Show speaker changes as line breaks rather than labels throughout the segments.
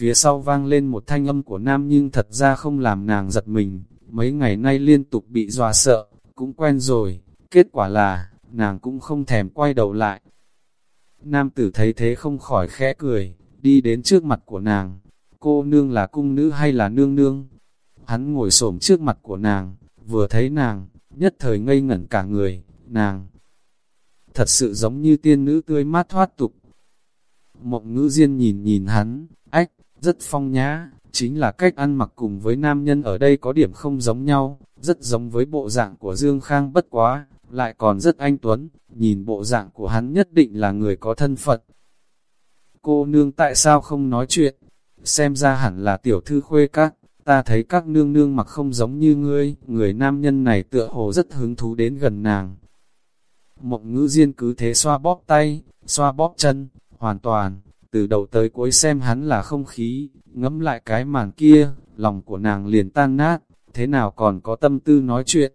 phía sau vang lên một thanh âm của nam nhưng thật ra không làm nàng giật mình, mấy ngày nay liên tục bị dọa sợ, cũng quen rồi, kết quả là, nàng cũng không thèm quay đầu lại. Nam tử thấy thế không khỏi khẽ cười, đi đến trước mặt của nàng, cô nương là cung nữ hay là nương nương? Hắn ngồi xổm trước mặt của nàng, vừa thấy nàng, nhất thời ngây ngẩn cả người, nàng. Thật sự giống như tiên nữ tươi mát thoát tục. Mộng ngữ diên nhìn nhìn hắn, rất phong nhã, chính là cách ăn mặc cùng với nam nhân ở đây có điểm không giống nhau, rất giống với bộ dạng của Dương Khang bất quá, lại còn rất anh tuấn, nhìn bộ dạng của hắn nhất định là người có thân phận. Cô nương tại sao không nói chuyện? Xem ra hẳn là tiểu thư khuê các, ta thấy các nương nương mặc không giống như ngươi, người nam nhân này tựa hồ rất hứng thú đến gần nàng. Mộng ngữ diên cứ thế xoa bóp tay, xoa bóp chân, hoàn toàn, từ đầu tới cuối xem hắn là không khí, ngẫm lại cái màn kia, lòng của nàng liền tan nát, thế nào còn có tâm tư nói chuyện.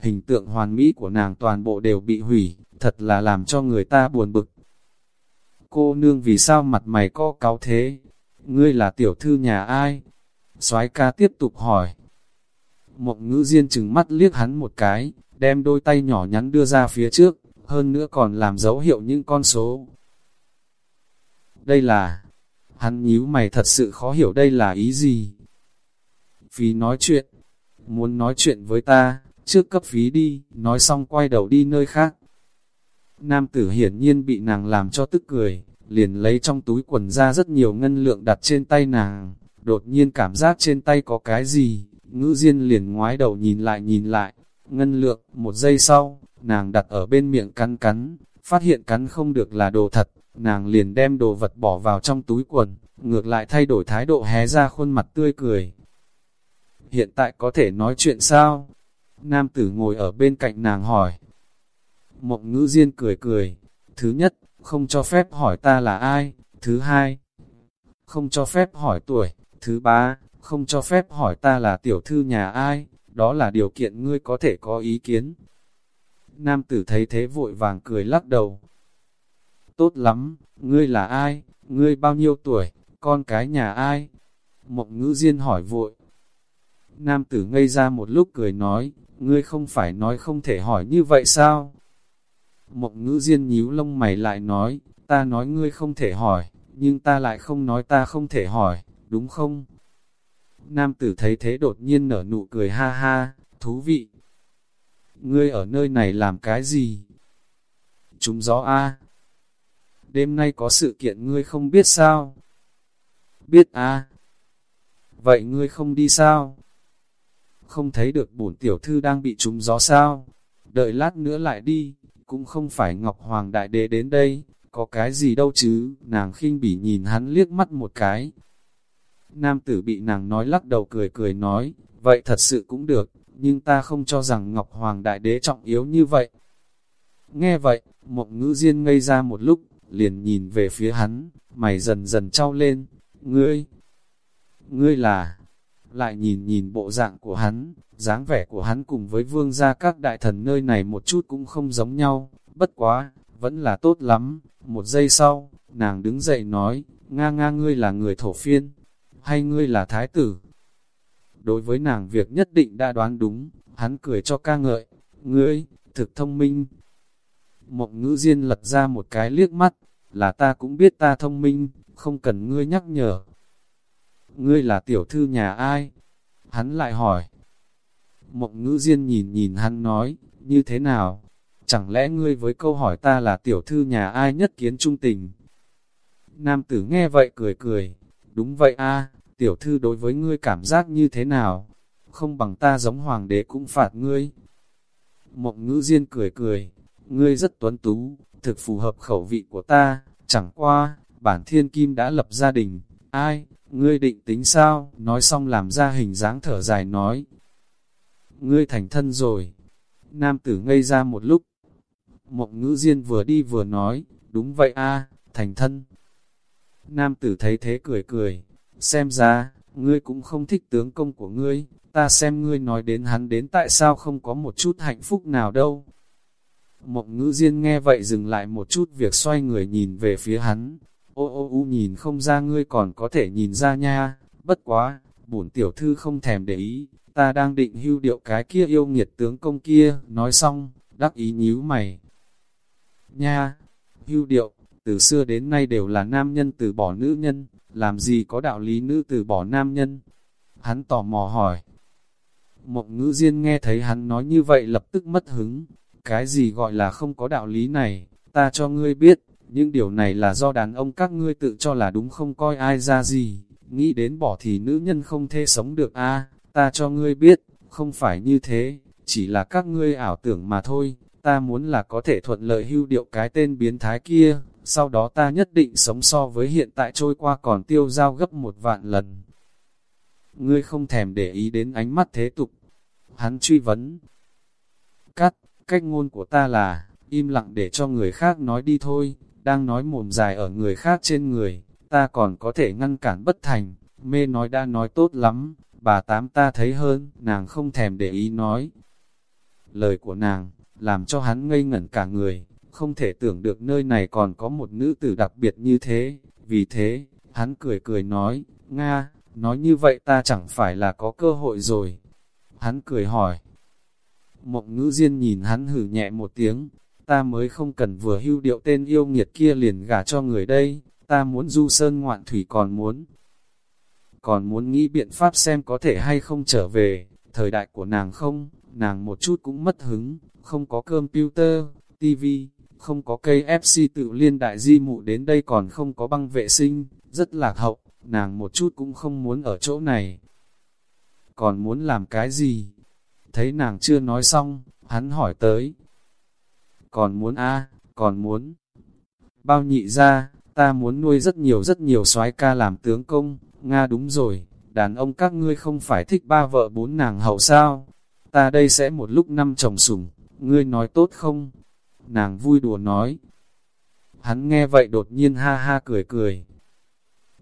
Hình tượng hoàn mỹ của nàng toàn bộ đều bị hủy, thật là làm cho người ta buồn bực. Cô nương vì sao mặt mày co cáo thế? Ngươi là tiểu thư nhà ai? soái ca tiếp tục hỏi. Mộng ngữ diên chừng mắt liếc hắn một cái, đem đôi tay nhỏ nhắn đưa ra phía trước, hơn nữa còn làm dấu hiệu những con số. Đây là, hắn nhíu mày thật sự khó hiểu đây là ý gì. Phí nói chuyện, muốn nói chuyện với ta, trước cấp phí đi, nói xong quay đầu đi nơi khác. Nam tử hiển nhiên bị nàng làm cho tức cười, liền lấy trong túi quần ra rất nhiều ngân lượng đặt trên tay nàng, đột nhiên cảm giác trên tay có cái gì, ngữ diên liền ngoái đầu nhìn lại nhìn lại, ngân lượng, một giây sau, nàng đặt ở bên miệng cắn cắn, phát hiện cắn không được là đồ thật, nàng liền đem đồ vật bỏ vào trong túi quần, ngược lại thay đổi thái độ hé ra khuôn mặt tươi cười. Hiện tại có thể nói chuyện sao? Nam tử ngồi ở bên cạnh nàng hỏi. Mộng ngữ diên cười cười. Thứ nhất, không cho phép hỏi ta là ai. Thứ hai, không cho phép hỏi tuổi. Thứ ba, không cho phép hỏi ta là tiểu thư nhà ai. Đó là điều kiện ngươi có thể có ý kiến. Nam tử thấy thế vội vàng cười lắc đầu. Tốt lắm, ngươi là ai? Ngươi bao nhiêu tuổi? Con cái nhà ai? Mộng ngữ diên hỏi vội. Nam tử ngây ra một lúc cười nói, ngươi không phải nói không thể hỏi như vậy sao? Mộng ngữ diên nhíu lông mày lại nói, ta nói ngươi không thể hỏi, nhưng ta lại không nói ta không thể hỏi, đúng không? Nam tử thấy thế đột nhiên nở nụ cười ha ha, thú vị. Ngươi ở nơi này làm cái gì? Chúng gió a. Đêm nay có sự kiện ngươi không biết sao? Biết à. Vậy ngươi không đi sao? không thấy được bổn tiểu thư đang bị trúng gió sao, đợi lát nữa lại đi, cũng không phải Ngọc Hoàng Đại Đế đến đây, có cái gì đâu chứ, nàng khinh bỉ nhìn hắn liếc mắt một cái. Nam tử bị nàng nói lắc đầu cười cười nói, vậy thật sự cũng được, nhưng ta không cho rằng Ngọc Hoàng Đại Đế trọng yếu như vậy. Nghe vậy, mộng ngữ diên ngây ra một lúc, liền nhìn về phía hắn, mày dần dần trao lên, ngươi, ngươi là, lại nhìn nhìn bộ dạng của hắn, dáng vẻ của hắn cùng với vương gia các đại thần nơi này một chút cũng không giống nhau, bất quá, vẫn là tốt lắm. Một giây sau, nàng đứng dậy nói, nga nga ngươi là người thổ phiên, hay ngươi là thái tử? Đối với nàng việc nhất định đã đoán đúng, hắn cười cho ca ngợi, ngươi, thực thông minh. Mộng ngữ diên lật ra một cái liếc mắt, là ta cũng biết ta thông minh, không cần ngươi nhắc nhở, ngươi là tiểu thư nhà ai? Hắn lại hỏi. Mộng ngữ diên nhìn nhìn hắn nói, như thế nào? Chẳng lẽ ngươi với câu hỏi ta là tiểu thư nhà ai nhất kiến trung tình? Nam tử nghe vậy cười cười, đúng vậy a tiểu thư đối với ngươi cảm giác như thế nào? Không bằng ta giống hoàng đế cũng phạt ngươi. Mộng ngữ diên cười cười, ngươi rất tuấn tú, thực phù hợp khẩu vị của ta, chẳng qua, bản thiên kim đã lập gia đình, ai, Ngươi định tính sao? Nói xong làm ra hình dáng thở dài nói. Ngươi thành thân rồi. Nam tử ngây ra một lúc. Mộng ngữ diên vừa đi vừa nói, đúng vậy a thành thân. Nam tử thấy thế cười cười, xem ra, ngươi cũng không thích tướng công của ngươi, ta xem ngươi nói đến hắn đến tại sao không có một chút hạnh phúc nào đâu. Mộng ngữ diên nghe vậy dừng lại một chút việc xoay người nhìn về phía hắn, ô ô u nhìn không ra ngươi còn có thể nhìn ra nha, bất quá, bổn tiểu thư không thèm để ý, ta đang định hưu điệu cái kia yêu nghiệt tướng công kia, nói xong, đắc ý nhíu mày. Nha, hưu điệu, từ xưa đến nay đều là nam nhân từ bỏ nữ nhân, làm gì có đạo lý nữ từ bỏ nam nhân? Hắn tò mò hỏi. Mộng ngữ diên nghe thấy hắn nói như vậy lập tức mất hứng. Cái gì gọi là không có đạo lý này, ta cho ngươi biết, những điều này là do đàn ông các ngươi tự cho là đúng không coi ai ra gì, nghĩ đến bỏ thì nữ nhân không thể sống được a ta cho ngươi biết, không phải như thế, chỉ là các ngươi ảo tưởng mà thôi, ta muốn là có thể thuận lợi hưu điệu cái tên biến thái kia, sau đó ta nhất định sống so với hiện tại trôi qua còn tiêu giao gấp một vạn lần. Ngươi không thèm để ý đến ánh mắt thế tục. Hắn truy vấn. Cắt, cách ngôn của ta là, im lặng để cho người khác nói đi thôi, đang nói mồm dài ở người khác trên người, ta còn có thể ngăn cản bất thành, mê nói đã nói tốt lắm, bà tám ta thấy hơn, nàng không thèm để ý nói. Lời của nàng, làm cho hắn ngây ngẩn cả người, không thể tưởng được nơi này còn có một nữ tử đặc biệt như thế, vì thế, hắn cười cười nói, Nga, nói như vậy ta chẳng phải là có cơ hội rồi. Hắn cười hỏi, mộng ngữ diên nhìn hắn hử nhẹ một tiếng, ta mới không cần vừa hưu điệu tên yêu nghiệt kia liền gả cho người đây, ta muốn du sơn ngoạn thủy còn muốn. Còn muốn nghĩ biện pháp xem có thể hay không trở về, thời đại của nàng không, nàng một chút cũng mất hứng, không có computer, tivi, không có cây FC tự liên đại di mụ đến đây còn không có băng vệ sinh, rất lạc hậu, nàng một chút cũng không muốn ở chỗ này. Còn muốn làm cái gì? Thấy nàng chưa nói xong, hắn hỏi tới. Còn muốn a còn muốn. Bao nhị ra, ta muốn nuôi rất nhiều rất nhiều soái ca làm tướng công, Nga đúng rồi, đàn ông các ngươi không phải thích ba vợ bốn nàng hậu sao? Ta đây sẽ một lúc năm chồng sủng, ngươi nói tốt không? nàng vui đùa nói. Hắn nghe vậy đột nhiên ha ha cười cười.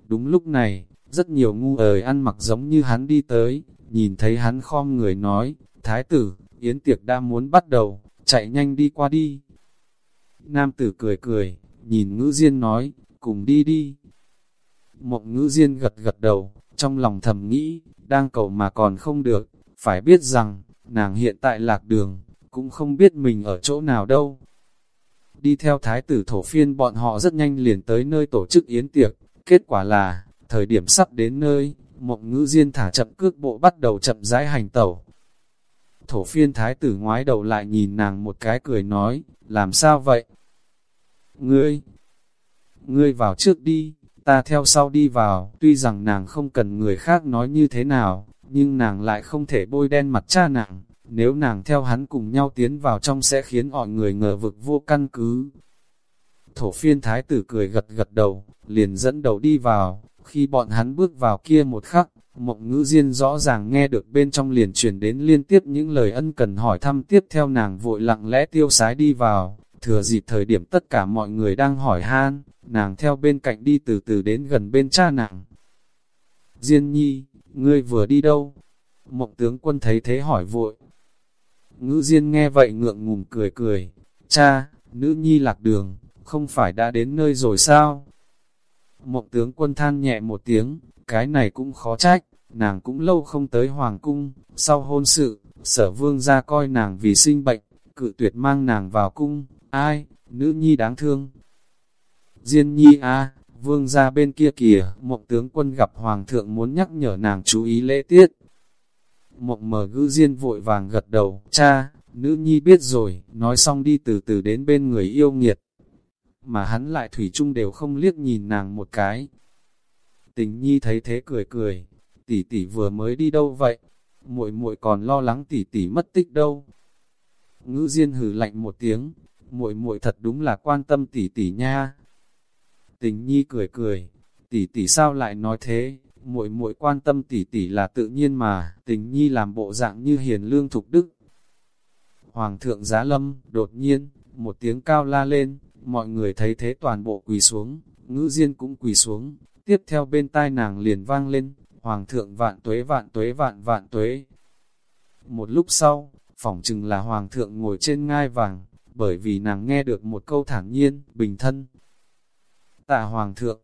Đúng lúc này, rất nhiều ngu ời ăn mặc giống như hắn đi tới, nhìn thấy hắn khom người nói, Thái tử, yến tiệc đã muốn bắt đầu, chạy nhanh đi qua đi. Nam tử cười cười, nhìn ngữ diên nói, cùng đi đi. Mộng ngữ diên gật gật đầu, trong lòng thầm nghĩ, đang cầu mà còn không được, phải biết rằng, nàng hiện tại lạc đường, cũng không biết mình ở chỗ nào đâu đi theo thái tử thổ phiên bọn họ rất nhanh liền tới nơi tổ chức yến tiệc. Kết quả là, thời điểm sắp đến nơi, mộng ngữ diên thả chậm cước bộ bắt đầu chậm rãi hành tẩu. Thổ phiên thái tử ngoái đầu lại nhìn nàng một cái cười nói, làm sao vậy? Ngươi, ngươi vào trước đi, ta theo sau đi vào, tuy rằng nàng không cần người khác nói như thế nào, nhưng nàng lại không thể bôi đen mặt cha nàng, nếu nàng theo hắn cùng nhau tiến vào trong sẽ khiến mọi người ngờ vực vô căn cứ. Thổ phiên thái tử cười gật gật đầu, liền dẫn đầu đi vào, khi bọn hắn bước vào kia một khắc, mộng ngữ diên rõ ràng nghe được bên trong liền truyền đến liên tiếp những lời ân cần hỏi thăm tiếp theo nàng vội lặng lẽ tiêu sái đi vào, thừa dịp thời điểm tất cả mọi người đang hỏi han, nàng theo bên cạnh đi từ từ đến gần bên cha nàng. Diên nhi, ngươi vừa đi đâu? Mộng tướng quân thấy thế hỏi vội, Ngữ Diên nghe vậy ngượng ngùng cười cười, cha, nữ nhi lạc đường, không phải đã đến nơi rồi sao? Mộng tướng quân than nhẹ một tiếng, cái này cũng khó trách, nàng cũng lâu không tới hoàng cung, sau hôn sự, sở vương ra coi nàng vì sinh bệnh, cự tuyệt mang nàng vào cung, ai, nữ nhi đáng thương. Diên nhi a vương ra bên kia kìa, mộng tướng quân gặp hoàng thượng muốn nhắc nhở nàng chú ý lễ tiết, Mộng mờ ngữ diên vội vàng gật đầu, cha, nữ nhi biết rồi, nói xong đi từ từ đến bên người yêu nghiệt. Mà hắn lại thủy chung đều không liếc nhìn nàng một cái. Tình nhi thấy thế cười cười, tỷ tỷ vừa mới đi đâu vậy? muội muội còn lo lắng tỷ tỷ mất tích đâu. Ngữ diên hừ lạnh một tiếng, muội muội thật đúng là quan tâm tỷ tỷ nha. Tình nhi cười cười, tỷ tỷ sao lại nói thế? muội muội quan tâm tỷ tỷ là tự nhiên mà, tình nhi làm bộ dạng như hiền lương thục đức. Hoàng thượng giá lâm, đột nhiên, một tiếng cao la lên, mọi người thấy thế toàn bộ quỳ xuống, ngữ diên cũng quỳ xuống, tiếp theo bên tai nàng liền vang lên, Hoàng thượng vạn tuế vạn tuế vạn vạn tuế. Một lúc sau, phỏng chừng là Hoàng thượng ngồi trên ngai vàng, bởi vì nàng nghe được một câu thản nhiên, bình thân. Tạ Hoàng thượng,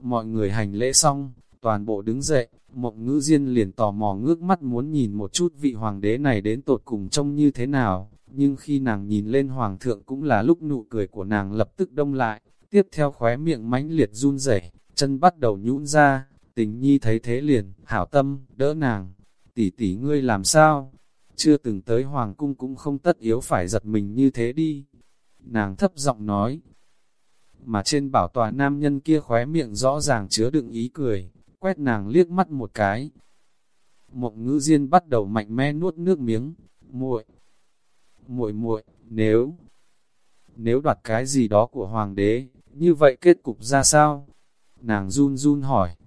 mọi người hành lễ xong, toàn bộ đứng dậy, mộng ngữ diên liền tò mò ngước mắt muốn nhìn một chút vị hoàng đế này đến tột cùng trông như thế nào, nhưng khi nàng nhìn lên hoàng thượng cũng là lúc nụ cười của nàng lập tức đông lại, tiếp theo khóe miệng mãnh liệt run rẩy, chân bắt đầu nhũn ra, tình nhi thấy thế liền, hảo tâm, đỡ nàng, tỷ tỷ ngươi làm sao? Chưa từng tới hoàng cung cũng không tất yếu phải giật mình như thế đi. Nàng thấp giọng nói, mà trên bảo tòa nam nhân kia khóe miệng rõ ràng chứa đựng ý cười, quét nàng liếc mắt một cái. Mộng ngữ diên bắt đầu mạnh mẽ nuốt nước miếng, muội muội muội nếu, nếu đoạt cái gì đó của hoàng đế, như vậy kết cục ra sao? Nàng run run hỏi.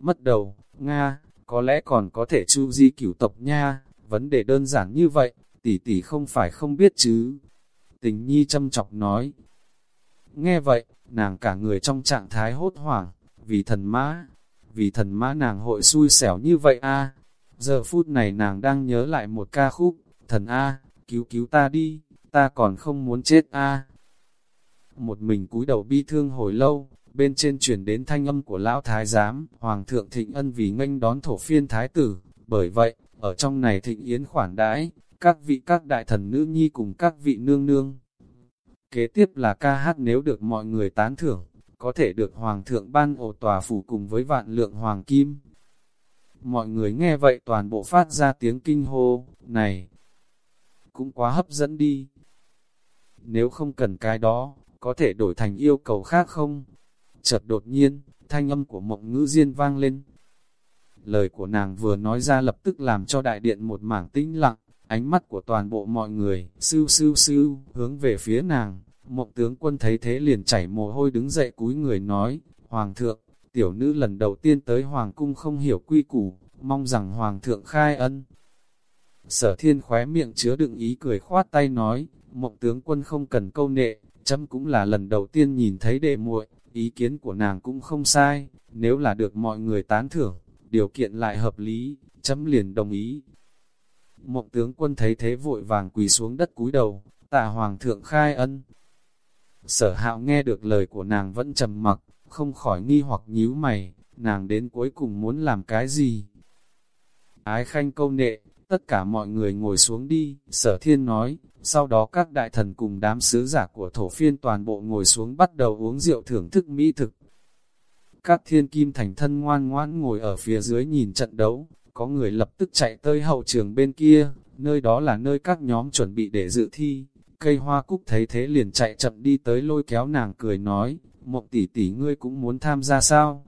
Mất đầu, Nga, có lẽ còn có thể chu di cửu tộc nha, vấn đề đơn giản như vậy, tỷ tỷ không phải không biết chứ. Tình nhi châm chọc nói. Nghe vậy, nàng cả người trong trạng thái hốt hoảng, vì thần mã, vì thần mã nàng hội xui xẻo như vậy a Giờ phút này nàng đang nhớ lại một ca khúc, thần A, cứu cứu ta đi, ta còn không muốn chết a Một mình cúi đầu bi thương hồi lâu, bên trên truyền đến thanh âm của lão thái giám, hoàng thượng thịnh ân vì nghênh đón thổ phiên thái tử, bởi vậy, ở trong này thịnh yến khoản đãi, các vị các đại thần nữ nhi cùng các vị nương nương. Kế tiếp là ca hát nếu được mọi người tán thưởng, có thể được hoàng thượng ban ổ tòa phủ cùng với vạn lượng hoàng kim. Mọi người nghe vậy toàn bộ phát ra tiếng kinh hô, này, cũng quá hấp dẫn đi. Nếu không cần cái đó, có thể đổi thành yêu cầu khác không? Chợt đột nhiên, thanh âm của mộng ngữ diên vang lên. Lời của nàng vừa nói ra lập tức làm cho đại điện một mảng tĩnh lặng, ánh mắt của toàn bộ mọi người, sưu sưu sưu, hướng về phía nàng. Mộng tướng quân thấy thế liền chảy mồ hôi đứng dậy cúi người nói, Hoàng thượng, tiểu nữ lần đầu tiên tới Hoàng cung không hiểu quy củ, mong rằng Hoàng thượng khai ân. Sở thiên khóe miệng chứa đựng ý cười khoát tay nói, mộng tướng quân không cần câu nệ, chấm cũng là lần đầu tiên nhìn thấy đệ muội, ý kiến của nàng cũng không sai, nếu là được mọi người tán thưởng, điều kiện lại hợp lý, chấm liền đồng ý. Mộng tướng quân thấy thế vội vàng quỳ xuống đất cúi đầu, Tả hoàng thượng khai ân. Sở hạo nghe được lời của nàng vẫn trầm mặc, không khỏi nghi hoặc nhíu mày, nàng đến cuối cùng muốn làm cái gì? Ái khanh câu nệ, tất cả mọi người ngồi xuống đi, sở thiên nói, sau đó các đại thần cùng đám sứ giả của thổ phiên toàn bộ ngồi xuống bắt đầu uống rượu thưởng thức mỹ thực. Các thiên kim thành thân ngoan ngoãn ngồi ở phía dưới nhìn trận đấu, có người lập tức chạy tới hậu trường bên kia, nơi đó là nơi các nhóm chuẩn bị để dự thi. Cây hoa cúc thấy thế liền chạy chậm đi tới lôi kéo nàng cười nói, mộng tỷ tỷ ngươi cũng muốn tham gia sao?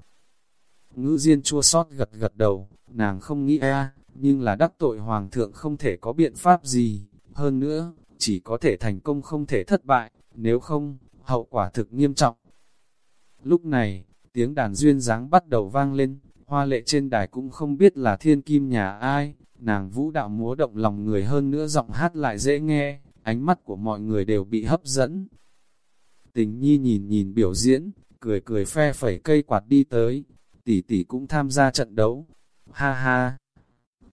Ngữ diên chua sót gật gật đầu, nàng không nghĩ a nhưng là đắc tội hoàng thượng không thể có biện pháp gì, hơn nữa, chỉ có thể thành công không thể thất bại, nếu không, hậu quả thực nghiêm trọng. Lúc này, tiếng đàn duyên dáng bắt đầu vang lên, hoa lệ trên đài cũng không biết là thiên kim nhà ai, nàng vũ đạo múa động lòng người hơn nữa giọng hát lại dễ nghe, ánh mắt của mọi người đều bị hấp dẫn. Tình nhi nhìn nhìn biểu diễn, cười cười phe phẩy cây quạt đi tới, tỷ tỷ cũng tham gia trận đấu. Ha ha,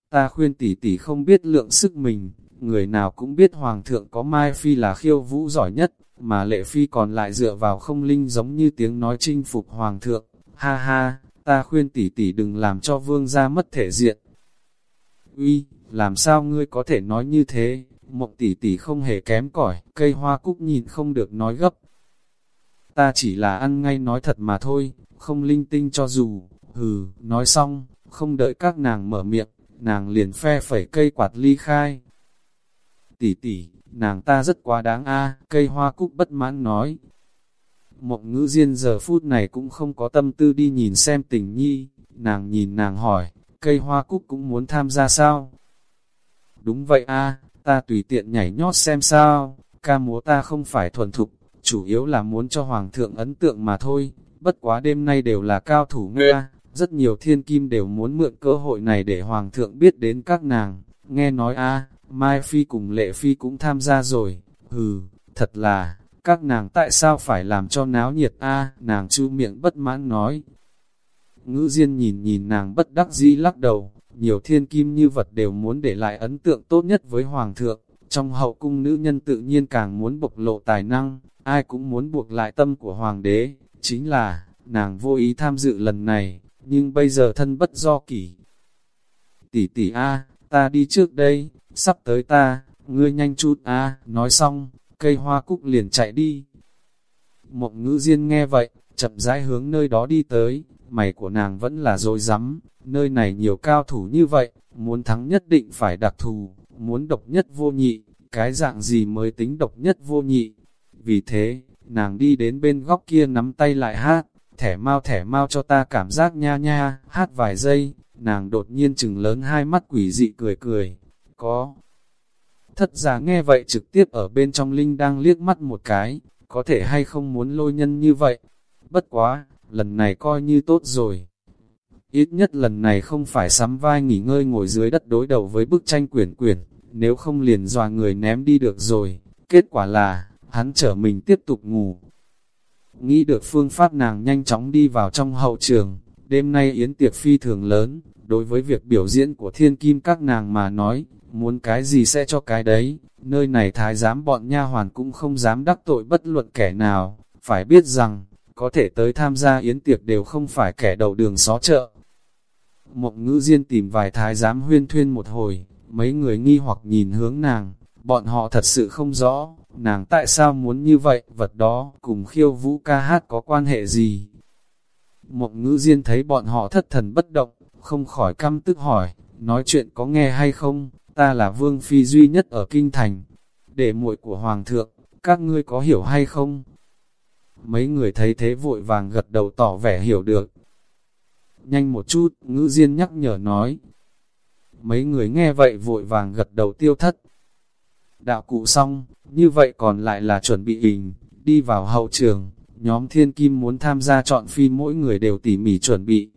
Ta khuyên tỷ tỷ không biết lượng sức mình, người nào cũng biết Hoàng thượng có Mai Phi là khiêu vũ giỏi nhất, mà Lệ Phi còn lại dựa vào không linh giống như tiếng nói chinh phục Hoàng thượng. Ha ha, ta khuyên tỷ tỷ đừng làm cho vương gia mất thể diện. Uy, làm sao ngươi có thể nói như thế? Mộng tỷ tỷ không hề kém cỏi, cây hoa cúc nhìn không được nói gấp. Ta chỉ là ăn ngay nói thật mà thôi, không linh tinh cho dù, hừ, nói xong, không đợi các nàng mở miệng, nàng liền phe phẩy cây quạt ly khai. Tỷ tỷ, nàng ta rất quá đáng a cây hoa cúc bất mãn nói. Mộng ngữ diên giờ phút này cũng không có tâm tư đi nhìn xem tình nhi, nàng nhìn nàng hỏi, cây hoa cúc cũng muốn tham gia sao? Đúng vậy a ta tùy tiện nhảy nhót xem sao, ca múa ta không phải thuần thục, chủ yếu là muốn cho hoàng thượng ấn tượng mà thôi, bất quá đêm nay đều là cao thủ nga, rất nhiều thiên kim đều muốn mượn cơ hội này để hoàng thượng biết đến các nàng. Nghe nói a Mai Phi cùng Lệ Phi cũng tham gia rồi. Hừ, thật là, các nàng tại sao phải làm cho náo nhiệt a nàng chu miệng bất mãn nói. Ngữ Diên nhìn nhìn nàng bất đắc dĩ lắc đầu, nhiều thiên kim như vật đều muốn để lại ấn tượng tốt nhất với Hoàng thượng. Trong hậu cung nữ nhân tự nhiên càng muốn bộc lộ tài năng, ai cũng muốn buộc lại tâm của Hoàng đế, chính là nàng vô ý tham dự lần này, nhưng bây giờ thân bất do kỷ. Tỷ tỷ A, ta đi trước đây, sắp tới ta, ngươi nhanh chút A, nói xong, cây hoa cúc liền chạy đi. Mộng ngữ diên nghe vậy, chậm rãi hướng nơi đó đi tới, mày của nàng vẫn là dối rắm nơi này nhiều cao thủ như vậy, muốn thắng nhất định phải đặc thù, muốn độc nhất vô nhị, cái dạng gì mới tính độc nhất vô nhị. Vì thế, nàng đi đến bên góc kia nắm tay lại hát, thẻ mau thẻ mau cho ta cảm giác nha nha, hát vài giây, nàng đột nhiên chừng lớn hai mắt quỷ dị cười cười, có. Thất giả nghe vậy trực tiếp ở bên trong linh đang liếc mắt một cái, có thể hay không muốn lôi nhân như vậy, bất quá, lần này coi như tốt rồi. Ít nhất lần này không phải sắm vai nghỉ ngơi ngồi dưới đất đối đầu với bức tranh quyển quyển, nếu không liền dòa người ném đi được rồi. Kết quả là, hắn trở mình tiếp tục ngủ. Nghĩ được phương pháp nàng nhanh chóng đi vào trong hậu trường, đêm nay yến tiệc phi thường lớn, đối với việc biểu diễn của thiên kim các nàng mà nói, muốn cái gì sẽ cho cái đấy, nơi này thái giám bọn nha hoàn cũng không dám đắc tội bất luận kẻ nào, phải biết rằng, có thể tới tham gia yến tiệc đều không phải kẻ đầu đường xó chợ. Mộng ngữ diên tìm vài thái giám huyên thuyên một hồi, mấy người nghi hoặc nhìn hướng nàng, bọn họ thật sự không rõ, nàng tại sao muốn như vậy, vật đó cùng khiêu vũ ca hát có quan hệ gì. Mộng ngữ diên thấy bọn họ thất thần bất động, không khỏi căm tức hỏi, nói chuyện có nghe hay không, ta là vương phi duy nhất ở kinh thành, để muội của hoàng thượng, các ngươi có hiểu hay không? Mấy người thấy thế vội vàng gật đầu tỏ vẻ hiểu được. Nhanh một chút, ngữ diên nhắc nhở nói. Mấy người nghe vậy vội vàng gật đầu tiêu thất. Đạo cụ xong, như vậy còn lại là chuẩn bị hình, đi vào hậu trường. Nhóm thiên kim muốn tham gia chọn phi mỗi người đều tỉ mỉ chuẩn bị.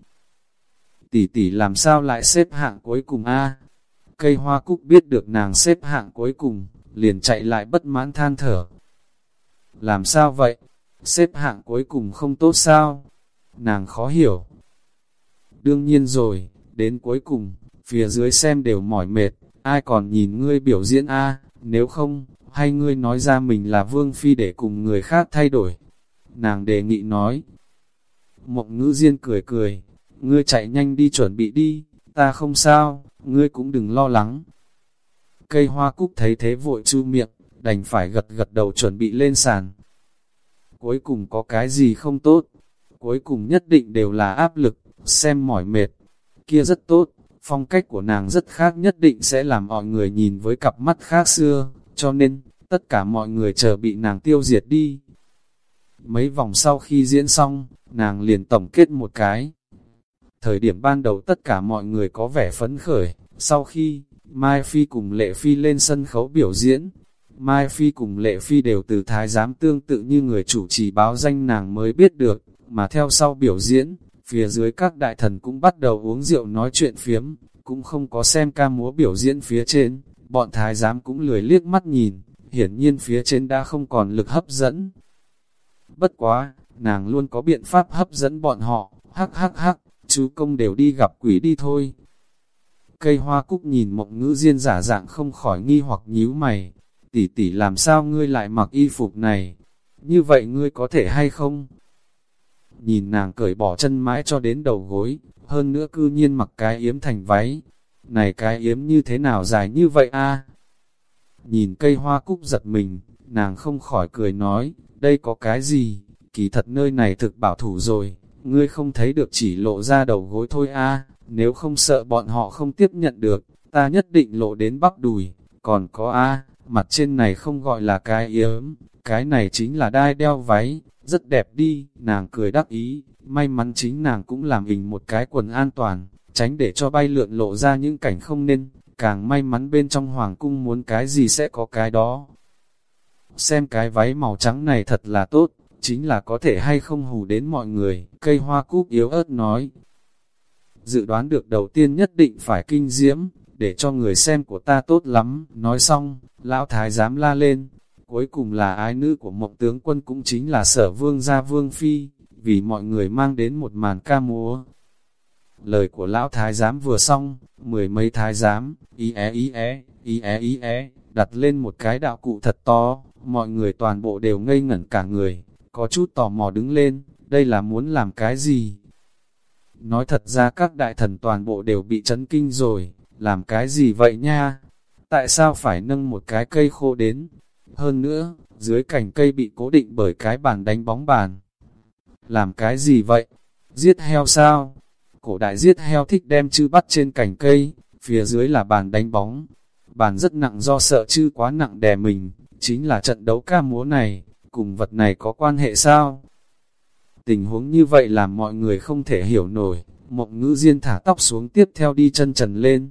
Tỷ tỷ làm sao lại xếp hạng cuối cùng a Cây hoa cúc biết được nàng xếp hạng cuối cùng, liền chạy lại bất mãn than thở. Làm sao vậy? Xếp hạng cuối cùng không tốt sao? Nàng khó hiểu. Đương nhiên rồi, đến cuối cùng, phía dưới xem đều mỏi mệt, ai còn nhìn ngươi biểu diễn a nếu không, hay ngươi nói ra mình là vương phi để cùng người khác thay đổi. Nàng đề nghị nói. Mộng ngữ diên cười cười, ngươi chạy nhanh đi chuẩn bị đi, ta không sao, ngươi cũng đừng lo lắng. Cây hoa cúc thấy thế vội chu miệng, đành phải gật gật đầu chuẩn bị lên sàn. Cuối cùng có cái gì không tốt, cuối cùng nhất định đều là áp lực, xem mỏi mệt. Kia rất tốt, phong cách của nàng rất khác nhất định sẽ làm mọi người nhìn với cặp mắt khác xưa, cho nên, tất cả mọi người chờ bị nàng tiêu diệt đi. Mấy vòng sau khi diễn xong, nàng liền tổng kết một cái. Thời điểm ban đầu tất cả mọi người có vẻ phấn khởi, sau khi Mai Phi cùng Lệ Phi lên sân khấu biểu diễn, Mai Phi cùng Lệ Phi đều từ thái giám tương tự như người chủ trì báo danh nàng mới biết được, mà theo sau biểu diễn, phía dưới các đại thần cũng bắt đầu uống rượu nói chuyện phiếm, cũng không có xem ca múa biểu diễn phía trên, bọn thái giám cũng lười liếc mắt nhìn, hiển nhiên phía trên đã không còn lực hấp dẫn. Bất quá, nàng luôn có biện pháp hấp dẫn bọn họ, hắc hắc hắc, chú công đều đi gặp quỷ đi thôi. Cây hoa cúc nhìn mộng ngữ diên giả dạng không khỏi nghi hoặc nhíu mày, tỷ tỷ làm sao ngươi lại mặc y phục này, như vậy ngươi có thể hay không? Nhìn nàng cởi bỏ chân mãi cho đến đầu gối, hơn nữa cư nhiên mặc cái yếm thành váy, này cái yếm như thế nào dài như vậy a? Nhìn cây hoa cúc giật mình, nàng không khỏi cười nói, đây có cái gì, kỳ thật nơi này thực bảo thủ rồi, ngươi không thấy được chỉ lộ ra đầu gối thôi a nếu không sợ bọn họ không tiếp nhận được, ta nhất định lộ đến bắp đùi, còn có a mặt trên này không gọi là cái yếm, cái này chính là đai đeo váy, rất đẹp đi, nàng cười đắc ý, may mắn chính nàng cũng làm hình một cái quần an toàn, tránh để cho bay lượn lộ ra những cảnh không nên, càng may mắn bên trong hoàng cung muốn cái gì sẽ có cái đó. Xem cái váy màu trắng này thật là tốt, chính là có thể hay không hù đến mọi người, cây hoa cúc yếu ớt nói. Dự đoán được đầu tiên nhất định phải kinh diễm, để cho người xem của ta tốt lắm, nói xong, lão thái dám la lên, cuối cùng là ái nữ của mộng tướng quân cũng chính là sở vương gia vương phi, vì mọi người mang đến một màn ca múa. Lời của lão thái giám vừa xong, mười mấy thái giám, ý é ý é, ý é ý é, đặt lên một cái đạo cụ thật to, mọi người toàn bộ đều ngây ngẩn cả người, có chút tò mò đứng lên, đây là muốn làm cái gì? Nói thật ra các đại thần toàn bộ đều bị chấn kinh rồi, làm cái gì vậy nha? Tại sao phải nâng một cái cây khô đến? Hơn nữa, dưới cành cây bị cố định bởi cái bàn đánh bóng bàn. Làm cái gì vậy? Giết heo sao? Cổ đại giết heo thích đem chư bắt trên cành cây, phía dưới là bàn đánh bóng. Bàn rất nặng do sợ chư quá nặng đè mình, chính là trận đấu ca múa này, cùng vật này có quan hệ sao? Tình huống như vậy làm mọi người không thể hiểu nổi, mộng ngữ diên thả tóc xuống tiếp theo đi chân trần lên.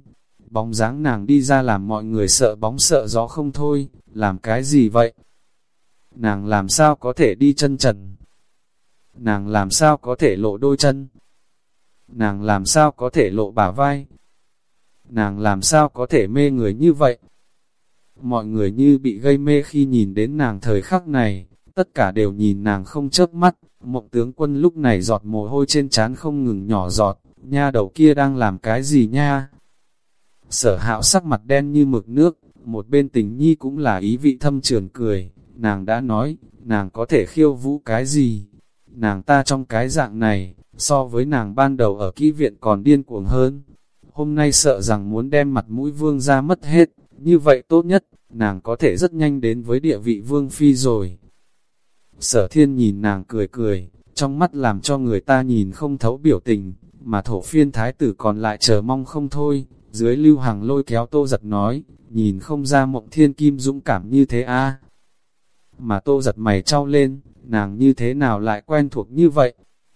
Bóng dáng nàng đi ra làm mọi người sợ bóng sợ gió không thôi, làm cái gì vậy? Nàng làm sao có thể đi chân trần? Nàng làm sao có thể lộ đôi chân? Nàng làm sao có thể lộ bả vai? Nàng làm sao có thể mê người như vậy? Mọi người như bị gây mê khi nhìn đến nàng thời khắc này, tất cả đều nhìn nàng không chớp mắt, mộng tướng quân lúc này giọt mồ hôi trên trán không ngừng nhỏ giọt, nha đầu kia đang làm cái gì nha? Sở hạo sắc mặt đen như mực nước, một bên tình nhi cũng là ý vị thâm trường cười, nàng đã nói, nàng có thể khiêu vũ cái gì? Nàng ta trong cái dạng này, so với nàng ban đầu ở kỹ viện còn điên cuồng hơn. Hôm nay sợ rằng muốn đem mặt mũi vương ra mất hết, như vậy tốt nhất, nàng có thể rất nhanh đến với địa vị vương phi rồi. Sở thiên nhìn nàng cười cười, trong mắt làm cho người ta nhìn không thấu biểu tình, mà thổ phiên thái tử còn lại chờ mong không thôi. Dưới lưu hàng lôi kéo tô giật nói, nhìn không ra mộng thiên kim dũng cảm như thế a Mà tô giật mày trao lên, nàng như thế nào lại quen thuộc như vậy?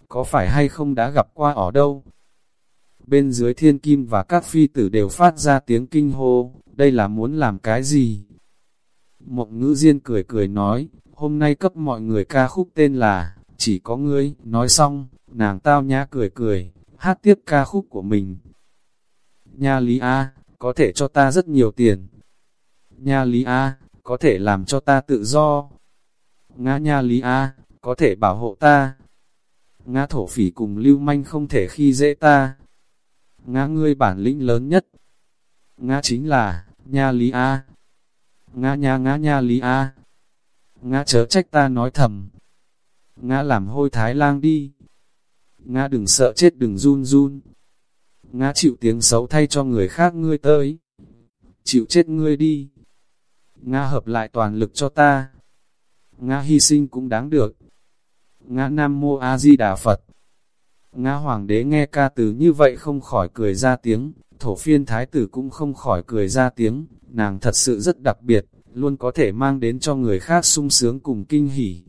Có phải hay không đã gặp qua ở đâu? Bên dưới thiên kim và các phi tử đều phát ra tiếng kinh hô, đây là muốn làm cái gì? Mộng ngữ diên cười cười nói, hôm nay cấp mọi người ca khúc tên là, chỉ có ngươi, nói xong, nàng tao nhã cười cười, hát tiếp ca khúc của mình. Nha Lý A, có thể cho ta rất nhiều tiền. Nha Lý A, có thể làm cho ta tự do. Ngã Nha Lý A, có thể bảo hộ ta. Ngã thổ phỉ cùng lưu manh không thể khi dễ ta. Ngã ngươi bản lĩnh lớn nhất. Ngã chính là, Nha Lý A. Ngã nha ngã Nha Lý A. Ngã chớ trách ta nói thầm. Ngã làm hôi thái lang đi. Ngã đừng sợ chết đừng run run. Ngã chịu tiếng xấu thay cho người khác ngươi tới. Chịu chết ngươi đi. Ngã hợp lại toàn lực cho ta. Ngã hy sinh cũng đáng được. Ngã Nam Mô A Di Đà Phật. Ngã Hoàng đế nghe ca từ như vậy không khỏi cười ra tiếng, thổ phiên thái tử cũng không khỏi cười ra tiếng, nàng thật sự rất đặc biệt, luôn có thể mang đến cho người khác sung sướng cùng kinh hỉ.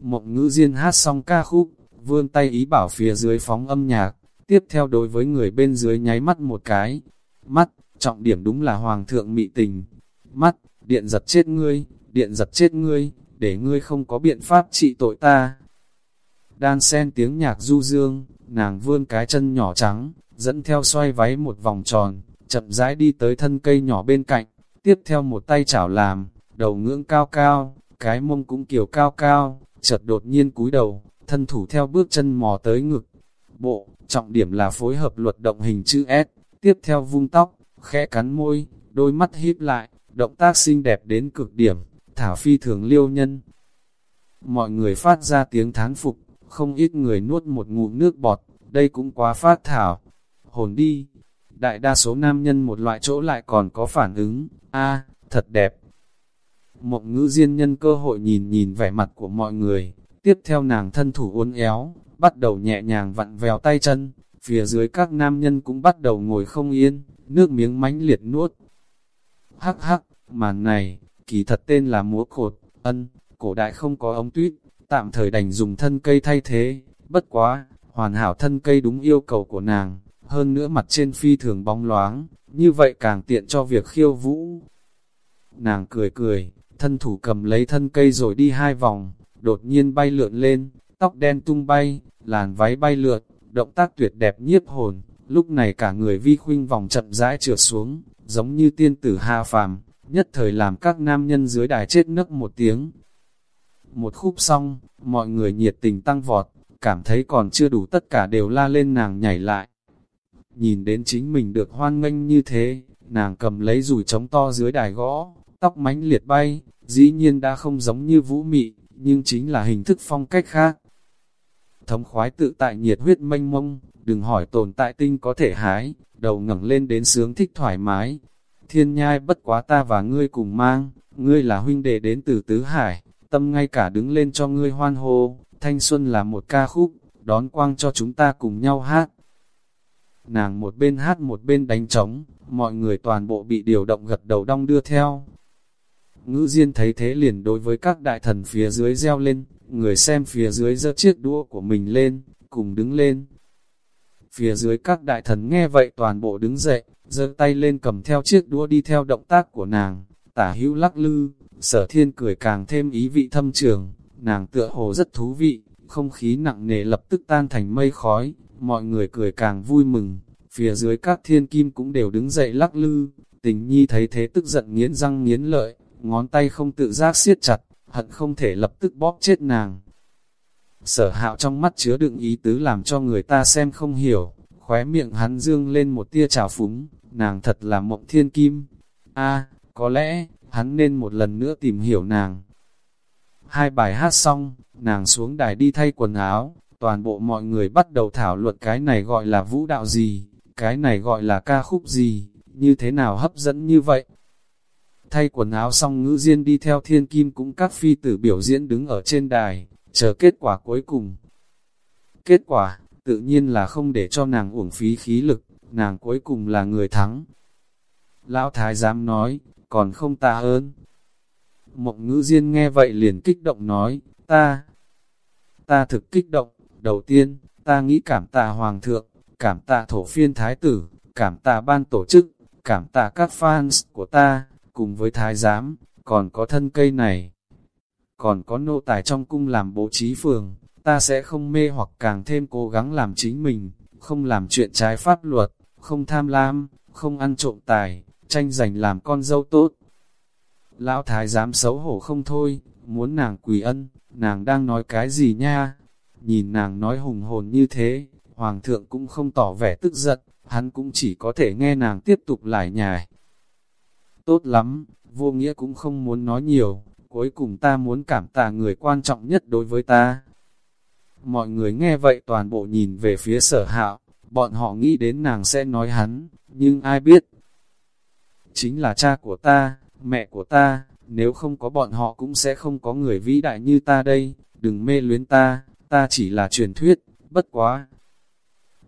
Mộng ngữ diên hát xong ca khúc, vươn tay ý bảo phía dưới phóng âm nhạc, tiếp theo đối với người bên dưới nháy mắt một cái. Mắt, trọng điểm đúng là hoàng thượng mị tình. Mắt, điện giật chết ngươi, điện giật chết ngươi, để ngươi không có biện pháp trị tội ta. Đan sen tiếng nhạc du dương, nàng vươn cái chân nhỏ trắng, dẫn theo xoay váy một vòng tròn, chậm rãi đi tới thân cây nhỏ bên cạnh, tiếp theo một tay chảo làm, đầu ngưỡng cao cao, cái mông cũng kiểu cao cao, chợt đột nhiên cúi đầu, thân thủ theo bước chân mò tới ngực. Bộ, trọng điểm là phối hợp luật động hình chữ S, tiếp theo vung tóc, khẽ cắn môi, đôi mắt híp lại, động tác xinh đẹp đến cực điểm, thả phi thường liêu nhân. Mọi người phát ra tiếng thán phục, không ít người nuốt một ngụm nước bọt, đây cũng quá phát thảo. Hồn đi, đại đa số nam nhân một loại chỗ lại còn có phản ứng, a thật đẹp. Mộng ngữ diên nhân cơ hội nhìn nhìn vẻ mặt của mọi người, tiếp theo nàng thân thủ uốn éo, bắt đầu nhẹ nhàng vặn vèo tay chân, phía dưới các nam nhân cũng bắt đầu ngồi không yên, nước miếng mánh liệt nuốt. Hắc hắc, màn này, kỳ thật tên là múa cột, ân, cổ đại không có ống tuyết, tạm thời đành dùng thân cây thay thế, bất quá, hoàn hảo thân cây đúng yêu cầu của nàng, hơn nữa mặt trên phi thường bóng loáng, như vậy càng tiện cho việc khiêu vũ. Nàng cười cười, thân thủ cầm lấy thân cây rồi đi hai vòng, đột nhiên bay lượn lên, tóc đen tung bay, làn váy bay lượn, động tác tuyệt đẹp nhiếp hồn, lúc này cả người vi khuynh vòng chậm rãi trượt xuống, giống như tiên tử hạ phàm, nhất thời làm các nam nhân dưới đài chết nấc một tiếng. Một khúc xong, mọi người nhiệt tình tăng vọt, cảm thấy còn chưa đủ tất cả đều la lên nàng nhảy lại. Nhìn đến chính mình được hoan nghênh như thế, nàng cầm lấy rủi trống to dưới đài gõ, tóc mánh liệt bay, dĩ nhiên đã không giống như vũ mị, nhưng chính là hình thức phong cách khác. thống khoái tự tại nhiệt huyết mênh mông, đừng hỏi tồn tại tinh có thể hái, đầu ngẩng lên đến sướng thích thoải mái. Thiên nhai bất quá ta và ngươi cùng mang, ngươi là huynh đệ đến từ Tứ Hải, tâm ngay cả đứng lên cho ngươi hoan hô, thanh xuân là một ca khúc, đón quang cho chúng ta cùng nhau hát. Nàng một bên hát một bên đánh trống, mọi người toàn bộ bị điều động gật đầu đong đưa theo. Ngữ Diên thấy thế liền đối với các đại thần phía dưới reo lên, người xem phía dưới giơ chiếc đũa của mình lên, cùng đứng lên. Phía dưới các đại thần nghe vậy toàn bộ đứng dậy, giơ tay lên cầm theo chiếc đũa đi theo động tác của nàng, tả hữu lắc lư, sở thiên cười càng thêm ý vị thâm trường, nàng tựa hồ rất thú vị, không khí nặng nề lập tức tan thành mây khói, mọi người cười càng vui mừng, phía dưới các thiên kim cũng đều đứng dậy lắc lư, tình nhi thấy thế tức giận nghiến răng nghiến lợi, ngón tay không tự giác siết chặt, hận không thể lập tức bóp chết nàng. Sở hạo trong mắt chứa đựng ý tứ làm cho người ta xem không hiểu, khóe miệng hắn dương lên một tia trào phúng, nàng thật là mộng thiên kim. a có lẽ, hắn nên một lần nữa tìm hiểu nàng. Hai bài hát xong, nàng xuống đài đi thay quần áo, toàn bộ mọi người bắt đầu thảo luận cái này gọi là vũ đạo gì, cái này gọi là ca khúc gì, như thế nào hấp dẫn như vậy. Thay quần áo xong ngữ diên đi theo thiên kim cũng các phi tử biểu diễn đứng ở trên đài, chờ kết quả cuối cùng. Kết quả, tự nhiên là không để cho nàng uổng phí khí lực, nàng cuối cùng là người thắng. Lão Thái dám nói, còn không ta ơn. Mộng ngữ diên nghe vậy liền kích động nói, ta, ta thực kích động, đầu tiên, ta nghĩ cảm tạ Hoàng thượng, cảm tạ thổ phiên thái tử, cảm tạ ban tổ chức, cảm tạ các fans của ta, cùng với thái giám, còn có thân cây này. Còn có nô tài trong cung làm bố trí phường, ta sẽ không mê hoặc càng thêm cố gắng làm chính mình, không làm chuyện trái pháp luật, không tham lam, không ăn trộm tài, tranh giành làm con dâu tốt. Lão thái giám xấu hổ không thôi, muốn nàng quỳ ân, nàng đang nói cái gì nha? Nhìn nàng nói hùng hồn như thế, hoàng thượng cũng không tỏ vẻ tức giận, hắn cũng chỉ có thể nghe nàng tiếp tục lại nhài. Tốt lắm, vô nghĩa cũng không muốn nói nhiều, cuối cùng ta muốn cảm tạ người quan trọng nhất đối với ta. Mọi người nghe vậy toàn bộ nhìn về phía sở hạo, bọn họ nghĩ đến nàng sẽ nói hắn, nhưng ai biết. Chính là cha của ta, mẹ của ta, nếu không có bọn họ cũng sẽ không có người vĩ đại như ta đây, đừng mê luyến ta, ta chỉ là truyền thuyết, bất quá.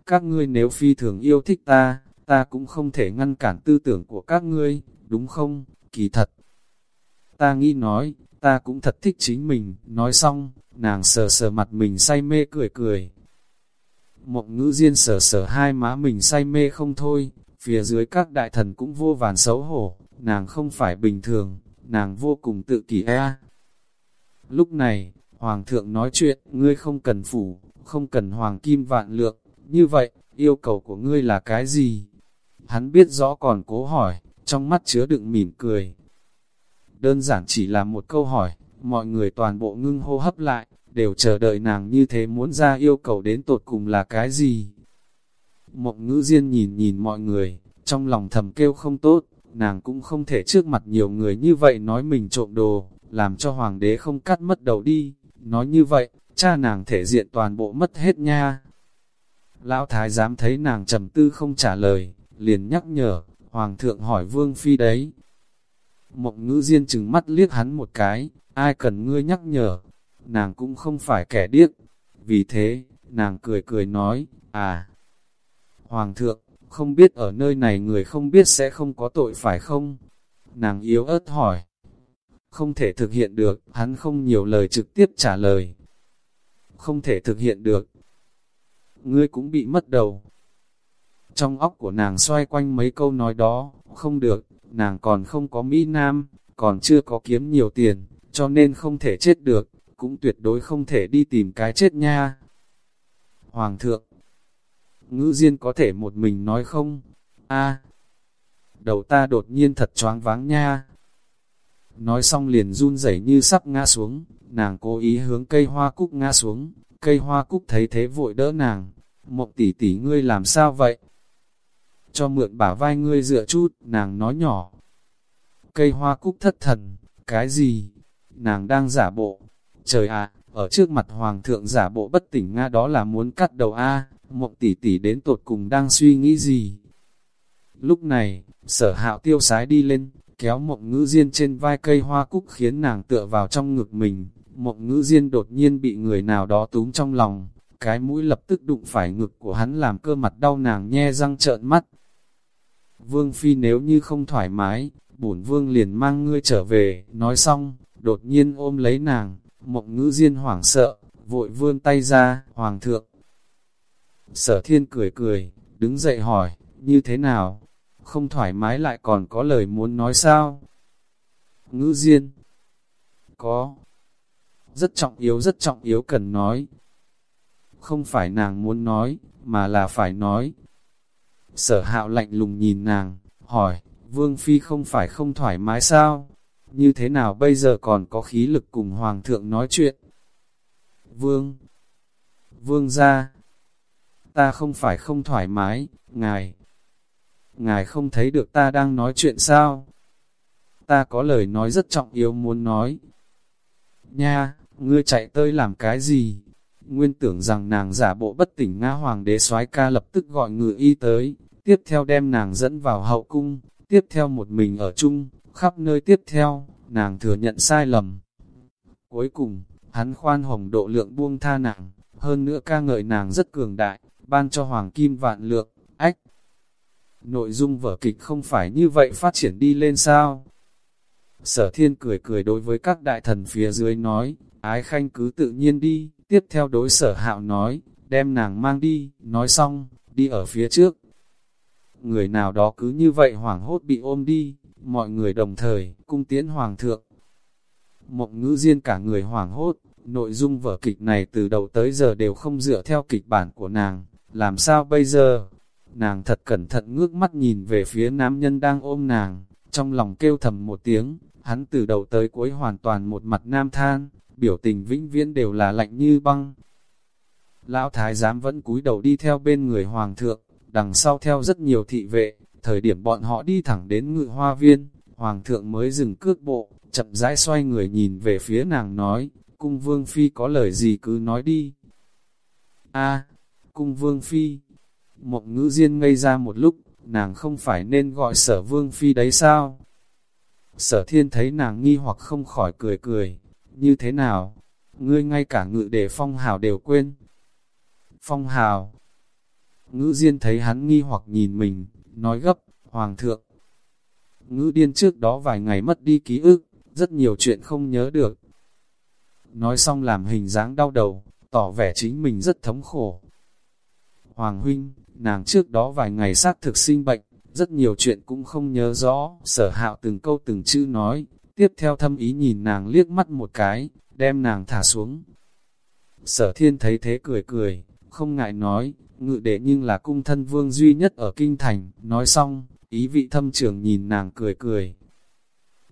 Các ngươi nếu phi thường yêu thích ta, ta cũng không thể ngăn cản tư tưởng của các ngươi, đúng không, kỳ thật. Ta nghĩ nói, ta cũng thật thích chính mình, nói xong, nàng sờ sờ mặt mình say mê cười cười. Mộng ngữ diên sờ sờ hai má mình say mê không thôi, phía dưới các đại thần cũng vô vàn xấu hổ, nàng không phải bình thường, nàng vô cùng tự kỷ e. Lúc này, Hoàng thượng nói chuyện, ngươi không cần phủ, không cần hoàng kim vạn lượng, như vậy, yêu cầu của ngươi là cái gì? Hắn biết rõ còn cố hỏi, trong mắt chứa đựng mỉm cười. Đơn giản chỉ là một câu hỏi, mọi người toàn bộ ngưng hô hấp lại, đều chờ đợi nàng như thế muốn ra yêu cầu đến tột cùng là cái gì. Mộng ngữ diên nhìn nhìn mọi người, trong lòng thầm kêu không tốt, nàng cũng không thể trước mặt nhiều người như vậy nói mình trộm đồ, làm cho hoàng đế không cắt mất đầu đi, nói như vậy, cha nàng thể diện toàn bộ mất hết nha. Lão thái dám thấy nàng trầm tư không trả lời, liền nhắc nhở, hoàng thượng hỏi vương phi đấy. Mộng ngữ diên chừng mắt liếc hắn một cái, ai cần ngươi nhắc nhở, nàng cũng không phải kẻ điếc. Vì thế, nàng cười cười nói, à, hoàng thượng, không biết ở nơi này người không biết sẽ không có tội phải không? Nàng yếu ớt hỏi. Không thể thực hiện được, hắn không nhiều lời trực tiếp trả lời. Không thể thực hiện được. Ngươi cũng bị mất đầu. Trong óc của nàng xoay quanh mấy câu nói đó, không được, nàng còn không có Mỹ Nam, còn chưa có kiếm nhiều tiền, cho nên không thể chết được, cũng tuyệt đối không thể đi tìm cái chết nha. Hoàng thượng, ngữ diên có thể một mình nói không? a đầu ta đột nhiên thật choáng váng nha. Nói xong liền run rẩy như sắp ngã xuống, nàng cố ý hướng cây hoa cúc ngã xuống, cây hoa cúc thấy thế vội đỡ nàng. Mộng tỷ tỷ ngươi làm sao vậy? Cho mượn bả vai ngươi dựa chút, nàng nói nhỏ. Cây hoa cúc thất thần, cái gì? Nàng đang giả bộ. Trời ạ, ở trước mặt hoàng thượng giả bộ bất tỉnh Nga đó là muốn cắt đầu A, mộng tỷ tỷ đến tột cùng đang suy nghĩ gì. Lúc này, sở hạo tiêu sái đi lên, kéo mộng ngữ diên trên vai cây hoa cúc khiến nàng tựa vào trong ngực mình, mộng ngữ diên đột nhiên bị người nào đó túm trong lòng, cái mũi lập tức đụng phải ngực của hắn làm cơ mặt đau nàng nhe răng trợn mắt. Vương Phi nếu như không thoải mái, bổn vương liền mang ngươi trở về, nói xong, đột nhiên ôm lấy nàng, mộng ngữ diên hoảng sợ, vội vươn tay ra, hoàng thượng. Sở thiên cười cười, đứng dậy hỏi, như thế nào? Không thoải mái lại còn có lời muốn nói sao? Ngữ diên Có Rất trọng yếu rất trọng yếu cần nói Không phải nàng muốn nói, mà là phải nói Sở hạo lạnh lùng nhìn nàng, hỏi, Vương Phi không phải không thoải mái sao? Như thế nào bây giờ còn có khí lực cùng Hoàng thượng nói chuyện? Vương Vương ra Ta không phải không thoải mái, ngài Ngài không thấy được ta đang nói chuyện sao? Ta có lời nói rất trọng yếu muốn nói. Nha, ngươi chạy tới làm cái gì? Nguyên tưởng rằng nàng giả bộ bất tỉnh Nga Hoàng đế soái ca lập tức gọi ngự y tới, tiếp theo đem nàng dẫn vào hậu cung, tiếp theo một mình ở chung, khắp nơi tiếp theo, nàng thừa nhận sai lầm. Cuối cùng, hắn khoan hồng độ lượng buông tha nàng, hơn nữa ca ngợi nàng rất cường đại, ban cho hoàng kim vạn lượng. Nội dung vở kịch không phải như vậy phát triển đi lên sao? Sở thiên cười cười đối với các đại thần phía dưới nói, ái khanh cứ tự nhiên đi, tiếp theo đối sở hạo nói, đem nàng mang đi, nói xong, đi ở phía trước, người nào đó cứ như vậy hoảng hốt bị ôm đi, mọi người đồng thời, cung tiến hoàng thượng. Mộng ngữ diên cả người hoảng hốt, nội dung vở kịch này từ đầu tới giờ đều không dựa theo kịch bản của nàng, làm sao bây giờ? Nàng thật cẩn thận ngước mắt nhìn về phía nam nhân đang ôm nàng, trong lòng kêu thầm một tiếng, hắn từ đầu tới cuối hoàn toàn một mặt nam than, biểu tình vĩnh viễn đều là lạnh như băng. Lão thái giám vẫn cúi đầu đi theo bên người hoàng thượng, đằng sau theo rất nhiều thị vệ, thời điểm bọn họ đi thẳng đến ngự hoa viên, hoàng thượng mới dừng cước bộ, chậm rãi xoay người nhìn về phía nàng nói, cung vương phi có lời gì cứ nói đi. A, cung vương phi, mộng ngữ diên ngây ra một lúc, nàng không phải nên gọi sở vương phi đấy sao? Sở thiên thấy nàng nghi hoặc không khỏi cười cười, như thế nào? Ngươi ngay cả ngự để phong hào đều quên. Phong hào, Ngữ Diên thấy hắn nghi hoặc nhìn mình, nói gấp, Hoàng thượng. Ngữ điên trước đó vài ngày mất đi ký ức, rất nhiều chuyện không nhớ được. Nói xong làm hình dáng đau đầu, tỏ vẻ chính mình rất thống khổ. Hoàng huynh, nàng trước đó vài ngày xác thực sinh bệnh, rất nhiều chuyện cũng không nhớ rõ, sở hạo từng câu từng chữ nói, tiếp theo thâm ý nhìn nàng liếc mắt một cái, đem nàng thả xuống. Sở thiên thấy thế cười cười, không ngại nói, ngự đệ nhưng là cung thân vương duy nhất ở kinh thành, nói xong, ý vị thâm trường nhìn nàng cười cười.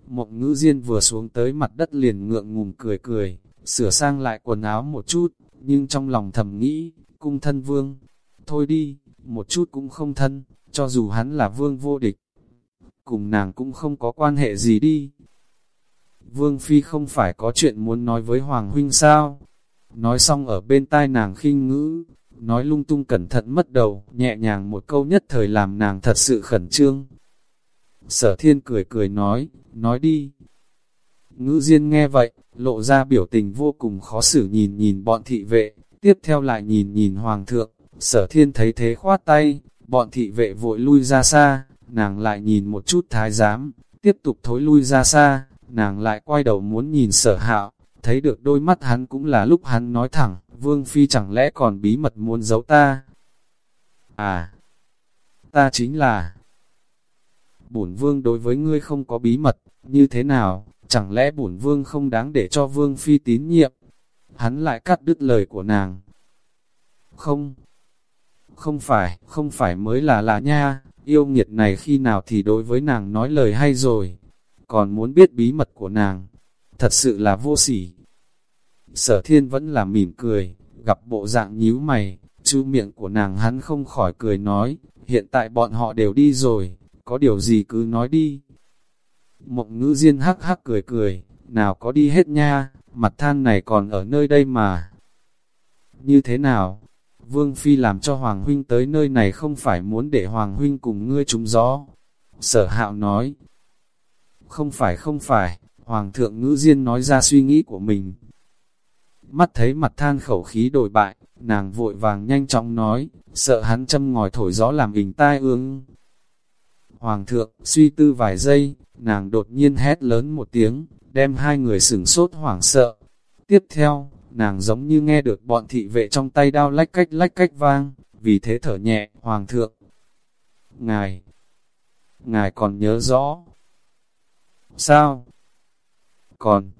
Mộng ngữ diên vừa xuống tới mặt đất liền ngượng ngùng cười cười, sửa sang lại quần áo một chút, nhưng trong lòng thầm nghĩ, cung thân vương, thôi đi, một chút cũng không thân, cho dù hắn là vương vô địch. Cùng nàng cũng không có quan hệ gì đi. Vương Phi không phải có chuyện muốn nói với Hoàng Huynh sao? Nói xong ở bên tai nàng khinh ngữ, nói lung tung cẩn thận mất đầu, nhẹ nhàng một câu nhất thời làm nàng thật sự khẩn trương. Sở thiên cười cười nói, nói đi. Ngữ Diên nghe vậy, lộ ra biểu tình vô cùng khó xử nhìn nhìn bọn thị vệ, tiếp theo lại nhìn nhìn hoàng thượng, sở thiên thấy thế khoát tay, bọn thị vệ vội lui ra xa, nàng lại nhìn một chút thái giám, tiếp tục thối lui ra xa, nàng lại quay đầu muốn nhìn sở hạo, thấy được đôi mắt hắn cũng là lúc hắn nói thẳng, Vương Phi chẳng lẽ còn bí mật muốn giấu ta? À, ta chính là... Bổn Vương đối với ngươi không có bí mật, như thế nào, chẳng lẽ bổn Vương không đáng để cho Vương Phi tín nhiệm? Hắn lại cắt đứt lời của nàng. Không, không phải, không phải mới là lạ nha, yêu nghiệt này khi nào thì đối với nàng nói lời hay rồi, còn muốn biết bí mật của nàng, thật sự là vô sỉ. Sở thiên vẫn là mỉm cười, gặp bộ dạng nhíu mày, chú miệng của nàng hắn không khỏi cười nói, hiện tại bọn họ đều đi rồi, có điều gì cứ nói đi. Mộng ngữ diên hắc hắc cười cười, nào có đi hết nha, mặt than này còn ở nơi đây mà. Như thế nào? Vương Phi làm cho Hoàng Huynh tới nơi này không phải muốn để Hoàng Huynh cùng ngươi trúng gió. Sở hạo nói, không phải không phải, Hoàng thượng ngữ diên nói ra suy nghĩ của mình. Mắt thấy mặt than khẩu khí đổi bại, nàng vội vàng nhanh chóng nói, sợ hắn châm ngòi thổi gió làm hình tai ương. Hoàng thượng, suy tư vài giây, nàng đột nhiên hét lớn một tiếng, đem hai người sửng sốt hoảng sợ. Tiếp theo, nàng giống như nghe được bọn thị vệ trong tay đao lách cách lách cách vang, vì thế thở nhẹ, Hoàng thượng. Ngài, ngài còn nhớ rõ. Sao? Còn,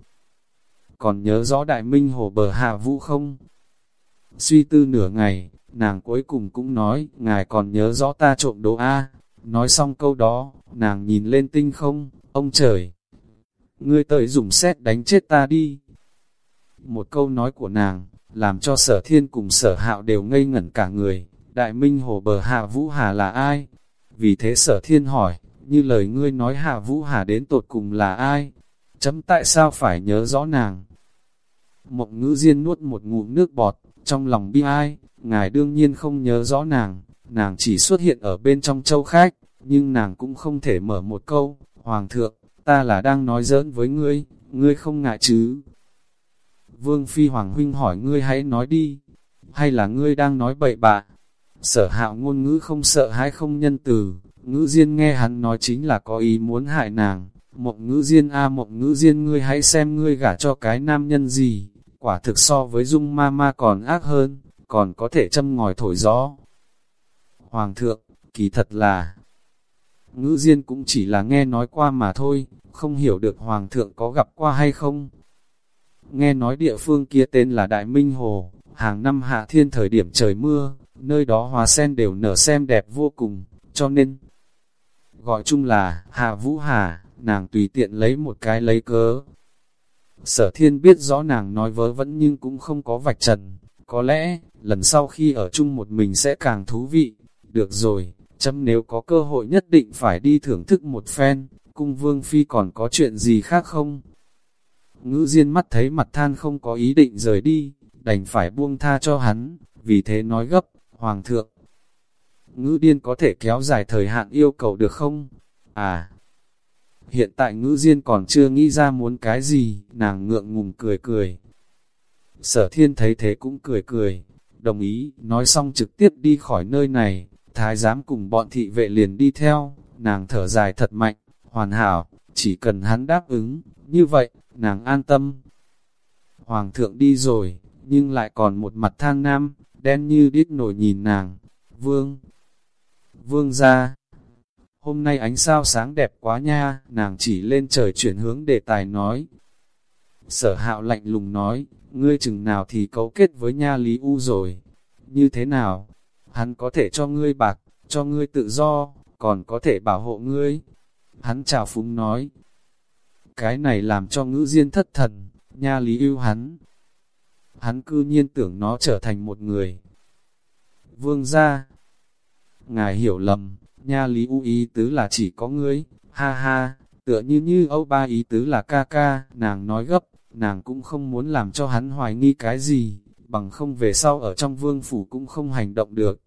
còn nhớ rõ đại minh hồ bờ hạ vũ không? Suy tư nửa ngày, nàng cuối cùng cũng nói, ngài còn nhớ rõ ta trộm đồ A. Nói xong câu đó, nàng nhìn lên tinh không, ông trời. Ngươi tới dùng xét đánh chết ta đi. Một câu nói của nàng, làm cho sở thiên cùng sở hạo đều ngây ngẩn cả người. Đại minh hồ bờ hạ vũ hà là ai? Vì thế sở thiên hỏi, như lời ngươi nói hạ vũ hà đến tột cùng là ai? Chấm tại sao phải nhớ rõ nàng? Mộng ngữ diên nuốt một ngụm nước bọt, trong lòng bi ai, ngài đương nhiên không nhớ rõ nàng, nàng chỉ xuất hiện ở bên trong châu khách, nhưng nàng cũng không thể mở một câu, Hoàng thượng, ta là đang nói giỡn với ngươi, ngươi không ngại chứ? Vương Phi Hoàng Huynh hỏi ngươi hãy nói đi, hay là ngươi đang nói bậy bạ? Sở hạo ngôn ngữ không sợ hãi không nhân từ, ngữ diên nghe hắn nói chính là có ý muốn hại nàng. Mộng ngữ diên a mộng ngữ diên ngươi hãy xem ngươi gả cho cái nam nhân gì, quả thực so với dung ma ma còn ác hơn, còn có thể châm ngòi thổi gió. Hoàng thượng, kỳ thật là, ngữ diên cũng chỉ là nghe nói qua mà thôi, không hiểu được Hoàng thượng có gặp qua hay không. Nghe nói địa phương kia tên là Đại Minh Hồ, hàng năm hạ thiên thời điểm trời mưa, nơi đó hoa sen đều nở xem đẹp vô cùng, cho nên gọi chung là Hạ Vũ Hà, nàng tùy tiện lấy một cái lấy cớ. Sở thiên biết rõ nàng nói vớ vẫn nhưng cũng không có vạch trần, có lẽ, lần sau khi ở chung một mình sẽ càng thú vị. Được rồi, chấm nếu có cơ hội nhất định phải đi thưởng thức một phen, cung vương phi còn có chuyện gì khác không? Ngữ diên mắt thấy mặt than không có ý định rời đi, đành phải buông tha cho hắn, vì thế nói gấp, Hoàng thượng. Ngữ điên có thể kéo dài thời hạn yêu cầu được không? À, hiện tại ngữ diên còn chưa nghĩ ra muốn cái gì, nàng ngượng ngùng cười cười. Sở thiên thấy thế cũng cười cười, đồng ý, nói xong trực tiếp đi khỏi nơi này, thái giám cùng bọn thị vệ liền đi theo, nàng thở dài thật mạnh, hoàn hảo, chỉ cần hắn đáp ứng, như vậy, nàng an tâm. Hoàng thượng đi rồi, nhưng lại còn một mặt thang nam, đen như đít nổi nhìn nàng, vương, vương ra. Hôm nay ánh sao sáng đẹp quá nha, nàng chỉ lên trời chuyển hướng đề tài nói. Sở hạo lạnh lùng nói, ngươi chừng nào thì cấu kết với nha Lý U rồi. Như thế nào? Hắn có thể cho ngươi bạc, cho ngươi tự do, còn có thể bảo hộ ngươi. Hắn chào phúng nói. Cái này làm cho ngữ diên thất thần, nha Lý yêu hắn. Hắn cư nhiên tưởng nó trở thành một người. Vương gia. Ngài hiểu lầm, nha Lý U ý tứ là chỉ có ngươi, ha ha, tựa như như Âu Ba ý tứ là ca ca, nàng nói gấp, nàng cũng không muốn làm cho hắn hoài nghi cái gì, bằng không về sau ở trong vương phủ cũng không hành động được.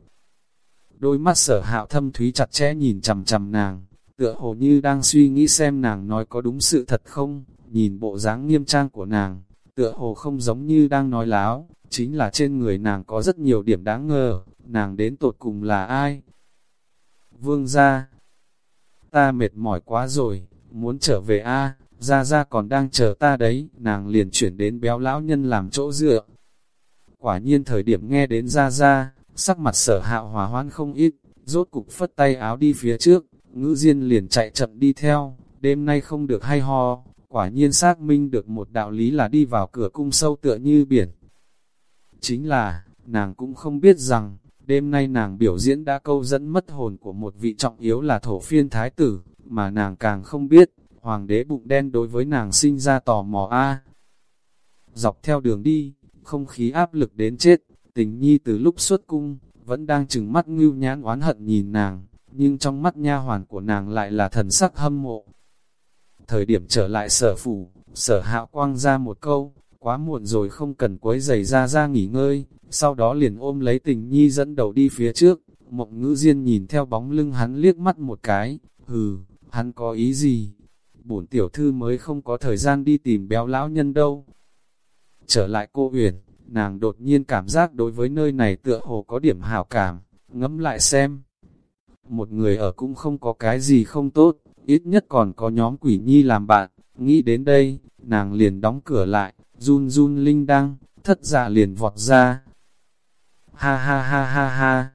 Đôi mắt sở hạo thâm thúy chặt chẽ nhìn chầm chầm nàng, tựa hồ như đang suy nghĩ xem nàng nói có đúng sự thật không, nhìn bộ dáng nghiêm trang của nàng, tựa hồ không giống như đang nói láo, chính là trên người nàng có rất nhiều điểm đáng ngờ, nàng đến tột cùng là ai? Vương ra, ta mệt mỏi quá rồi, muốn trở về a. Gia Gia còn đang chờ ta đấy, nàng liền chuyển đến béo lão nhân làm chỗ dựa. Quả nhiên thời điểm nghe đến Gia Gia, sắc mặt sở hạo hòa hoan không ít, rốt cục phất tay áo đi phía trước, ngữ diên liền chạy chậm đi theo, đêm nay không được hay ho, quả nhiên xác minh được một đạo lý là đi vào cửa cung sâu tựa như biển. Chính là, nàng cũng không biết rằng, đêm nay nàng biểu diễn đã câu dẫn mất hồn của một vị trọng yếu là thổ phiên thái tử, mà nàng càng không biết, hoàng đế bụng đen đối với nàng sinh ra tò mò a. Dọc theo đường đi, không khí áp lực đến chết, tình nhi từ lúc xuất cung, vẫn đang chừng mắt ngưu nhãn oán hận nhìn nàng, nhưng trong mắt nha hoàn của nàng lại là thần sắc hâm mộ. Thời điểm trở lại sở phủ, sở hạo quang ra một câu, quá muộn rồi không cần quấy giày ra ra nghỉ ngơi, sau đó liền ôm lấy tình nhi dẫn đầu đi phía trước, mộng ngữ diên nhìn theo bóng lưng hắn liếc mắt một cái, hừ, hắn có ý gì? Bổn tiểu thư mới không có thời gian đi tìm béo lão nhân đâu. Trở lại cô Uyển, nàng đột nhiên cảm giác đối với nơi này tựa hồ có điểm hảo cảm, ngẫm lại xem. Một người ở cũng không có cái gì không tốt, ít nhất còn có nhóm quỷ nhi làm bạn, nghĩ đến đây, nàng liền đóng cửa lại, run run linh đăng, thất dạ liền vọt ra. Ha ha ha ha ha.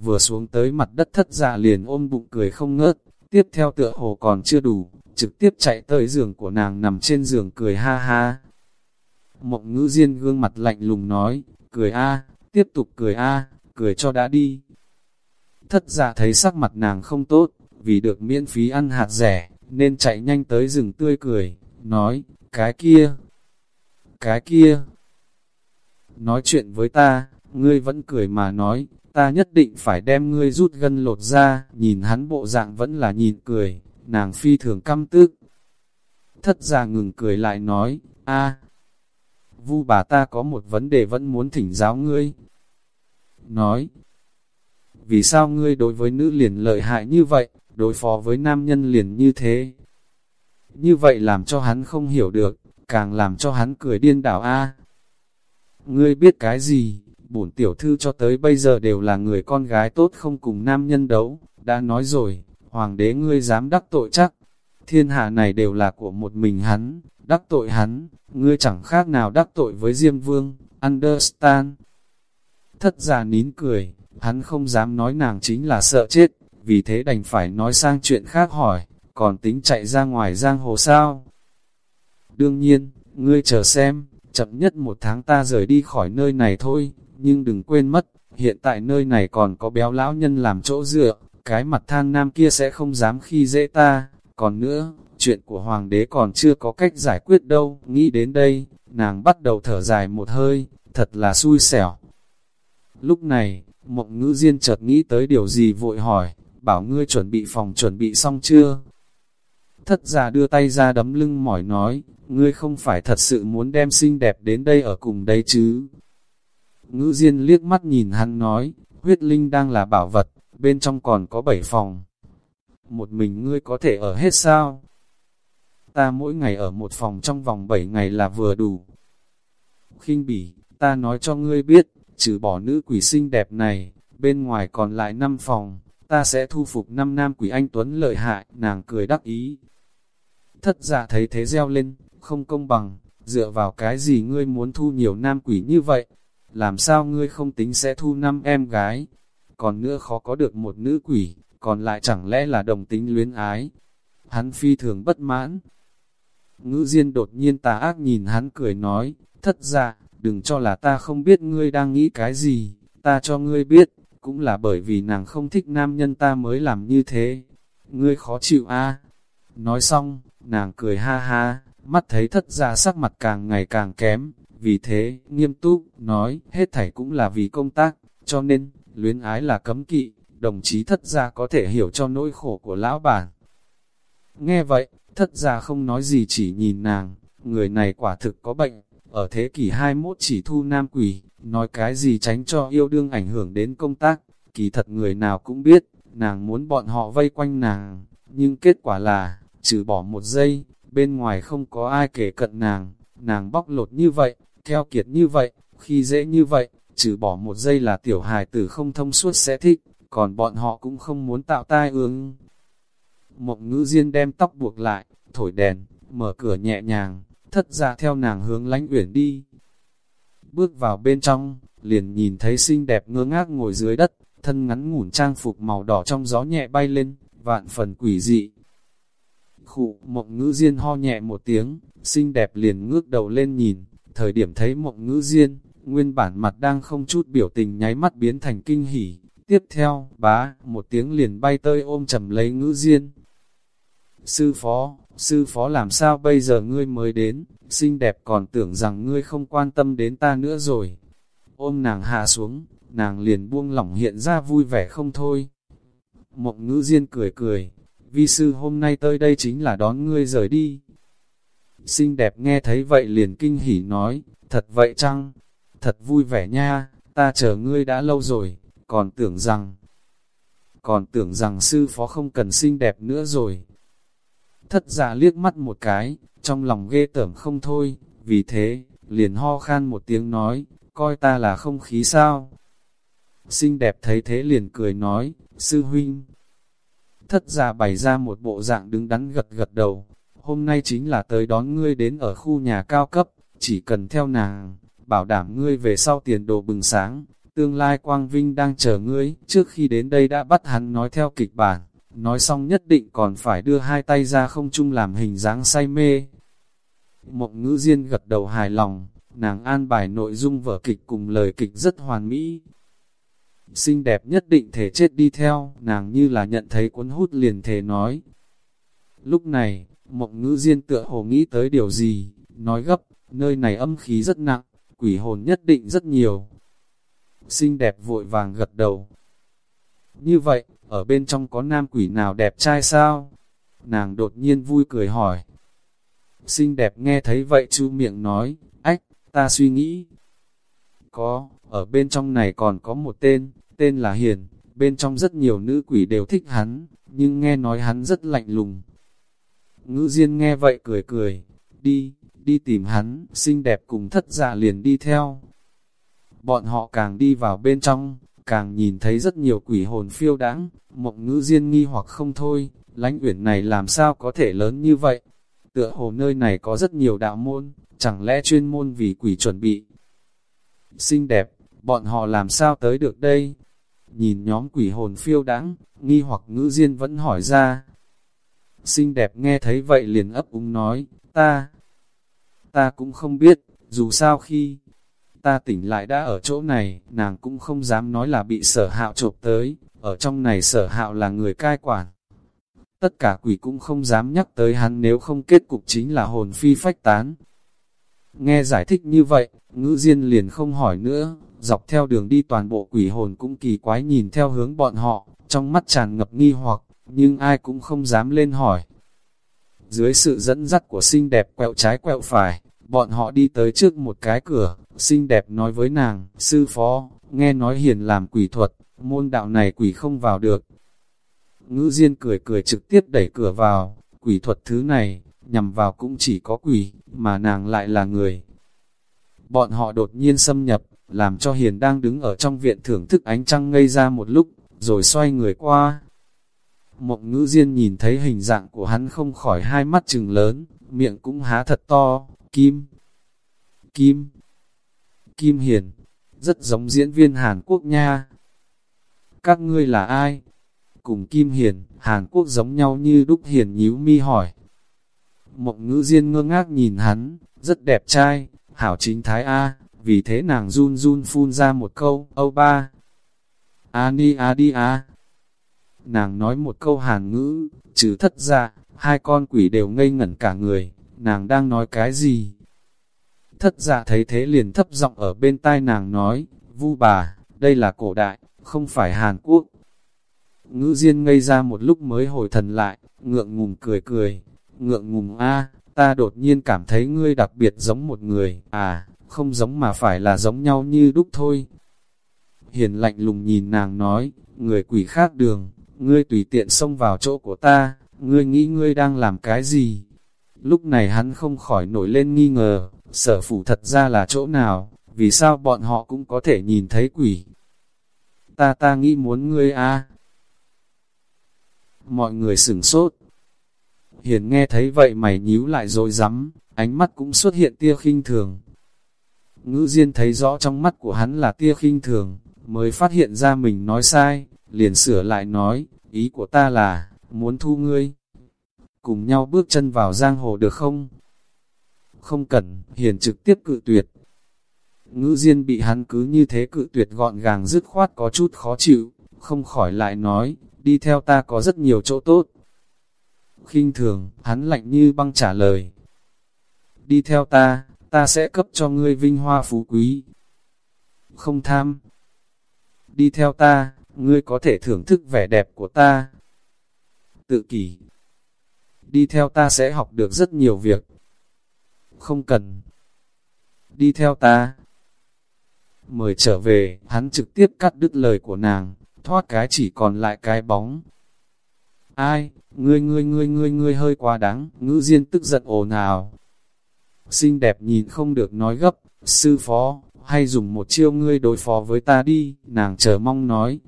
Vừa xuống tới mặt đất thất dạ liền ôm bụng cười không ngớt, tiếp theo tựa hồ còn chưa đủ, trực tiếp chạy tới giường của nàng nằm trên giường cười ha ha. Mộng ngữ diên gương mặt lạnh lùng nói, cười a, tiếp tục cười a, cười cho đã đi. Thất giả thấy sắc mặt nàng không tốt, vì được miễn phí ăn hạt rẻ, nên chạy nhanh tới rừng tươi cười, nói, cái kia, cái kia. Nói chuyện với ta, ngươi vẫn cười mà nói, ta nhất định phải đem ngươi rút gân lột ra, nhìn hắn bộ dạng vẫn là nhìn cười, nàng phi thường căm tức. Thất giả ngừng cười lại nói, a vu bà ta có một vấn đề vẫn muốn thỉnh giáo ngươi. Nói, vì sao ngươi đối với nữ liền lợi hại như vậy, đối phó với nam nhân liền như thế? Như vậy làm cho hắn không hiểu được, càng làm cho hắn cười điên đảo a. Ngươi biết cái gì, bổn tiểu thư cho tới bây giờ đều là người con gái tốt không cùng nam nhân đấu, đã nói rồi, hoàng đế ngươi dám đắc tội chắc, thiên hạ này đều là của một mình hắn, đắc tội hắn, ngươi chẳng khác nào đắc tội với Diêm Vương, understand. Thất giả nín cười, hắn không dám nói nàng chính là sợ chết, vì thế đành phải nói sang chuyện khác hỏi, còn tính chạy ra ngoài giang hồ sao? Đương nhiên, ngươi chờ xem, chậm nhất một tháng ta rời đi khỏi nơi này thôi, nhưng đừng quên mất, hiện tại nơi này còn có béo lão nhân làm chỗ dựa, cái mặt than nam kia sẽ không dám khi dễ ta, còn nữa, chuyện của hoàng đế còn chưa có cách giải quyết đâu, nghĩ đến đây, nàng bắt đầu thở dài một hơi, thật là xui xẻo. Lúc này, mộng ngữ diên chợt nghĩ tới điều gì vội hỏi, bảo ngươi chuẩn bị phòng chuẩn bị xong chưa? Thất già đưa tay ra đấm lưng mỏi nói, ngươi không phải thật sự muốn đem xinh đẹp đến đây ở cùng đây chứ. Ngữ Diên liếc mắt nhìn hắn nói, huyết linh đang là bảo vật, bên trong còn có bảy phòng. Một mình ngươi có thể ở hết sao? Ta mỗi ngày ở một phòng trong vòng bảy ngày là vừa đủ. khinh bỉ, ta nói cho ngươi biết, trừ bỏ nữ quỷ xinh đẹp này, bên ngoài còn lại năm phòng, ta sẽ thu phục năm nam quỷ anh Tuấn lợi hại, nàng cười đắc ý. Thất giả thấy thế reo lên, không công bằng, dựa vào cái gì ngươi muốn thu nhiều nam quỷ như vậy, làm sao ngươi không tính sẽ thu năm em gái, còn nữa khó có được một nữ quỷ, còn lại chẳng lẽ là đồng tính luyến ái. Hắn phi thường bất mãn. Ngữ Diên đột nhiên tà ác nhìn hắn cười nói, thất giả đừng cho là ta không biết ngươi đang nghĩ cái gì, ta cho ngươi biết, cũng là bởi vì nàng không thích nam nhân ta mới làm như thế. Ngươi khó chịu a Nói xong, nàng cười ha ha, mắt thấy thất ra sắc mặt càng ngày càng kém, vì thế, nghiêm túc, nói, hết thảy cũng là vì công tác, cho nên, luyến ái là cấm kỵ, đồng chí thất gia có thể hiểu cho nỗi khổ của lão bản. Nghe vậy, thất gia không nói gì chỉ nhìn nàng, người này quả thực có bệnh, ở thế kỷ 21 chỉ thu nam quỷ, nói cái gì tránh cho yêu đương ảnh hưởng đến công tác, kỳ thật người nào cũng biết, nàng muốn bọn họ vây quanh nàng, nhưng kết quả là, trừ bỏ một giây, bên ngoài không có ai kể cận nàng, nàng bóc lột như vậy, keo kiệt như vậy, khi dễ như vậy, trừ bỏ một giây là tiểu hài tử không thông suốt sẽ thích, còn bọn họ cũng không muốn tạo tai ương. Mộng ngữ diên đem tóc buộc lại, thổi đèn, mở cửa nhẹ nhàng, thất ra theo nàng hướng lánh uyển đi. Bước vào bên trong, liền nhìn thấy xinh đẹp ngơ ngác ngồi dưới đất, thân ngắn ngủn trang phục màu đỏ trong gió nhẹ bay lên, vạn phần quỷ dị. Khụ, mộng ngữ diên ho nhẹ một tiếng, xinh đẹp liền ngước đầu lên nhìn, thời điểm thấy mộng ngữ diên, nguyên bản mặt đang không chút biểu tình nháy mắt biến thành kinh hỉ. Tiếp theo, bá, một tiếng liền bay tơi ôm chầm lấy ngữ diên. Sư phó, sư phó làm sao bây giờ ngươi mới đến, xinh đẹp còn tưởng rằng ngươi không quan tâm đến ta nữa rồi. Ôm nàng hạ xuống, nàng liền buông lỏng hiện ra vui vẻ không thôi. Mộng ngữ diên cười cười, vi sư hôm nay tới đây chính là đón ngươi rời đi. Xinh đẹp nghe thấy vậy liền kinh hỉ nói, thật vậy chăng? Thật vui vẻ nha, ta chờ ngươi đã lâu rồi, còn tưởng rằng, còn tưởng rằng sư phó không cần xinh đẹp nữa rồi. Thất giả liếc mắt một cái, trong lòng ghê tởm không thôi, vì thế, liền ho khan một tiếng nói, coi ta là không khí sao. Xinh đẹp thấy thế liền cười nói, sư huynh. Thất giả bày ra một bộ dạng đứng đắn gật gật đầu, hôm nay chính là tới đón ngươi đến ở khu nhà cao cấp, chỉ cần theo nàng, bảo đảm ngươi về sau tiền đồ bừng sáng, tương lai quang vinh đang chờ ngươi, trước khi đến đây đã bắt hắn nói theo kịch bản, nói xong nhất định còn phải đưa hai tay ra không chung làm hình dáng say mê. Mộng ngữ diên gật đầu hài lòng, nàng an bài nội dung vở kịch cùng lời kịch rất hoàn mỹ. Xinh đẹp nhất định thể chết đi theo, nàng như là nhận thấy cuốn hút liền thể nói. Lúc này, mộng ngữ diên tựa hồ nghĩ tới điều gì, nói gấp, nơi này âm khí rất nặng, quỷ hồn nhất định rất nhiều. Xinh đẹp vội vàng gật đầu. Như vậy, ở bên trong có nam quỷ nào đẹp trai sao? Nàng đột nhiên vui cười hỏi. Xinh đẹp nghe thấy vậy chu miệng nói, ách, ta suy nghĩ. Có, ở bên trong này còn có một tên, tên là Hiền, bên trong rất nhiều nữ quỷ đều thích hắn, nhưng nghe nói hắn rất lạnh lùng. Ngữ Diên nghe vậy cười cười, đi, đi tìm hắn, xinh đẹp cùng thất dạ liền đi theo. Bọn họ càng đi vào bên trong, càng nhìn thấy rất nhiều quỷ hồn phiêu đãng, mộng ngữ Diên nghi hoặc không thôi, lãnh uyển này làm sao có thể lớn như vậy. Tựa hồ nơi này có rất nhiều đạo môn, chẳng lẽ chuyên môn vì quỷ chuẩn bị. Xinh đẹp, bọn họ làm sao tới được đây? Nhìn nhóm quỷ hồn phiêu đãng, nghi hoặc ngữ diên vẫn hỏi ra. Xinh đẹp nghe thấy vậy liền ấp úng nói, ta, ta cũng không biết, dù sao khi ta tỉnh lại đã ở chỗ này, nàng cũng không dám nói là bị sở hạo trộm tới, ở trong này sở hạo là người cai quản. Tất cả quỷ cũng không dám nhắc tới hắn nếu không kết cục chính là hồn phi phách tán. Nghe giải thích như vậy, ngữ diên liền không hỏi nữa, dọc theo đường đi toàn bộ quỷ hồn cũng kỳ quái nhìn theo hướng bọn họ, trong mắt tràn ngập nghi hoặc, nhưng ai cũng không dám lên hỏi. Dưới sự dẫn dắt của xinh đẹp quẹo trái quẹo phải, bọn họ đi tới trước một cái cửa, xinh đẹp nói với nàng, sư phó, nghe nói hiền làm quỷ thuật, môn đạo này quỷ không vào được. Ngữ Diên cười cười trực tiếp đẩy cửa vào, quỷ thuật thứ này, nhằm vào cũng chỉ có quỷ, mà nàng lại là người. Bọn họ đột nhiên xâm nhập, làm cho Hiền đang đứng ở trong viện thưởng thức ánh trăng ngây ra một lúc, rồi xoay người qua. Mộng ngữ Diên nhìn thấy hình dạng của hắn không khỏi hai mắt trừng lớn, miệng cũng há thật to, Kim, Kim, Kim Hiền, rất giống diễn viên Hàn Quốc nha. Các ngươi là ai? Cùng Kim Hiền, Hàn Quốc giống nhau như đúc Hiền nhíu mi hỏi. Mộng ngữ diên ngơ ngác nhìn hắn, rất đẹp trai, hảo chính thái A, vì thế nàng run run phun ra một câu, Âu ba. Ani a đi a. Nàng nói một câu hàn ngữ, trừ thất ra, hai con quỷ đều ngây ngẩn cả người, nàng đang nói cái gì? Thất dạ thấy thế liền thấp giọng ở bên tai nàng nói, vu bà, đây là cổ đại, không phải Hàn Quốc. Ngữ Diên ngây ra một lúc mới hồi thần lại, ngượng ngùng cười cười, ngượng ngùng a, ta đột nhiên cảm thấy ngươi đặc biệt giống một người, à, không giống mà phải là giống nhau như đúc thôi. Hiền lạnh lùng nhìn nàng nói, người quỷ khác đường, ngươi tùy tiện xông vào chỗ của ta, ngươi nghĩ ngươi đang làm cái gì? Lúc này hắn không khỏi nổi lên nghi ngờ, sở phủ thật ra là chỗ nào, vì sao bọn họ cũng có thể nhìn thấy quỷ. Ta ta nghĩ muốn ngươi a Mọi người sửng sốt. Hiền nghe thấy vậy mày nhíu lại rồi rắm ánh mắt cũng xuất hiện tia khinh thường. Ngữ Diên thấy rõ trong mắt của hắn là tia khinh thường, mới phát hiện ra mình nói sai, liền sửa lại nói, ý của ta là, muốn thu ngươi cùng nhau bước chân vào giang hồ được không? Không cần, hiền trực tiếp cự tuyệt. Ngữ diên bị hắn cứ như thế cự tuyệt gọn gàng dứt khoát có chút khó chịu, không khỏi lại nói, đi theo ta có rất nhiều chỗ tốt. khinh thường, hắn lạnh như băng trả lời. Đi theo ta, ta sẽ cấp cho ngươi vinh hoa phú quý. Không tham. Đi theo ta, ngươi có thể thưởng thức vẻ đẹp của ta. Tự kỷ, đi theo ta sẽ học được rất nhiều việc không cần. Đi theo ta. Mời trở về, hắn trực tiếp cắt đứt lời của nàng, thoát cái chỉ còn lại cái bóng. Ai, ngươi ngươi ngươi ngươi ngươi hơi quá đáng, ngữ diên tức giận ồn ào. Xinh đẹp nhìn không được nói gấp, sư phó, hay dùng một chiêu ngươi đối phó với ta đi, nàng chờ mong nói.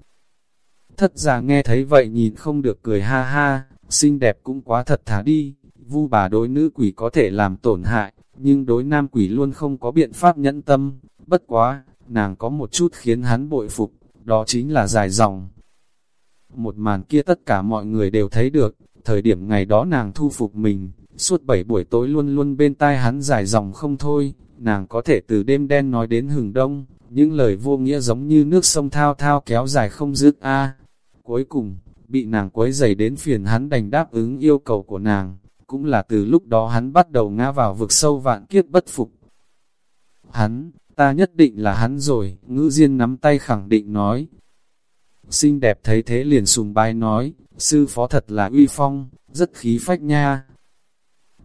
Thất giả nghe thấy vậy nhìn không được cười ha ha, xinh đẹp cũng quá thật thà đi, vu bà đối nữ quỷ có thể làm tổn hại, nhưng đối nam quỷ luôn không có biện pháp nhẫn tâm, bất quá, nàng có một chút khiến hắn bội phục, đó chính là dài dòng. Một màn kia tất cả mọi người đều thấy được, thời điểm ngày đó nàng thu phục mình, suốt bảy buổi tối luôn luôn bên tai hắn dài dòng không thôi, nàng có thể từ đêm đen nói đến hừng đông, những lời vô nghĩa giống như nước sông thao thao kéo dài không dứt a. Cuối cùng, bị nàng quấy dày đến phiền hắn đành đáp ứng yêu cầu của nàng, cũng là từ lúc đó hắn bắt đầu ngã vào vực sâu vạn kiếp bất phục. Hắn, ta nhất định là hắn rồi, ngữ diên nắm tay khẳng định nói. Xinh đẹp thấy thế liền sùng bái nói, sư phó thật là uy phong, rất khí phách nha.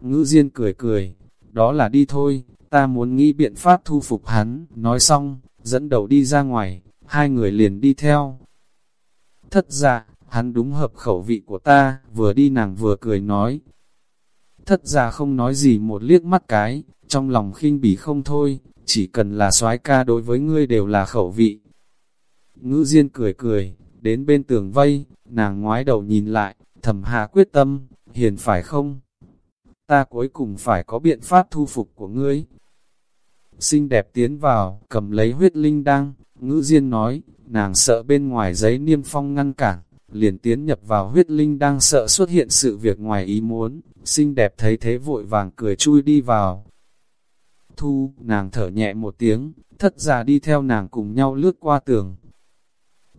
Ngữ diên cười cười, đó là đi thôi, ta muốn nghĩ biện pháp thu phục hắn, nói xong, dẫn đầu đi ra ngoài, hai người liền đi theo. Thất ra, hắn đúng hợp khẩu vị của ta, vừa đi nàng vừa cười nói. Thất ra không nói gì một liếc mắt cái, trong lòng khinh bỉ không thôi, chỉ cần là soái ca đối với ngươi đều là khẩu vị. Ngữ Diên cười cười, đến bên tường vây, nàng ngoái đầu nhìn lại, thầm hạ quyết tâm, hiền phải không? Ta cuối cùng phải có biện pháp thu phục của ngươi. Xinh đẹp tiến vào, cầm lấy huyết linh đăng, ngữ Diên nói, nàng sợ bên ngoài giấy niêm phong ngăn cản, liền tiến nhập vào huyết linh đang sợ xuất hiện sự việc ngoài ý muốn, xinh đẹp thấy thế vội vàng cười chui đi vào, thu, nàng thở nhẹ một tiếng, thất ra đi theo nàng cùng nhau lướt qua tường.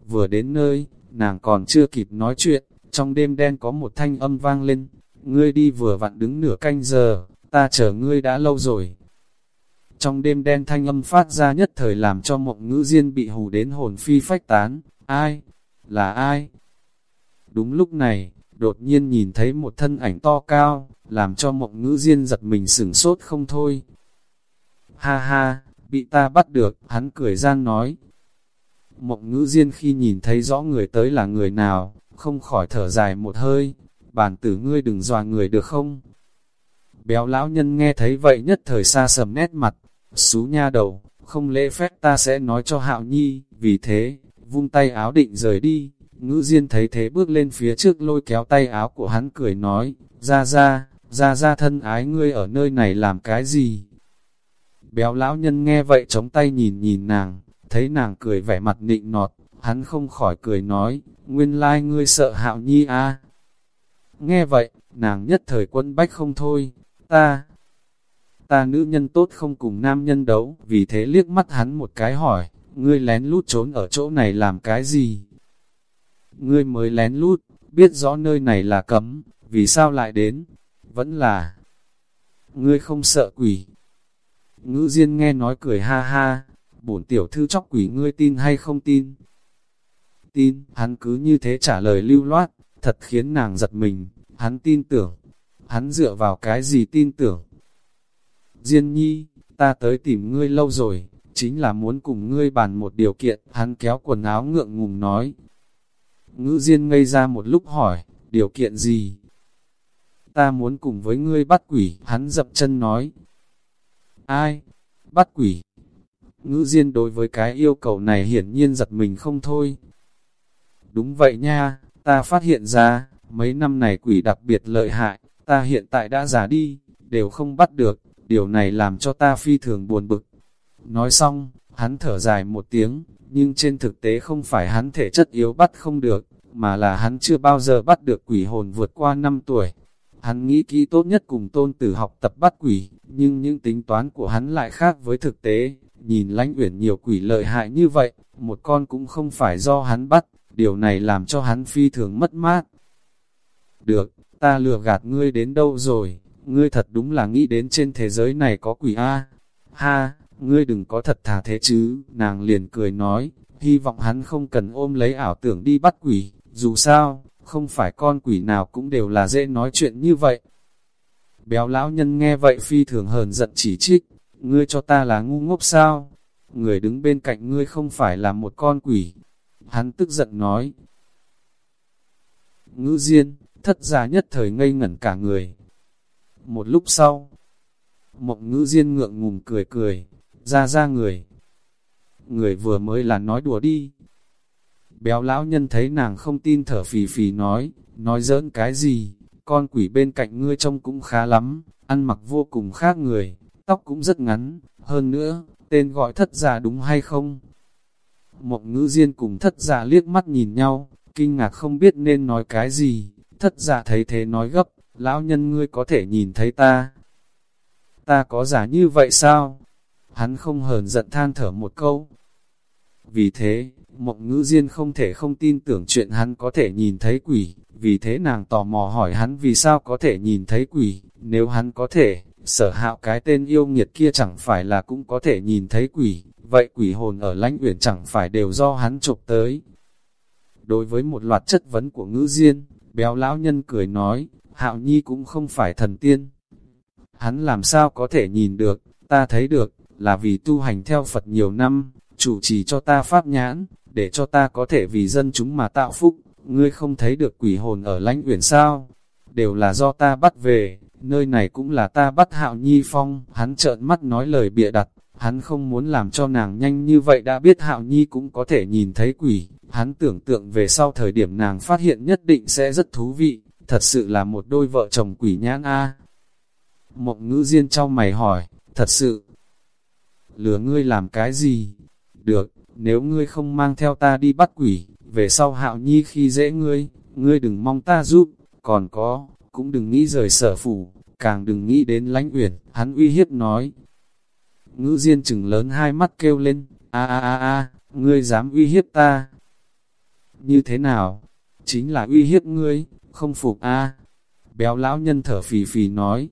Vừa đến nơi, nàng còn chưa kịp nói chuyện, trong đêm đen có một thanh âm vang lên, ngươi đi vừa vặn đứng nửa canh giờ, ta chờ ngươi đã lâu rồi. Trong đêm đen thanh âm phát ra nhất thời làm cho mộng ngữ diên bị hù đến hồn phi phách tán, ai? Là ai? Đúng lúc này, đột nhiên nhìn thấy một thân ảnh to cao, làm cho mộng ngữ diên giật mình sửng sốt không thôi, Ha ha, bị ta bắt được, hắn cười gian nói. Mộng ngữ diên khi nhìn thấy rõ người tới là người nào, không khỏi thở dài một hơi, bản tử ngươi đừng dòa người được không? Béo lão nhân nghe thấy vậy nhất thời xa sầm nét mặt, xú nha đầu, không lễ phép ta sẽ nói cho hạo nhi, vì thế, vung tay áo định rời đi, ngữ diên thấy thế bước lên phía trước lôi kéo tay áo của hắn cười nói, ra ra, ra ra thân ái ngươi ở nơi này làm cái gì? Béo lão nhân nghe vậy chống tay nhìn nhìn nàng, thấy nàng cười vẻ mặt nịnh nọt, hắn không khỏi cười nói, nguyên lai ngươi sợ hạo nhi a Nghe vậy, nàng nhất thời quân bách không thôi, ta, ta nữ nhân tốt không cùng nam nhân đấu, vì thế liếc mắt hắn một cái hỏi, ngươi lén lút trốn ở chỗ này làm cái gì? Ngươi mới lén lút, biết rõ nơi này là cấm, vì sao lại đến? Vẫn là, ngươi không sợ quỷ, Ngữ Diên nghe nói cười ha ha, bổn tiểu thư chóc quỷ ngươi tin hay không tin? Tin, hắn cứ như thế trả lời lưu loát, thật khiến nàng giật mình, hắn tin tưởng. Hắn dựa vào cái gì tin tưởng? Diên nhi, ta tới tìm ngươi lâu rồi, chính là muốn cùng ngươi bàn một điều kiện, hắn kéo quần áo ngượng ngùng nói. Ngữ Diên ngây ra một lúc hỏi, điều kiện gì? Ta muốn cùng với ngươi bắt quỷ, hắn dập chân nói, Ai? Bắt quỷ. Ngữ Diên đối với cái yêu cầu này hiển nhiên giật mình không thôi. Đúng vậy nha, ta phát hiện ra, mấy năm này quỷ đặc biệt lợi hại, ta hiện tại đã già đi, đều không bắt được, điều này làm cho ta phi thường buồn bực. Nói xong, hắn thở dài một tiếng, nhưng trên thực tế không phải hắn thể chất yếu bắt không được, mà là hắn chưa bao giờ bắt được quỷ hồn vượt qua 5 tuổi. Hắn nghĩ kỹ tốt nhất cùng tôn tử học tập bắt quỷ, nhưng những tính toán của hắn lại khác với thực tế. Nhìn lãnh uyển nhiều quỷ lợi hại như vậy, một con cũng không phải do hắn bắt, điều này làm cho hắn phi thường mất mát. Được, ta lừa gạt ngươi đến đâu rồi, ngươi thật đúng là nghĩ đến trên thế giới này có quỷ A. Ha, ngươi đừng có thật thà thế chứ, nàng liền cười nói, hy vọng hắn không cần ôm lấy ảo tưởng đi bắt quỷ, dù sao, không phải con quỷ nào cũng đều là dễ nói chuyện như vậy. Béo lão nhân nghe vậy phi thường hờn giận chỉ trích, ngươi cho ta là ngu ngốc sao? Người đứng bên cạnh ngươi không phải là một con quỷ. Hắn tức giận nói. Ngữ diên, thất giả nhất thời ngây ngẩn cả người. Một lúc sau, mộng ngữ diên ngượng ngùng cười cười, ra ra người. Người vừa mới là nói đùa đi. Béo lão nhân thấy nàng không tin thở phì phì nói, nói giỡn cái gì, con quỷ bên cạnh ngươi trông cũng khá lắm, ăn mặc vô cùng khác người, tóc cũng rất ngắn, hơn nữa, tên gọi thất giả đúng hay không? Mộng ngữ diên cùng thất giả liếc mắt nhìn nhau, kinh ngạc không biết nên nói cái gì, thất giả thấy thế nói gấp, lão nhân ngươi có thể nhìn thấy ta. Ta có giả như vậy sao? Hắn không hờn giận than thở một câu. Vì thế, mộng ngữ diên không thể không tin tưởng chuyện hắn có thể nhìn thấy quỷ, vì thế nàng tò mò hỏi hắn vì sao có thể nhìn thấy quỷ, nếu hắn có thể, sở hạo cái tên yêu nghiệt kia chẳng phải là cũng có thể nhìn thấy quỷ, vậy quỷ hồn ở lãnh uyển chẳng phải đều do hắn chụp tới. Đối với một loạt chất vấn của ngữ diên, béo lão nhân cười nói, hạo nhi cũng không phải thần tiên. Hắn làm sao có thể nhìn được, ta thấy được, là vì tu hành theo Phật nhiều năm, chủ trì cho ta pháp nhãn, để cho ta có thể vì dân chúng mà tạo phúc, ngươi không thấy được quỷ hồn ở lãnh uyển sao, đều là do ta bắt về, nơi này cũng là ta bắt hạo nhi phong, hắn trợn mắt nói lời bịa đặt, hắn không muốn làm cho nàng nhanh như vậy. Đã biết hạo nhi cũng có thể nhìn thấy quỷ, hắn tưởng tượng về sau thời điểm nàng phát hiện nhất định sẽ rất thú vị, thật sự là một đôi vợ chồng quỷ nhãn a. Mộng ngữ diên trong mày hỏi, thật sự, lừa ngươi làm cái gì? Được, nếu ngươi không mang theo ta đi bắt quỷ, về sau hạo nhi khi dễ ngươi, ngươi đừng mong ta giúp, còn có, cũng đừng nghĩ rời sở phủ, càng đừng nghĩ đến lãnh uyển, hắn uy hiếp nói. Ngữ diên chừng lớn hai mắt kêu lên, a a a a, ngươi dám uy hiếp ta. Như thế nào? Chính là uy hiếp ngươi, không phục a Béo lão nhân thở phì phì nói.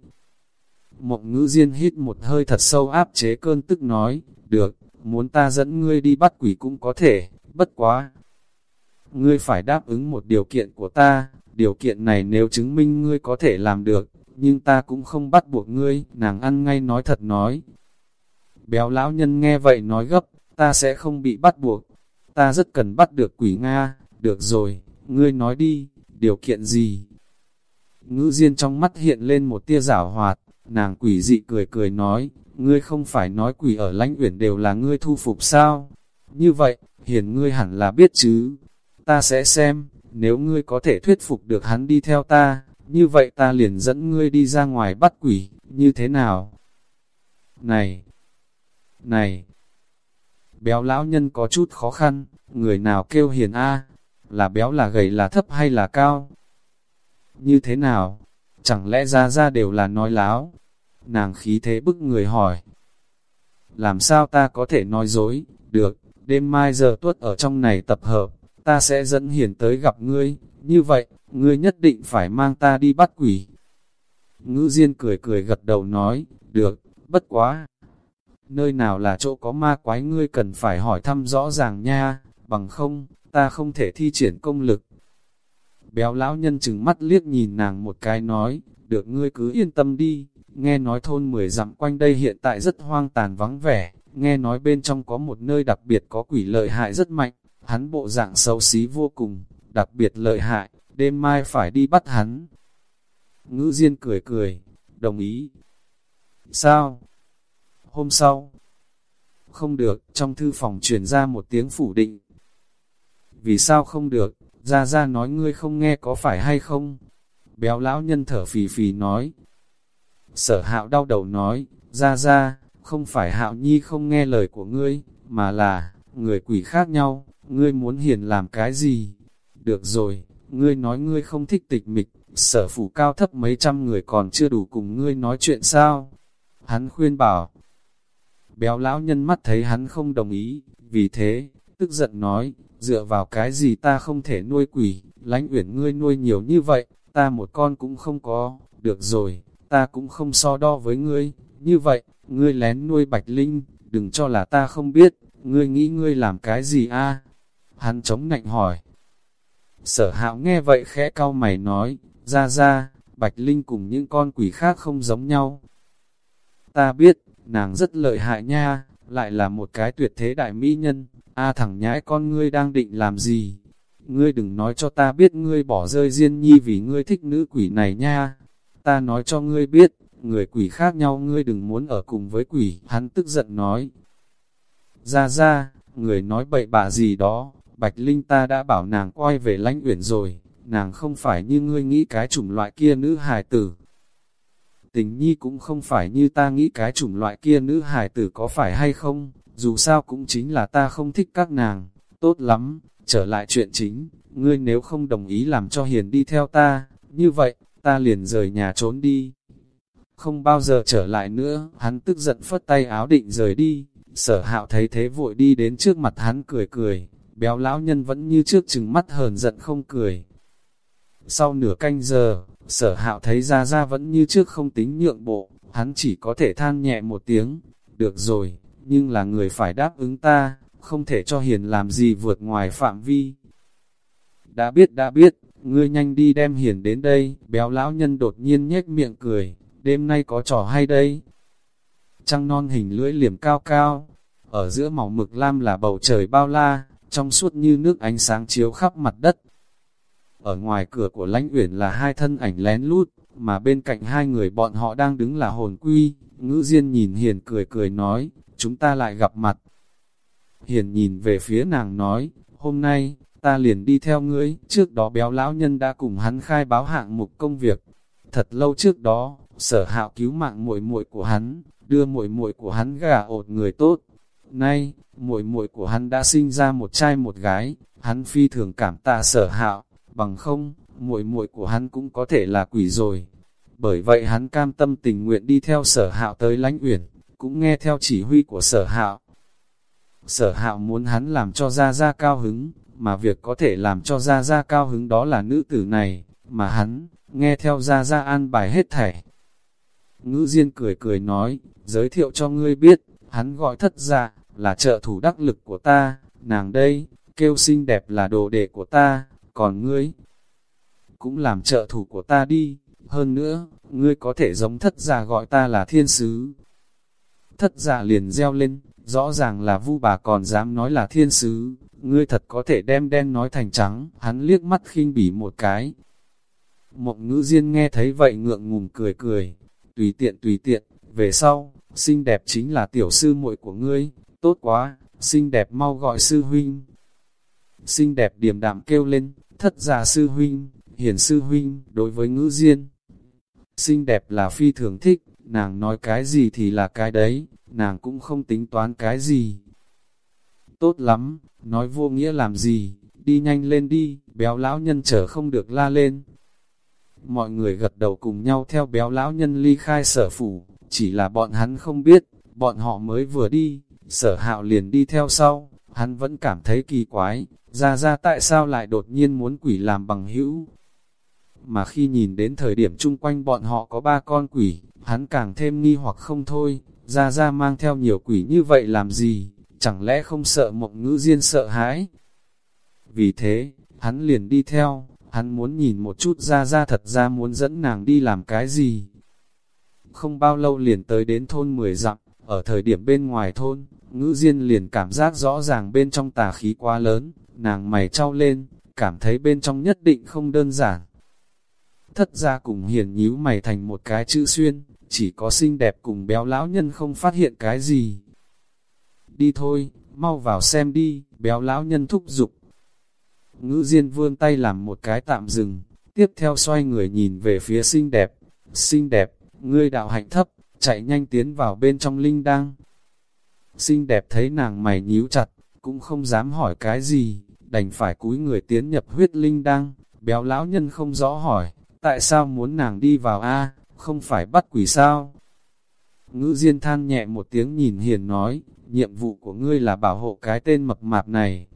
Mộng ngữ diên hít một hơi thật sâu áp chế cơn tức nói, được, muốn ta dẫn ngươi đi bắt quỷ cũng có thể, bất quá. Ngươi phải đáp ứng một điều kiện của ta, điều kiện này nếu chứng minh ngươi có thể làm được, nhưng ta cũng không bắt buộc ngươi, nàng ăn ngay nói thật nói. Béo lão nhân nghe vậy nói gấp, ta sẽ không bị bắt buộc, ta rất cần bắt được quỷ Nga, được rồi, ngươi nói đi, điều kiện gì? Ngữ diên trong mắt hiện lên một tia giảo hoạt, nàng quỷ dị cười cười nói, ngươi không phải nói quỷ ở lãnh uyển đều là ngươi thu phục sao? Như vậy, hiền ngươi hẳn là biết chứ, ta sẽ xem, nếu ngươi có thể thuyết phục được hắn đi theo ta, như vậy ta liền dẫn ngươi đi ra ngoài bắt quỷ, như thế nào? Này! Này! Béo lão nhân có chút khó khăn, người nào kêu hiền A, là béo là gầy là thấp hay là cao? Như thế nào? Chẳng lẽ ra ra đều là nói láo? Nàng khí thế bức người hỏi. Làm sao ta có thể nói dối? Được, đêm mai giờ tuất ở trong này tập hợp, ta sẽ dẫn hiền tới gặp ngươi, như vậy, ngươi nhất định phải mang ta đi bắt quỷ. Ngữ Diên cười cười gật đầu nói, được, bất quá. Nơi nào là chỗ có ma quái ngươi cần phải hỏi thăm rõ ràng nha, bằng không, ta không thể thi triển công lực. Béo lão nhân chừng mắt liếc nhìn nàng một cái nói, được ngươi cứ yên tâm đi, nghe nói thôn mười dặm quanh đây hiện tại rất hoang tàn vắng vẻ, nghe nói bên trong có một nơi đặc biệt có quỷ lợi hại rất mạnh, hắn bộ dạng xấu xí vô cùng, đặc biệt lợi hại, đêm mai phải đi bắt hắn. Ngữ Diên cười cười, đồng ý. Sao? Hôm sau? Không được, trong thư phòng truyền ra một tiếng phủ định. Vì sao không được? gia gia nói ngươi không nghe có phải hay không? Béo lão nhân thở phì phì nói. Sở hạo đau đầu nói, ra ra, không phải hạo nhi không nghe lời của ngươi, mà là, người quỷ khác nhau, ngươi muốn hiền làm cái gì? Được rồi, ngươi nói ngươi không thích tịch mịch, sở phủ cao thấp mấy trăm người còn chưa đủ cùng ngươi nói chuyện sao? Hắn khuyên bảo. Béo lão nhân mắt thấy hắn không đồng ý, vì thế, tức giận nói, dựa vào cái gì ta không thể nuôi quỷ, lãnh uyển ngươi nuôi nhiều như vậy, ta một con cũng không có, được rồi, ta cũng không so đo với ngươi, như vậy, ngươi lén nuôi bạch linh, đừng cho là ta không biết, ngươi nghĩ ngươi làm cái gì a? Hắn chống nạnh hỏi. Sở hạo nghe vậy khẽ cau mày nói, ra ra, Bạch Linh cùng những con quỷ khác không giống nhau. Ta biết, nàng rất lợi hại nha, lại là một cái tuyệt thế đại mỹ nhân, a thẳng nhãi con ngươi đang định làm gì? Ngươi đừng nói cho ta biết ngươi bỏ rơi Diên Nhi vì ngươi thích nữ quỷ này nha. Ta nói cho ngươi biết, người quỷ khác nhau ngươi đừng muốn ở cùng với quỷ, hắn tức giận nói. Ra ra, người nói bậy bạ gì đó, Bạch Linh ta đã bảo nàng quay về lãnh uyển rồi, nàng không phải như ngươi nghĩ cái chủng loại kia nữ hài tử. Tình nhi cũng không phải như ta nghĩ cái chủng loại kia nữ hài tử có phải hay không, dù sao cũng chính là ta không thích các nàng, tốt lắm, trở lại chuyện chính, ngươi nếu không đồng ý làm cho Hiền đi theo ta, như vậy, ta liền rời nhà trốn đi. Không bao giờ trở lại nữa, hắn tức giận phất tay áo định rời đi, sở hạo thấy thế vội đi đến trước mặt hắn cười cười, béo lão nhân vẫn như trước chừng mắt hờn giận không cười. Sau nửa canh giờ, sở hạo thấy ra ra vẫn như trước không tính nhượng bộ, hắn chỉ có thể than nhẹ một tiếng, được rồi, nhưng là người phải đáp ứng ta, không thể cho hiền làm gì vượt ngoài phạm vi. Đã biết đã biết, ngươi nhanh đi đem hiền đến đây, béo lão nhân đột nhiên nhếch miệng cười, đêm nay có trò hay đây. Trăng non hình lưỡi liềm cao cao, ở giữa màu mực lam là bầu trời bao la, trong suốt như nước ánh sáng chiếu khắp mặt đất. Ở ngoài cửa của lãnh uyển là hai thân ảnh lén lút, mà bên cạnh hai người bọn họ đang đứng là hồn quy, ngữ diên nhìn hiền cười cười nói, chúng ta lại gặp mặt. Hiền nhìn về phía nàng nói, hôm nay, ta liền đi theo ngươi, trước đó béo lão nhân đã cùng hắn khai báo hạng mục công việc. Thật lâu trước đó, sở hạo cứu mạng muội muội của hắn, đưa muội muội của hắn gà ột người tốt. Nay, muội muội của hắn đã sinh ra một trai một gái, hắn phi thường cảm tạ sở hạo, bằng không, muội muội của hắn cũng có thể là quỷ rồi. Bởi vậy hắn cam tâm tình nguyện đi theo sở hạo tới lãnh uyển, cũng nghe theo chỉ huy của sở hạo. Sở hạo muốn hắn làm cho Gia Gia cao hứng, mà việc có thể làm cho Gia Gia cao hứng đó là nữ tử này, mà hắn, nghe theo Gia Gia an bài hết thảy. Ngữ Diên cười cười nói, giới thiệu cho ngươi biết, hắn gọi thất dạ, là trợ thủ đắc lực của ta, nàng đây, kêu xinh đẹp là đồ đệ của ta, còn ngươi, cũng làm trợ thủ của ta đi, hơn nữa, ngươi có thể giống thất dạ gọi ta là thiên sứ. Thất dạ liền reo lên, rõ ràng là vu bà còn dám nói là thiên sứ, ngươi thật có thể đem đen nói thành trắng, hắn liếc mắt khinh bỉ một cái. Mộng ngữ diên nghe thấy vậy ngượng ngùng cười cười, tùy tiện tùy tiện, về sau, xinh đẹp chính là tiểu sư muội của ngươi, tốt quá, xinh đẹp mau gọi sư huynh. Xinh đẹp điềm đạm kêu lên, thất giả sư huynh, hiển sư huynh, đối với ngữ diên. Xinh đẹp là phi thường thích, nàng nói cái gì thì là cái đấy, nàng cũng không tính toán cái gì. Tốt lắm, nói vô nghĩa làm gì, đi nhanh lên đi, béo lão nhân chờ không được la lên. Mọi người gật đầu cùng nhau theo béo lão nhân ly khai sở phủ, chỉ là bọn hắn không biết, bọn họ mới vừa đi, sở hạo liền đi theo sau, hắn vẫn cảm thấy kỳ quái, ra ra tại sao lại đột nhiên muốn quỷ làm bằng hữu. Mà khi nhìn đến thời điểm chung quanh bọn họ có ba con quỷ, hắn càng thêm nghi hoặc không thôi, ra ra mang theo nhiều quỷ như vậy làm gì, chẳng lẽ không sợ mộng ngữ diên sợ hãi. Vì thế, hắn liền đi theo, hắn muốn nhìn một chút ra ra thật ra muốn dẫn nàng đi làm cái gì. Không bao lâu liền tới đến thôn 10 dặm, ở thời điểm bên ngoài thôn, ngữ diên liền cảm giác rõ ràng bên trong tà khí quá lớn, nàng mày trao lên, cảm thấy bên trong nhất định không đơn giản. Thất ra cùng hiền nhíu mày thành một cái chữ xuyên, chỉ có xinh đẹp cùng béo lão nhân không phát hiện cái gì. Đi thôi, mau vào xem đi, béo lão nhân thúc giục. Ngữ diên vươn tay làm một cái tạm dừng, tiếp theo xoay người nhìn về phía xinh đẹp. Xinh đẹp, ngươi đạo hạnh thấp, chạy nhanh tiến vào bên trong linh đăng. Xinh đẹp thấy nàng mày nhíu chặt, cũng không dám hỏi cái gì, đành phải cúi người tiến nhập huyết linh đăng. Béo lão nhân không rõ hỏi, tại sao muốn nàng đi vào A, không phải bắt quỷ sao? Ngữ Diên than nhẹ một tiếng nhìn Hiền nói, nhiệm vụ của ngươi là bảo hộ cái tên mập mạp này.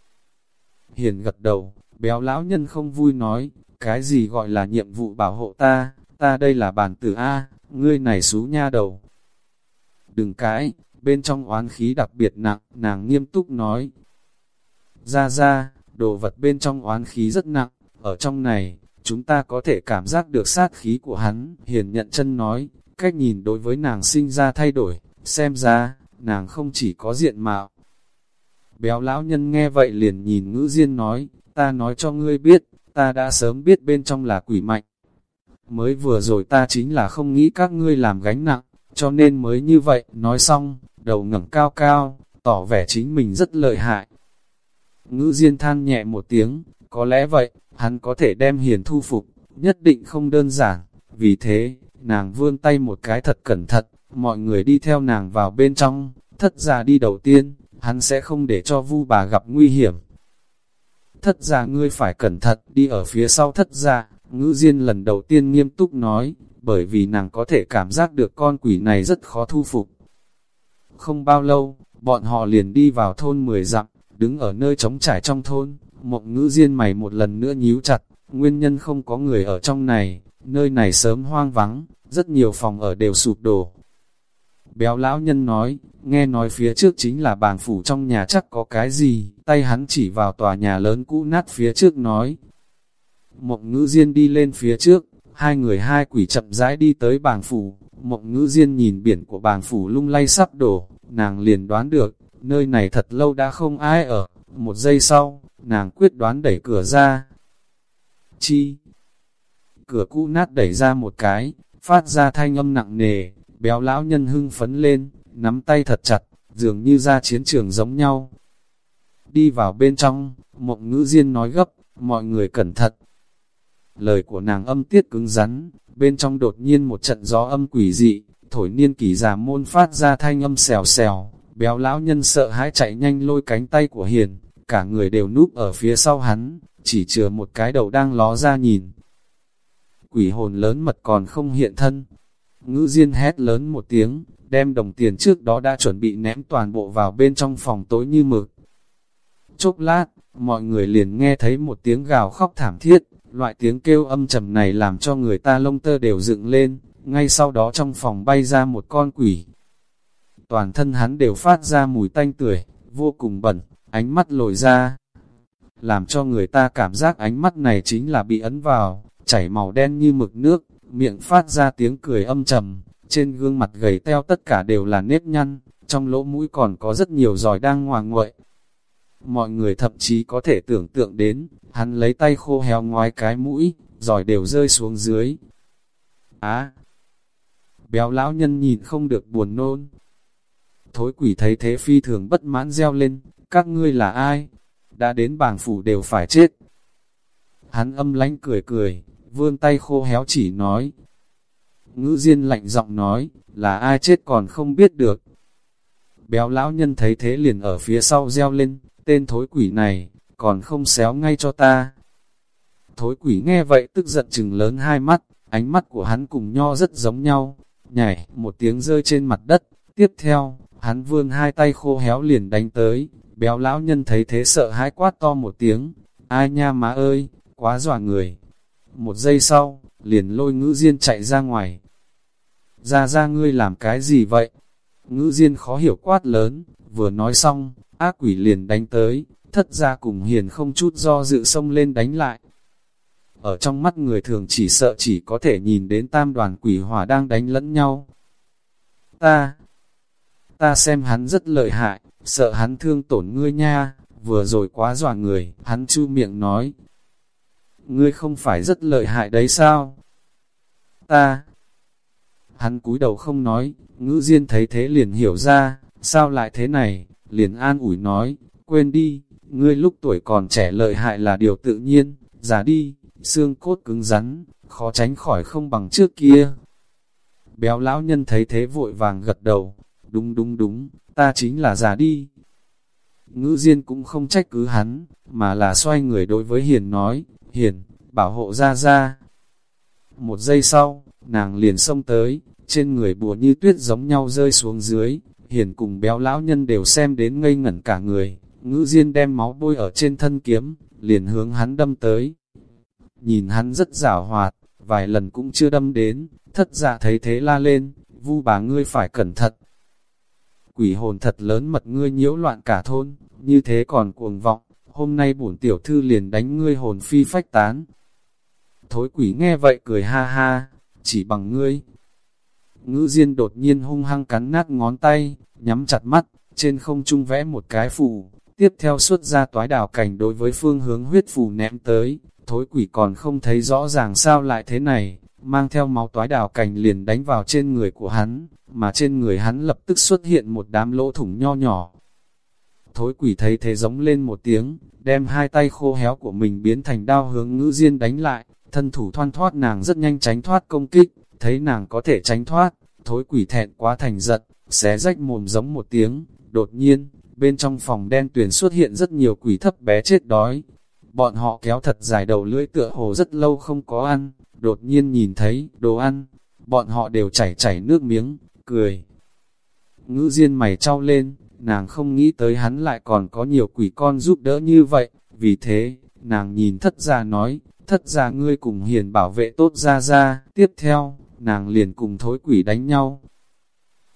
Hiền gật đầu, béo lão nhân không vui nói, cái gì gọi là nhiệm vụ bảo hộ ta, ta đây là bản tử A, ngươi này xú nha đầu. Đừng cãi, bên trong oán khí đặc biệt nặng, nàng nghiêm túc nói. Ra ra, đồ vật bên trong oán khí rất nặng, ở trong này, chúng ta có thể cảm giác được sát khí của hắn. Hiền nhận chân nói, cách nhìn đối với nàng sinh ra thay đổi, xem ra, nàng không chỉ có diện mạo. Béo lão nhân nghe vậy liền nhìn ngữ diên nói, ta nói cho ngươi biết, ta đã sớm biết bên trong là quỷ mạnh. Mới vừa rồi ta chính là không nghĩ các ngươi làm gánh nặng, cho nên mới như vậy, nói xong, đầu ngẩng cao cao, tỏ vẻ chính mình rất lợi hại. Ngữ diên than nhẹ một tiếng, có lẽ vậy, hắn có thể đem hiền thu phục, nhất định không đơn giản, vì thế, nàng vươn tay một cái thật cẩn thận, mọi người đi theo nàng vào bên trong, thất gia đi đầu tiên, hắn sẽ không để cho vu bà gặp nguy hiểm. Thất gia ngươi phải cẩn thận, đi ở phía sau thất gia. ngữ diên lần đầu tiên nghiêm túc nói, bởi vì nàng có thể cảm giác được con quỷ này rất khó thu phục. Không bao lâu, bọn họ liền đi vào thôn 10 dặm, đứng ở nơi trống trải trong thôn, mộng ngữ diên mày một lần nữa nhíu chặt, nguyên nhân không có người ở trong này, nơi này sớm hoang vắng, rất nhiều phòng ở đều sụp đổ. Béo lão nhân nói, nghe nói phía trước chính là bàng phủ trong nhà chắc có cái gì, tay hắn chỉ vào tòa nhà lớn cũ nát phía trước nói. Mộng ngữ diên đi lên phía trước, hai người hai quỷ chậm rãi đi tới bàng phủ, mộng ngữ diên nhìn biển của bàng phủ lung lay sắp đổ, nàng liền đoán được, nơi này thật lâu đã không ai ở, một giây sau, nàng quyết đoán đẩy cửa ra. Chi? Cửa cũ nát đẩy ra một cái, phát ra thanh âm nặng nề, béo lão nhân hưng phấn lên, nắm tay thật chặt, dường như ra chiến trường giống nhau. Đi vào bên trong, mộng ngữ diên nói gấp, mọi người cẩn thận. Lời của nàng âm tiết cứng rắn, bên trong đột nhiên một trận gió âm quỷ dị, thổi niên kỳ già môn phát ra thanh âm xèo xèo, béo lão nhân sợ hãi chạy nhanh lôi cánh tay của hiền, cả người đều núp ở phía sau hắn, chỉ chừa một cái đầu đang ló ra nhìn. Quỷ hồn lớn mật còn không hiện thân. Ngữ diên hét lớn một tiếng, đem đồng tiền trước đó đã chuẩn bị ném toàn bộ vào bên trong phòng tối như mực. Chốc lát, mọi người liền nghe thấy một tiếng gào khóc thảm thiết, loại tiếng kêu âm trầm này làm cho người ta lông tơ đều dựng lên, ngay sau đó trong phòng bay ra một con quỷ. Toàn thân hắn đều phát ra mùi tanh tưởi, vô cùng bẩn, ánh mắt lồi ra, làm cho người ta cảm giác ánh mắt này chính là bị ấn vào, chảy màu đen như mực nước, miệng phát ra tiếng cười âm trầm, trên gương mặt gầy teo tất cả đều là nếp nhăn, trong lỗ mũi còn có rất nhiều giòi đang ngoà nguội. Mọi người thậm chí có thể tưởng tượng đến, hắn lấy tay khô héo ngoái cái mũi, giòi đều rơi xuống dưới. Á! béo lão nhân nhìn không được buồn nôn. Thối quỷ thấy thế phi thường bất mãn reo lên, các ngươi là ai? Đã đến bảng phủ đều phải chết. Hắn âm lánh cười cười, vươn tay khô héo chỉ nói. Ngữ diên lạnh giọng nói, là ai chết còn không biết được. Béo lão nhân thấy thế liền ở phía sau reo lên, tên thối quỷ này, còn không xéo ngay cho ta. Thối quỷ nghe vậy tức giận chừng lớn hai mắt, ánh mắt của hắn cùng nho rất giống nhau, nhảy, một tiếng rơi trên mặt đất. Tiếp theo, hắn vươn hai tay khô héo liền đánh tới, béo lão nhân thấy thế sợ hãi quát to một tiếng, ai nha má ơi, quá dọa người. Một giây sau, liền lôi ngữ diên chạy ra ngoài. Ra ra ngươi làm cái gì vậy? Ngữ diên khó hiểu quát lớn, vừa nói xong, ác quỷ liền đánh tới, thất ra cùng hiền không chút do dự sông lên đánh lại. Ở trong mắt người thường chỉ sợ chỉ có thể nhìn đến tam đoàn quỷ hỏa đang đánh lẫn nhau. Ta, ta xem hắn rất lợi hại, sợ hắn thương tổn ngươi nha, vừa rồi quá dọa người, hắn chu miệng nói. Ngươi không phải rất lợi hại đấy sao? Ta, hắn cúi đầu không nói, ngữ diên thấy thế liền hiểu ra, sao lại thế này, liền an ủi nói, quên đi, ngươi lúc tuổi còn trẻ lợi hại là điều tự nhiên, già đi, xương cốt cứng rắn, khó tránh khỏi không bằng trước kia. Béo lão nhân thấy thế vội vàng gật đầu, đúng đúng đúng, ta chính là già đi. Ngữ Diên cũng không trách cứ hắn, mà là xoay người đối với Hiền nói, Hiền, bảo hộ ra ra. Một giây sau, nàng liền xông tới, trên người bùa như tuyết giống nhau rơi xuống dưới, Hiền cùng béo lão nhân đều xem đến ngây ngẩn cả người, ngữ Diên đem máu bôi ở trên thân kiếm, liền hướng hắn đâm tới. Nhìn hắn rất giả hoạt, vài lần cũng chưa đâm đến, thất dạ thấy thế la lên, vu bà ngươi phải cẩn thận, quỷ hồn thật lớn mật ngươi nhiễu loạn cả thôn, như thế còn cuồng vọng, hôm nay bổn tiểu thư liền đánh ngươi hồn phi phách tán. Thối quỷ nghe vậy cười ha ha, chỉ bằng ngươi. Ngữ Diên đột nhiên hung hăng cắn nát ngón tay, nhắm chặt mắt, trên không trung vẽ một cái phù, tiếp theo xuất ra toái đảo cảnh đối với phương hướng huyết phù ném tới, thối quỷ còn không thấy rõ ràng sao lại thế này, mang theo máu toái đảo cảnh liền đánh vào trên người của hắn, mà trên người hắn lập tức xuất hiện một đám lỗ thủng nho nhỏ. Thối quỷ thấy thế giống lên một tiếng, đem hai tay khô héo của mình biến thành đao hướng ngữ diên đánh lại, thân thủ thoan thoát nàng rất nhanh tránh thoát công kích, thấy nàng có thể tránh thoát, thối quỷ thẹn quá thành giận, xé rách mồm giống một tiếng, đột nhiên, bên trong phòng đen tuyển xuất hiện rất nhiều quỷ thấp bé chết đói. Bọn họ kéo thật dài đầu lưỡi tựa hồ rất lâu không có ăn, đột nhiên nhìn thấy đồ ăn, bọn họ đều chảy chảy nước miếng, cười. Ngữ diên mày trao lên, nàng không nghĩ tới hắn lại còn có nhiều quỷ con giúp đỡ như vậy, vì thế, nàng nhìn thất gia nói, thất gia ngươi cùng hiền bảo vệ tốt ra ra, tiếp theo, nàng liền cùng thối quỷ đánh nhau.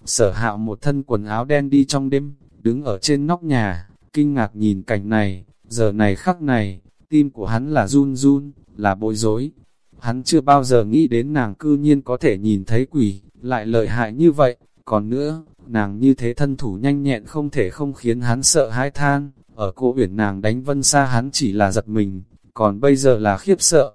Sở hạo một thân quần áo đen đi trong đêm, đứng ở trên nóc nhà, kinh ngạc nhìn cảnh này, giờ này khắc này, tim của hắn là run run, là bối rối. Hắn chưa bao giờ nghĩ đến nàng cư nhiên có thể nhìn thấy quỷ, lại lợi hại như vậy, còn nữa, nàng như thế thân thủ nhanh nhẹn không thể không khiến hắn sợ hãi than, ở cô uyển nàng đánh vân xa hắn chỉ là giật mình, còn bây giờ là khiếp sợ.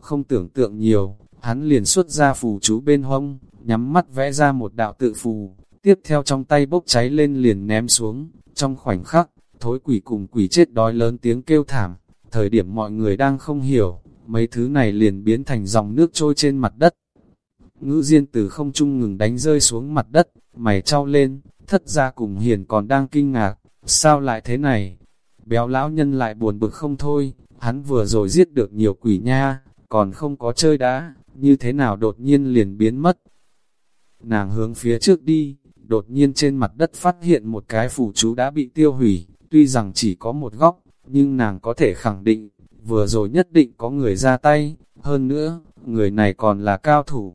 Không tưởng tượng nhiều, hắn liền xuất ra phù chú bên hông, nhắm mắt vẽ ra một đạo tự phù, tiếp theo trong tay bốc cháy lên liền ném xuống, trong khoảnh khắc, thối quỷ cùng quỷ chết đói lớn tiếng kêu thảm, thời điểm mọi người đang không hiểu, mấy thứ này liền biến thành dòng nước trôi trên mặt đất. Ngữ diên từ không trung ngừng đánh rơi xuống mặt đất, mày trao lên, thất ra cùng hiền còn đang kinh ngạc, sao lại thế này? Béo lão nhân lại buồn bực không thôi, hắn vừa rồi giết được nhiều quỷ nha, còn không có chơi đá, như thế nào đột nhiên liền biến mất. Nàng hướng phía trước đi, đột nhiên trên mặt đất phát hiện một cái phù chú đã bị tiêu hủy, tuy rằng chỉ có một góc, nhưng nàng có thể khẳng định, vừa rồi nhất định có người ra tay, hơn nữa, người này còn là cao thủ.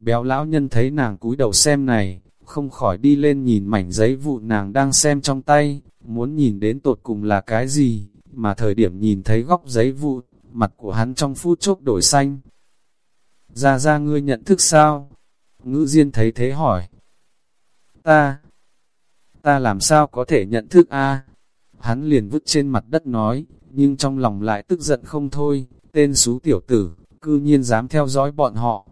Béo lão nhân thấy nàng cúi đầu xem này, không khỏi đi lên nhìn mảnh giấy vụ nàng đang xem trong tay, muốn nhìn đến tột cùng là cái gì, mà thời điểm nhìn thấy góc giấy vụ, mặt của hắn trong phút chốc đổi xanh. Ra ra ngươi nhận thức sao? Ngữ Diên thấy thế hỏi. Ta, ta làm sao có thể nhận thức a? Hắn liền vứt trên mặt đất nói, nhưng trong lòng lại tức giận không thôi, tên xú tiểu tử, cư nhiên dám theo dõi bọn họ.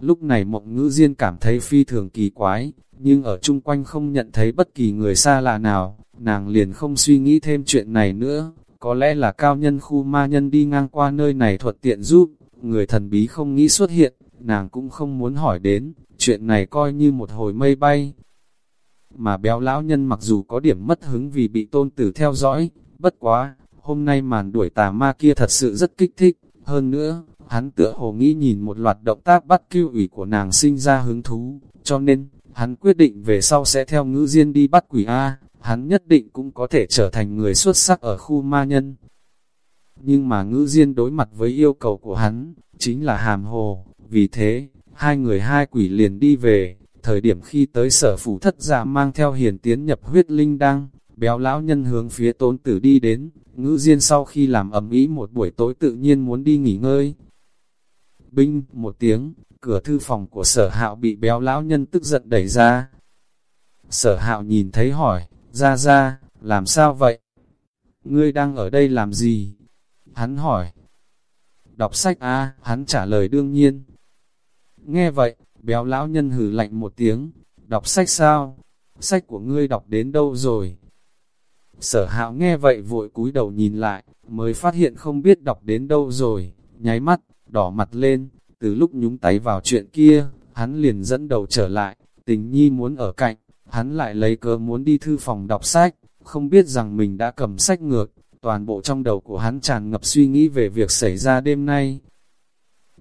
Lúc này mộng ngữ diên cảm thấy phi thường kỳ quái, nhưng ở chung quanh không nhận thấy bất kỳ người xa lạ nào, nàng liền không suy nghĩ thêm chuyện này nữa, có lẽ là cao nhân khu ma nhân đi ngang qua nơi này thuận tiện giúp, người thần bí không nghĩ xuất hiện, nàng cũng không muốn hỏi đến, chuyện này coi như một hồi mây bay. Mà béo lão nhân mặc dù có điểm mất hứng vì bị tôn tử theo dõi, bất quá, hôm nay màn đuổi tà ma kia thật sự rất kích thích, hơn nữa, hắn tựa hồ nghĩ nhìn một loạt động tác bắt cưu ủy của nàng sinh ra hứng thú, cho nên, hắn quyết định về sau sẽ theo ngữ diên đi bắt quỷ A, hắn nhất định cũng có thể trở thành người xuất sắc ở khu ma nhân. Nhưng mà ngữ diên đối mặt với yêu cầu của hắn, chính là hàm hồ, vì thế, hai người hai quỷ liền đi về, thời điểm khi tới sở phủ thất giả mang theo hiền tiến nhập huyết linh đăng, béo lão nhân hướng phía tôn tử đi đến, ngữ diên sau khi làm ẩm ý một buổi tối tự nhiên muốn đi nghỉ ngơi. Binh, một tiếng, cửa thư phòng của sở hạo bị béo lão nhân tức giận đẩy ra. Sở hạo nhìn thấy hỏi, ra ra, làm sao vậy? Ngươi đang ở đây làm gì? Hắn hỏi. Đọc sách a hắn trả lời đương nhiên. Nghe vậy, béo lão nhân hử lạnh một tiếng, đọc sách sao? Sách của ngươi đọc đến đâu rồi? Sở hạo nghe vậy vội cúi đầu nhìn lại, mới phát hiện không biết đọc đến đâu rồi, nháy mắt, đỏ mặt lên, từ lúc nhúng tay vào chuyện kia, hắn liền dẫn đầu trở lại, tình nhi muốn ở cạnh, hắn lại lấy cớ muốn đi thư phòng đọc sách, không biết rằng mình đã cầm sách ngược, toàn bộ trong đầu của hắn tràn ngập suy nghĩ về việc xảy ra đêm nay.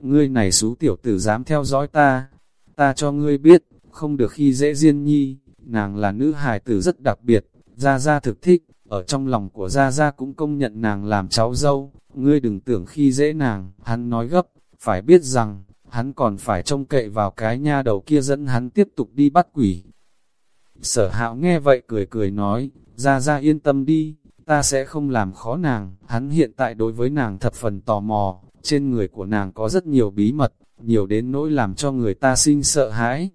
Ngươi này xú tiểu tử dám theo dõi ta, ta cho ngươi biết, không được khi dễ diên nhi, nàng là nữ hài tử rất đặc biệt, Gia Gia thực thích, ở trong lòng của Gia Gia cũng công nhận nàng làm cháu dâu, ngươi đừng tưởng khi dễ nàng, hắn nói gấp, phải biết rằng, hắn còn phải trông cậy vào cái nha đầu kia dẫn hắn tiếp tục đi bắt quỷ. Sở hạo nghe vậy cười cười nói, Gia Gia yên tâm đi, ta sẽ không làm khó nàng. Hắn hiện tại đối với nàng thập phần tò mò, trên người của nàng có rất nhiều bí mật, nhiều đến nỗi làm cho người ta sinh sợ hãi.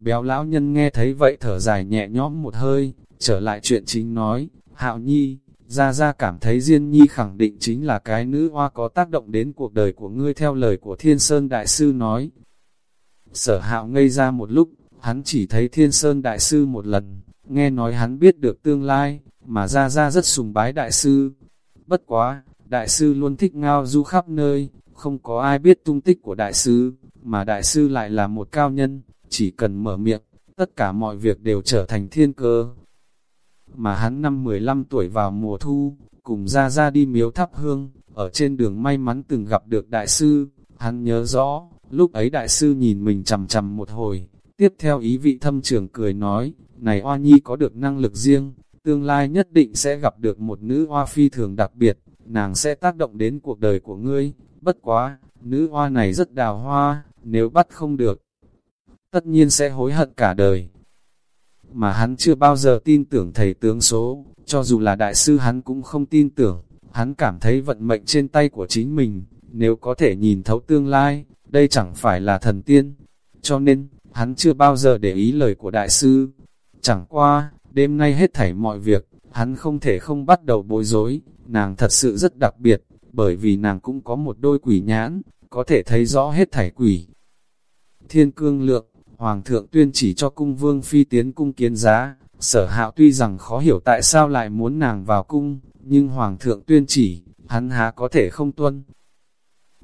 Béo lão nhân nghe thấy vậy thở dài nhẹ nhõm một hơi, trở lại chuyện chính nói, Hạo Nhi, Gia Gia cảm thấy Diên Nhi khẳng định chính là cái nữ hoa có tác động đến cuộc đời của ngươi theo lời của Thiên Sơn Đại Sư nói. Sở hạo ngây ra một lúc, hắn chỉ thấy Thiên Sơn Đại Sư một lần, nghe nói hắn biết được tương lai, mà Gia Gia rất sùng bái Đại Sư. Bất quá, Đại Sư luôn thích ngao du khắp nơi, không có ai biết tung tích của Đại Sư, mà Đại Sư lại là một cao nhân, chỉ cần mở miệng, tất cả mọi việc đều trở thành thiên cơ. Mà hắn năm 15 tuổi vào mùa thu, cùng ra ra đi miếu thắp hương, ở trên đường may mắn từng gặp được đại sư, hắn nhớ rõ, lúc ấy đại sư nhìn mình chầm chầm một hồi, tiếp theo ý vị thâm trường cười nói, này oa Nhi có được năng lực riêng, tương lai nhất định sẽ gặp được một nữ oa phi thường đặc biệt, nàng sẽ tác động đến cuộc đời của ngươi, bất quá, nữ oa này rất đào hoa, nếu bắt không được, tất nhiên sẽ hối hận cả đời. Mà hắn chưa bao giờ tin tưởng thầy tướng số, cho dù là đại sư hắn cũng không tin tưởng, hắn cảm thấy vận mệnh trên tay của chính mình, nếu có thể nhìn thấu tương lai, đây chẳng phải là thần tiên. Cho nên, hắn chưa bao giờ để ý lời của đại sư. Chẳng qua, đêm nay hết thảy mọi việc, hắn không thể không bắt đầu bối rối, nàng thật sự rất đặc biệt, bởi vì nàng cũng có một đôi quỷ nhãn, có thể thấy rõ hết thảy quỷ. Thiên cương lượng, Hoàng thượng tuyên chỉ cho cung vương phi tiến cung kiến giá, sở hạo tuy rằng khó hiểu tại sao lại muốn nàng vào cung, nhưng Hoàng thượng tuyên chỉ, hắn há có thể không tuân.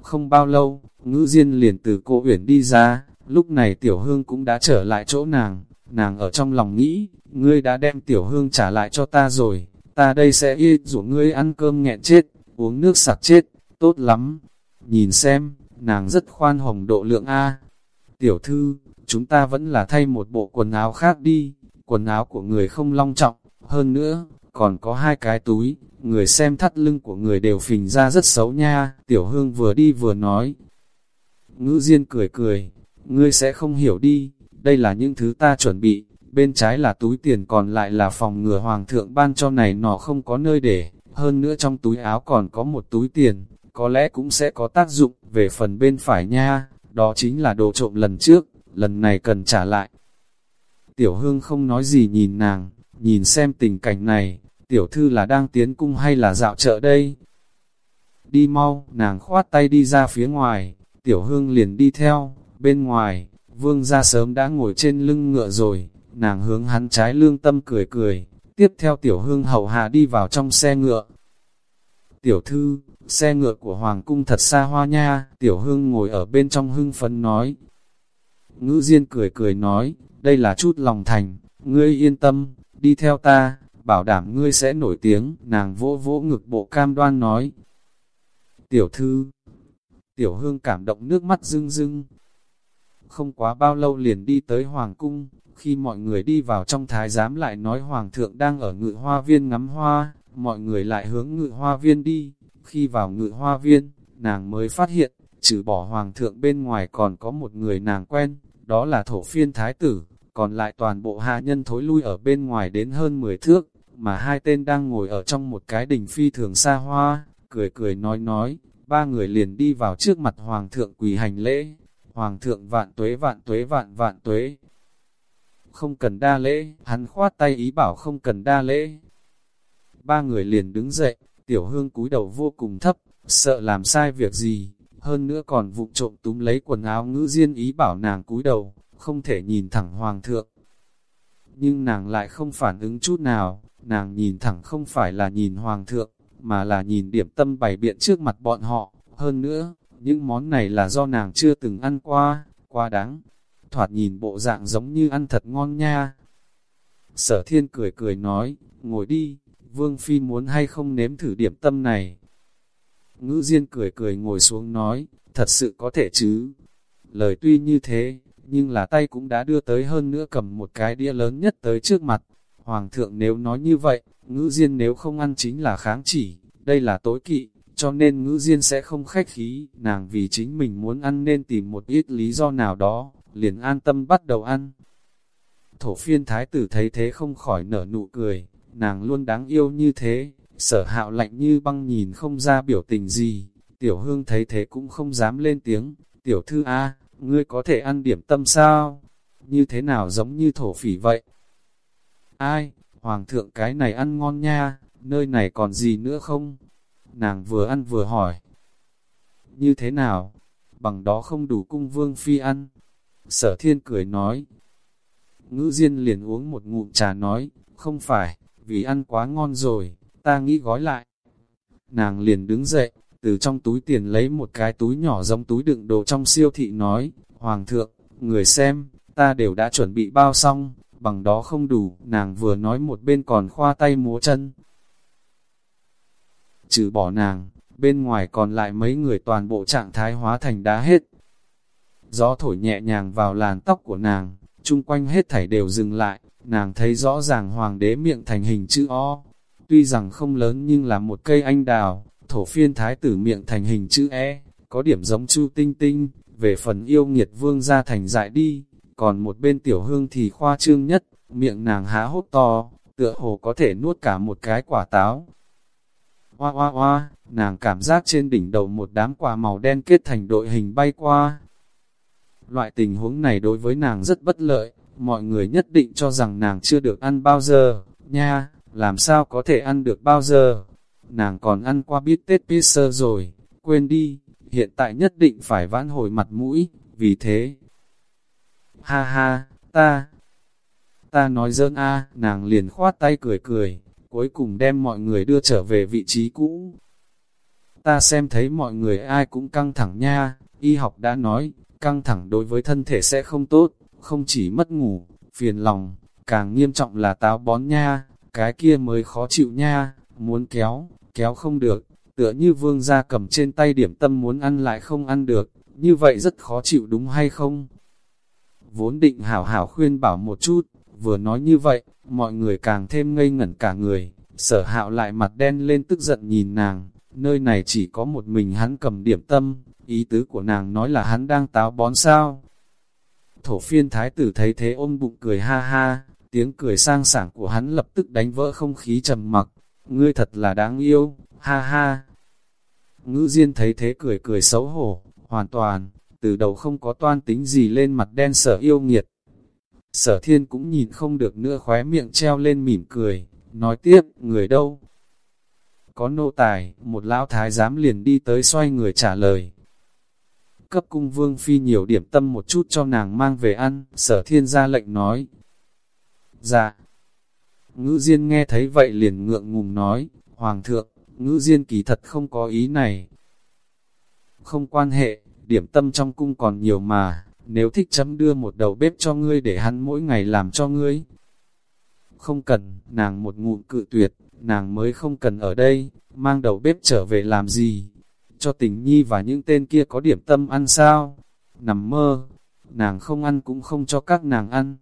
Không bao lâu, ngữ diên liền từ cô uyển đi ra, lúc này tiểu hương cũng đã trở lại chỗ nàng, nàng ở trong lòng nghĩ, ngươi đã đem tiểu hương trả lại cho ta rồi, ta đây sẽ y rủ ngươi ăn cơm nghẹn chết, uống nước sặc chết, tốt lắm. Nhìn xem, nàng rất khoan hồng độ lượng A. Tiểu thư, chúng ta vẫn là thay một bộ quần áo khác đi, quần áo của người không long trọng, hơn nữa, còn có hai cái túi, người xem thắt lưng của người đều phình ra rất xấu nha, tiểu hương vừa đi vừa nói. Ngữ Diên cười cười, ngươi sẽ không hiểu đi, đây là những thứ ta chuẩn bị, bên trái là túi tiền còn lại là phòng ngừa hoàng thượng ban cho này nọ không có nơi để, hơn nữa trong túi áo còn có một túi tiền, có lẽ cũng sẽ có tác dụng, về phần bên phải nha, đó chính là đồ trộm lần trước, lần này cần trả lại. Tiểu hương không nói gì nhìn nàng, nhìn xem tình cảnh này, tiểu thư là đang tiến cung hay là dạo chợ đây? Đi mau, nàng khoát tay đi ra phía ngoài, tiểu hương liền đi theo, bên ngoài, vương ra sớm đã ngồi trên lưng ngựa rồi, nàng hướng hắn trái lương tâm cười cười, tiếp theo tiểu hương hậu hạ đi vào trong xe ngựa. Tiểu thư, xe ngựa của hoàng cung thật xa hoa nha, tiểu hương ngồi ở bên trong hưng phấn nói, Ngữ Diên cười cười nói, đây là chút lòng thành, ngươi yên tâm, đi theo ta, bảo đảm ngươi sẽ nổi tiếng, nàng vỗ vỗ ngực bộ cam đoan nói. Tiểu thư, tiểu hương cảm động nước mắt rưng rưng. Không quá bao lâu liền đi tới Hoàng cung, khi mọi người đi vào trong thái giám lại nói Hoàng thượng đang ở ngự hoa viên ngắm hoa, mọi người lại hướng ngự hoa viên đi, khi vào ngự hoa viên, nàng mới phát hiện, trừ bỏ Hoàng thượng bên ngoài còn có một người nàng quen, đó là thổ phiên thái tử, còn lại toàn bộ hạ nhân thối lui ở bên ngoài đến hơn 10 thước, mà hai tên đang ngồi ở trong một cái đình phi thường xa hoa, cười cười nói nói, ba người liền đi vào trước mặt hoàng thượng quỳ hành lễ, hoàng thượng vạn tuế vạn tuế vạn vạn tuế. Không cần đa lễ, hắn khoát tay ý bảo không cần đa lễ. Ba người liền đứng dậy, tiểu hương cúi đầu vô cùng thấp, sợ làm sai việc gì, hơn nữa còn vụng trộm túm lấy quần áo ngữ diên ý bảo nàng cúi đầu, không thể nhìn thẳng hoàng thượng. Nhưng nàng lại không phản ứng chút nào, nàng nhìn thẳng không phải là nhìn hoàng thượng, mà là nhìn điểm tâm bày biện trước mặt bọn họ, hơn nữa, những món này là do nàng chưa từng ăn qua, quá đáng, thoạt nhìn bộ dạng giống như ăn thật ngon nha. Sở thiên cười cười nói, ngồi đi, Vương Phi muốn hay không nếm thử điểm tâm này, Ngữ Diên cười cười ngồi xuống nói, thật sự có thể chứ. Lời tuy như thế, nhưng là tay cũng đã đưa tới hơn nữa cầm một cái đĩa lớn nhất tới trước mặt. Hoàng thượng nếu nói như vậy, ngữ diên nếu không ăn chính là kháng chỉ, đây là tối kỵ, cho nên ngữ diên sẽ không khách khí, nàng vì chính mình muốn ăn nên tìm một ít lý do nào đó, liền an tâm bắt đầu ăn. Thổ phiên thái tử thấy thế không khỏi nở nụ cười, nàng luôn đáng yêu như thế, sở hạo lạnh như băng nhìn không ra biểu tình gì, tiểu hương thấy thế cũng không dám lên tiếng, tiểu thư A, ngươi có thể ăn điểm tâm sao? Như thế nào giống như thổ phỉ vậy? Ai, hoàng thượng cái này ăn ngon nha, nơi này còn gì nữa không? Nàng vừa ăn vừa hỏi. Như thế nào? Bằng đó không đủ cung vương phi ăn. Sở thiên cười nói. Ngữ diên liền uống một ngụm trà nói, không phải, vì ăn quá ngon rồi, ta nghĩ gói lại. Nàng liền đứng dậy, từ trong túi tiền lấy một cái túi nhỏ giống túi đựng đồ trong siêu thị nói, Hoàng thượng, người xem, ta đều đã chuẩn bị bao xong, bằng đó không đủ, nàng vừa nói một bên còn khoa tay múa chân. Trừ bỏ nàng, bên ngoài còn lại mấy người toàn bộ trạng thái hóa thành đá hết. Gió thổi nhẹ nhàng vào làn tóc của nàng, chung quanh hết thảy đều dừng lại, nàng thấy rõ ràng hoàng đế miệng thành hình chữ O. Tuy rằng không lớn nhưng là một cây anh đào, thổ phiên thái tử miệng thành hình chữ E, có điểm giống chu tinh tinh, về phần yêu nghiệt vương ra thành dại đi, còn một bên tiểu hương thì khoa trương nhất, miệng nàng há hốt to, tựa hồ có thể nuốt cả một cái quả táo. Hoa hoa hoa, nàng cảm giác trên đỉnh đầu một đám quả màu đen kết thành đội hình bay qua. Loại tình huống này đối với nàng rất bất lợi, mọi người nhất định cho rằng nàng chưa được ăn bao giờ, nha, làm sao có thể ăn được bao giờ. Nàng còn ăn qua bít tết pizza rồi, quên đi, hiện tại nhất định phải vãn hồi mặt mũi, vì thế. Ha ha, ta, ta nói dơn a nàng liền khoát tay cười cười, cuối cùng đem mọi người đưa trở về vị trí cũ. Ta xem thấy mọi người ai cũng căng thẳng nha, y học đã nói, căng thẳng đối với thân thể sẽ không tốt, không chỉ mất ngủ, phiền lòng, càng nghiêm trọng là táo bón nha, cái kia mới khó chịu nha, muốn kéo, kéo không được, tựa như vương gia cầm trên tay điểm tâm muốn ăn lại không ăn được, như vậy rất khó chịu đúng hay không? Vốn định hảo hảo khuyên bảo một chút, vừa nói như vậy, mọi người càng thêm ngây ngẩn cả người, sở hạo lại mặt đen lên tức giận nhìn nàng, nơi này chỉ có một mình hắn cầm điểm tâm, ý tứ của nàng nói là hắn đang táo bón sao. Thổ phiên thái tử thấy thế ôm bụng cười ha ha, tiếng cười sang sảng của hắn lập tức đánh vỡ không khí trầm mặc, ngươi thật là đáng yêu, ha ha. Ngữ Diên thấy thế cười cười xấu hổ, hoàn toàn, từ đầu không có toan tính gì lên mặt đen sở yêu nghiệt. Sở thiên cũng nhìn không được nữa khóe miệng treo lên mỉm cười, nói tiếp, người đâu? Có nô tài, một lão thái giám liền đi tới xoay người trả lời. Cấp cung vương phi nhiều điểm tâm một chút cho nàng mang về ăn, sở thiên ra lệnh nói. Dạ. Ngữ Diên nghe thấy vậy liền ngượng ngùng nói, Hoàng thượng, ngữ Diên kỳ thật không có ý này. Không quan hệ, điểm tâm trong cung còn nhiều mà, nếu thích chấm đưa một đầu bếp cho ngươi để hắn mỗi ngày làm cho ngươi. Không cần, nàng một ngụm cự tuyệt, nàng mới không cần ở đây, mang đầu bếp trở về làm gì. Cho tình nhi và những tên kia có điểm tâm ăn sao? Nằm mơ, nàng không ăn cũng không cho các nàng ăn.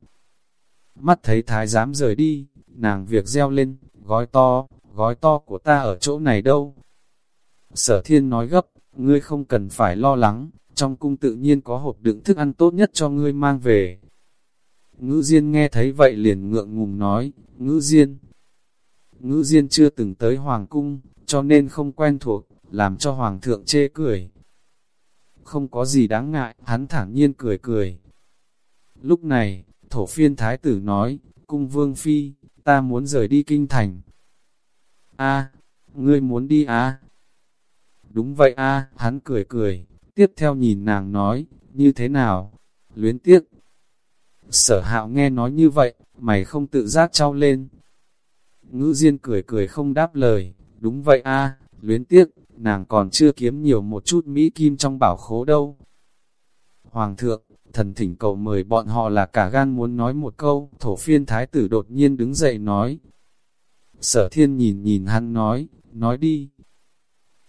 Mắt thấy thái giám rời đi, nàng việc reo lên, gói to, gói to của ta ở chỗ này đâu. Sở thiên nói gấp, ngươi không cần phải lo lắng, trong cung tự nhiên có hộp đựng thức ăn tốt nhất cho ngươi mang về. Ngữ Diên nghe thấy vậy liền ngượng ngùng nói, Ngữ Diên. Ngữ Diên chưa từng tới Hoàng cung, cho nên không quen thuộc, làm cho Hoàng thượng chê cười. Không có gì đáng ngại, hắn thản nhiên cười cười. Lúc này, thổ phiên thái tử nói, cung vương phi, ta muốn rời đi kinh thành. A, ngươi muốn đi à? Đúng vậy a, hắn cười cười, tiếp theo nhìn nàng nói, như thế nào? Luyến tiếc. Sở hạo nghe nói như vậy, mày không tự giác trao lên. Ngữ diên cười cười không đáp lời, đúng vậy a, luyến tiếc, nàng còn chưa kiếm nhiều một chút Mỹ Kim trong bảo khố đâu. Hoàng thượng, thần thỉnh cầu mời bọn họ là cả gan muốn nói một câu, thổ phiên thái tử đột nhiên đứng dậy nói. Sở thiên nhìn nhìn hắn nói, nói đi.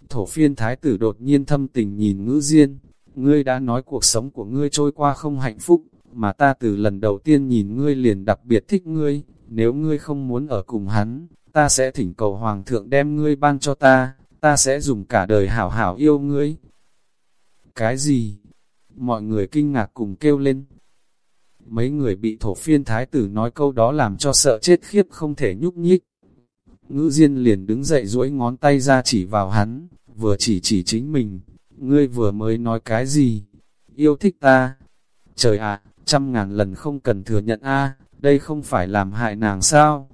Thổ phiên thái tử đột nhiên thâm tình nhìn ngữ diên, ngươi đã nói cuộc sống của ngươi trôi qua không hạnh phúc, mà ta từ lần đầu tiên nhìn ngươi liền đặc biệt thích ngươi, nếu ngươi không muốn ở cùng hắn, ta sẽ thỉnh cầu hoàng thượng đem ngươi ban cho ta, ta sẽ dùng cả đời hảo hảo yêu ngươi. Cái gì? Mọi người kinh ngạc cùng kêu lên. Mấy người bị thổ phiên thái tử nói câu đó làm cho sợ chết khiếp không thể nhúc nhích. ngữ diên liền đứng dậy duỗi ngón tay ra chỉ vào hắn, vừa chỉ chỉ chính mình, ngươi vừa mới nói cái gì, yêu thích ta. Trời ạ, trăm ngàn lần không cần thừa nhận a đây không phải làm hại nàng sao?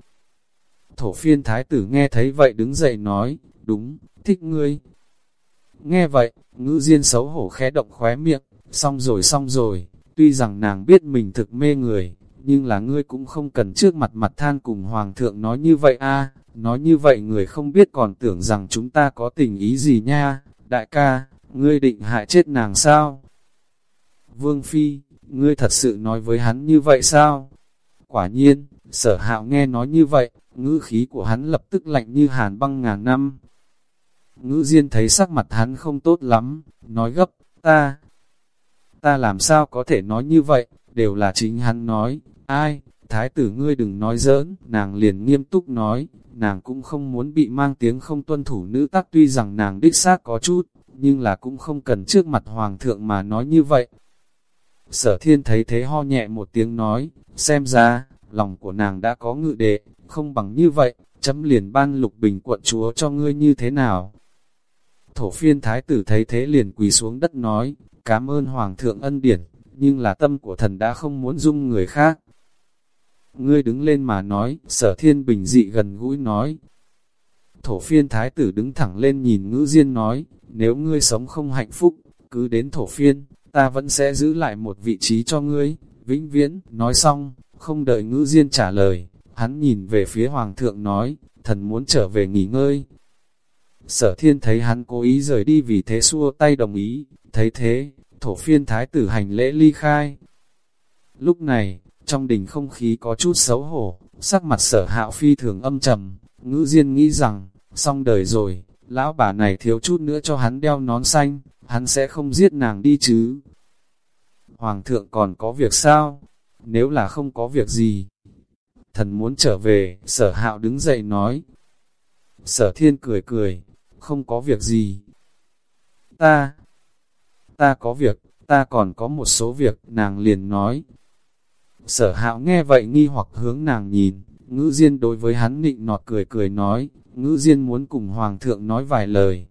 Thổ phiên thái tử nghe thấy vậy đứng dậy nói, đúng, thích ngươi. Nghe vậy, ngữ diên xấu hổ khẽ động khóe miệng, xong rồi xong rồi, tuy rằng nàng biết mình thực mê người, nhưng là ngươi cũng không cần trước mặt mặt than cùng hoàng thượng nói như vậy a nói như vậy người không biết còn tưởng rằng chúng ta có tình ý gì nha, đại ca, ngươi định hại chết nàng sao? Vương Phi, ngươi thật sự nói với hắn như vậy sao? Quả nhiên, sở hạo nghe nói như vậy, ngữ khí của hắn lập tức lạnh như hàn băng ngàn năm. Ngữ diên thấy sắc mặt hắn không tốt lắm, nói gấp, ta, ta làm sao có thể nói như vậy, đều là chính hắn nói, ai, thái tử ngươi đừng nói giỡn, nàng liền nghiêm túc nói, nàng cũng không muốn bị mang tiếng không tuân thủ nữ tắc. Tuy rằng nàng đích xác có chút, nhưng là cũng không cần trước mặt hoàng thượng mà nói như vậy. Sở thiên thấy thế ho nhẹ một tiếng nói, xem ra, lòng của nàng đã có ngự đệ, không bằng như vậy, chấm liền ban lục bình quận chúa cho ngươi như thế nào. Thổ phiên thái tử thấy thế liền quỳ xuống đất nói, cảm ơn hoàng thượng ân điển, nhưng là tâm của thần đã không muốn dung người khác. Ngươi đứng lên mà nói, sở thiên bình dị gần gũi nói. Thổ phiên thái tử đứng thẳng lên nhìn ngữ diên nói, nếu ngươi sống không hạnh phúc, cứ đến thổ phiên, ta vẫn sẽ giữ lại một vị trí cho ngươi, vĩnh viễn, nói xong, không đợi ngữ diên trả lời, hắn nhìn về phía hoàng thượng nói, thần muốn trở về nghỉ ngơi. Sở thiên thấy hắn cố ý rời đi vì thế xua tay đồng ý, thấy thế, thổ phiên thái tử hành lễ ly khai. Lúc này, trong đình không khí có chút xấu hổ, sắc mặt sở hạo phi thường âm trầm, ngữ diên nghĩ rằng, xong đời rồi, lão bà này thiếu chút nữa cho hắn đeo nón xanh, hắn sẽ không giết nàng đi chứ. Hoàng thượng còn có việc sao? Nếu là không có việc gì, thần muốn trở về, sở hạo đứng dậy nói. Sở thiên cười cười, không có việc gì. Ta, ta có việc, ta còn có một số việc, nàng liền nói. Sở hạo nghe vậy nghi hoặc hướng nàng nhìn, ngữ diên đối với hắn nịnh nọt cười cười nói, ngữ diên muốn cùng hoàng thượng nói vài lời.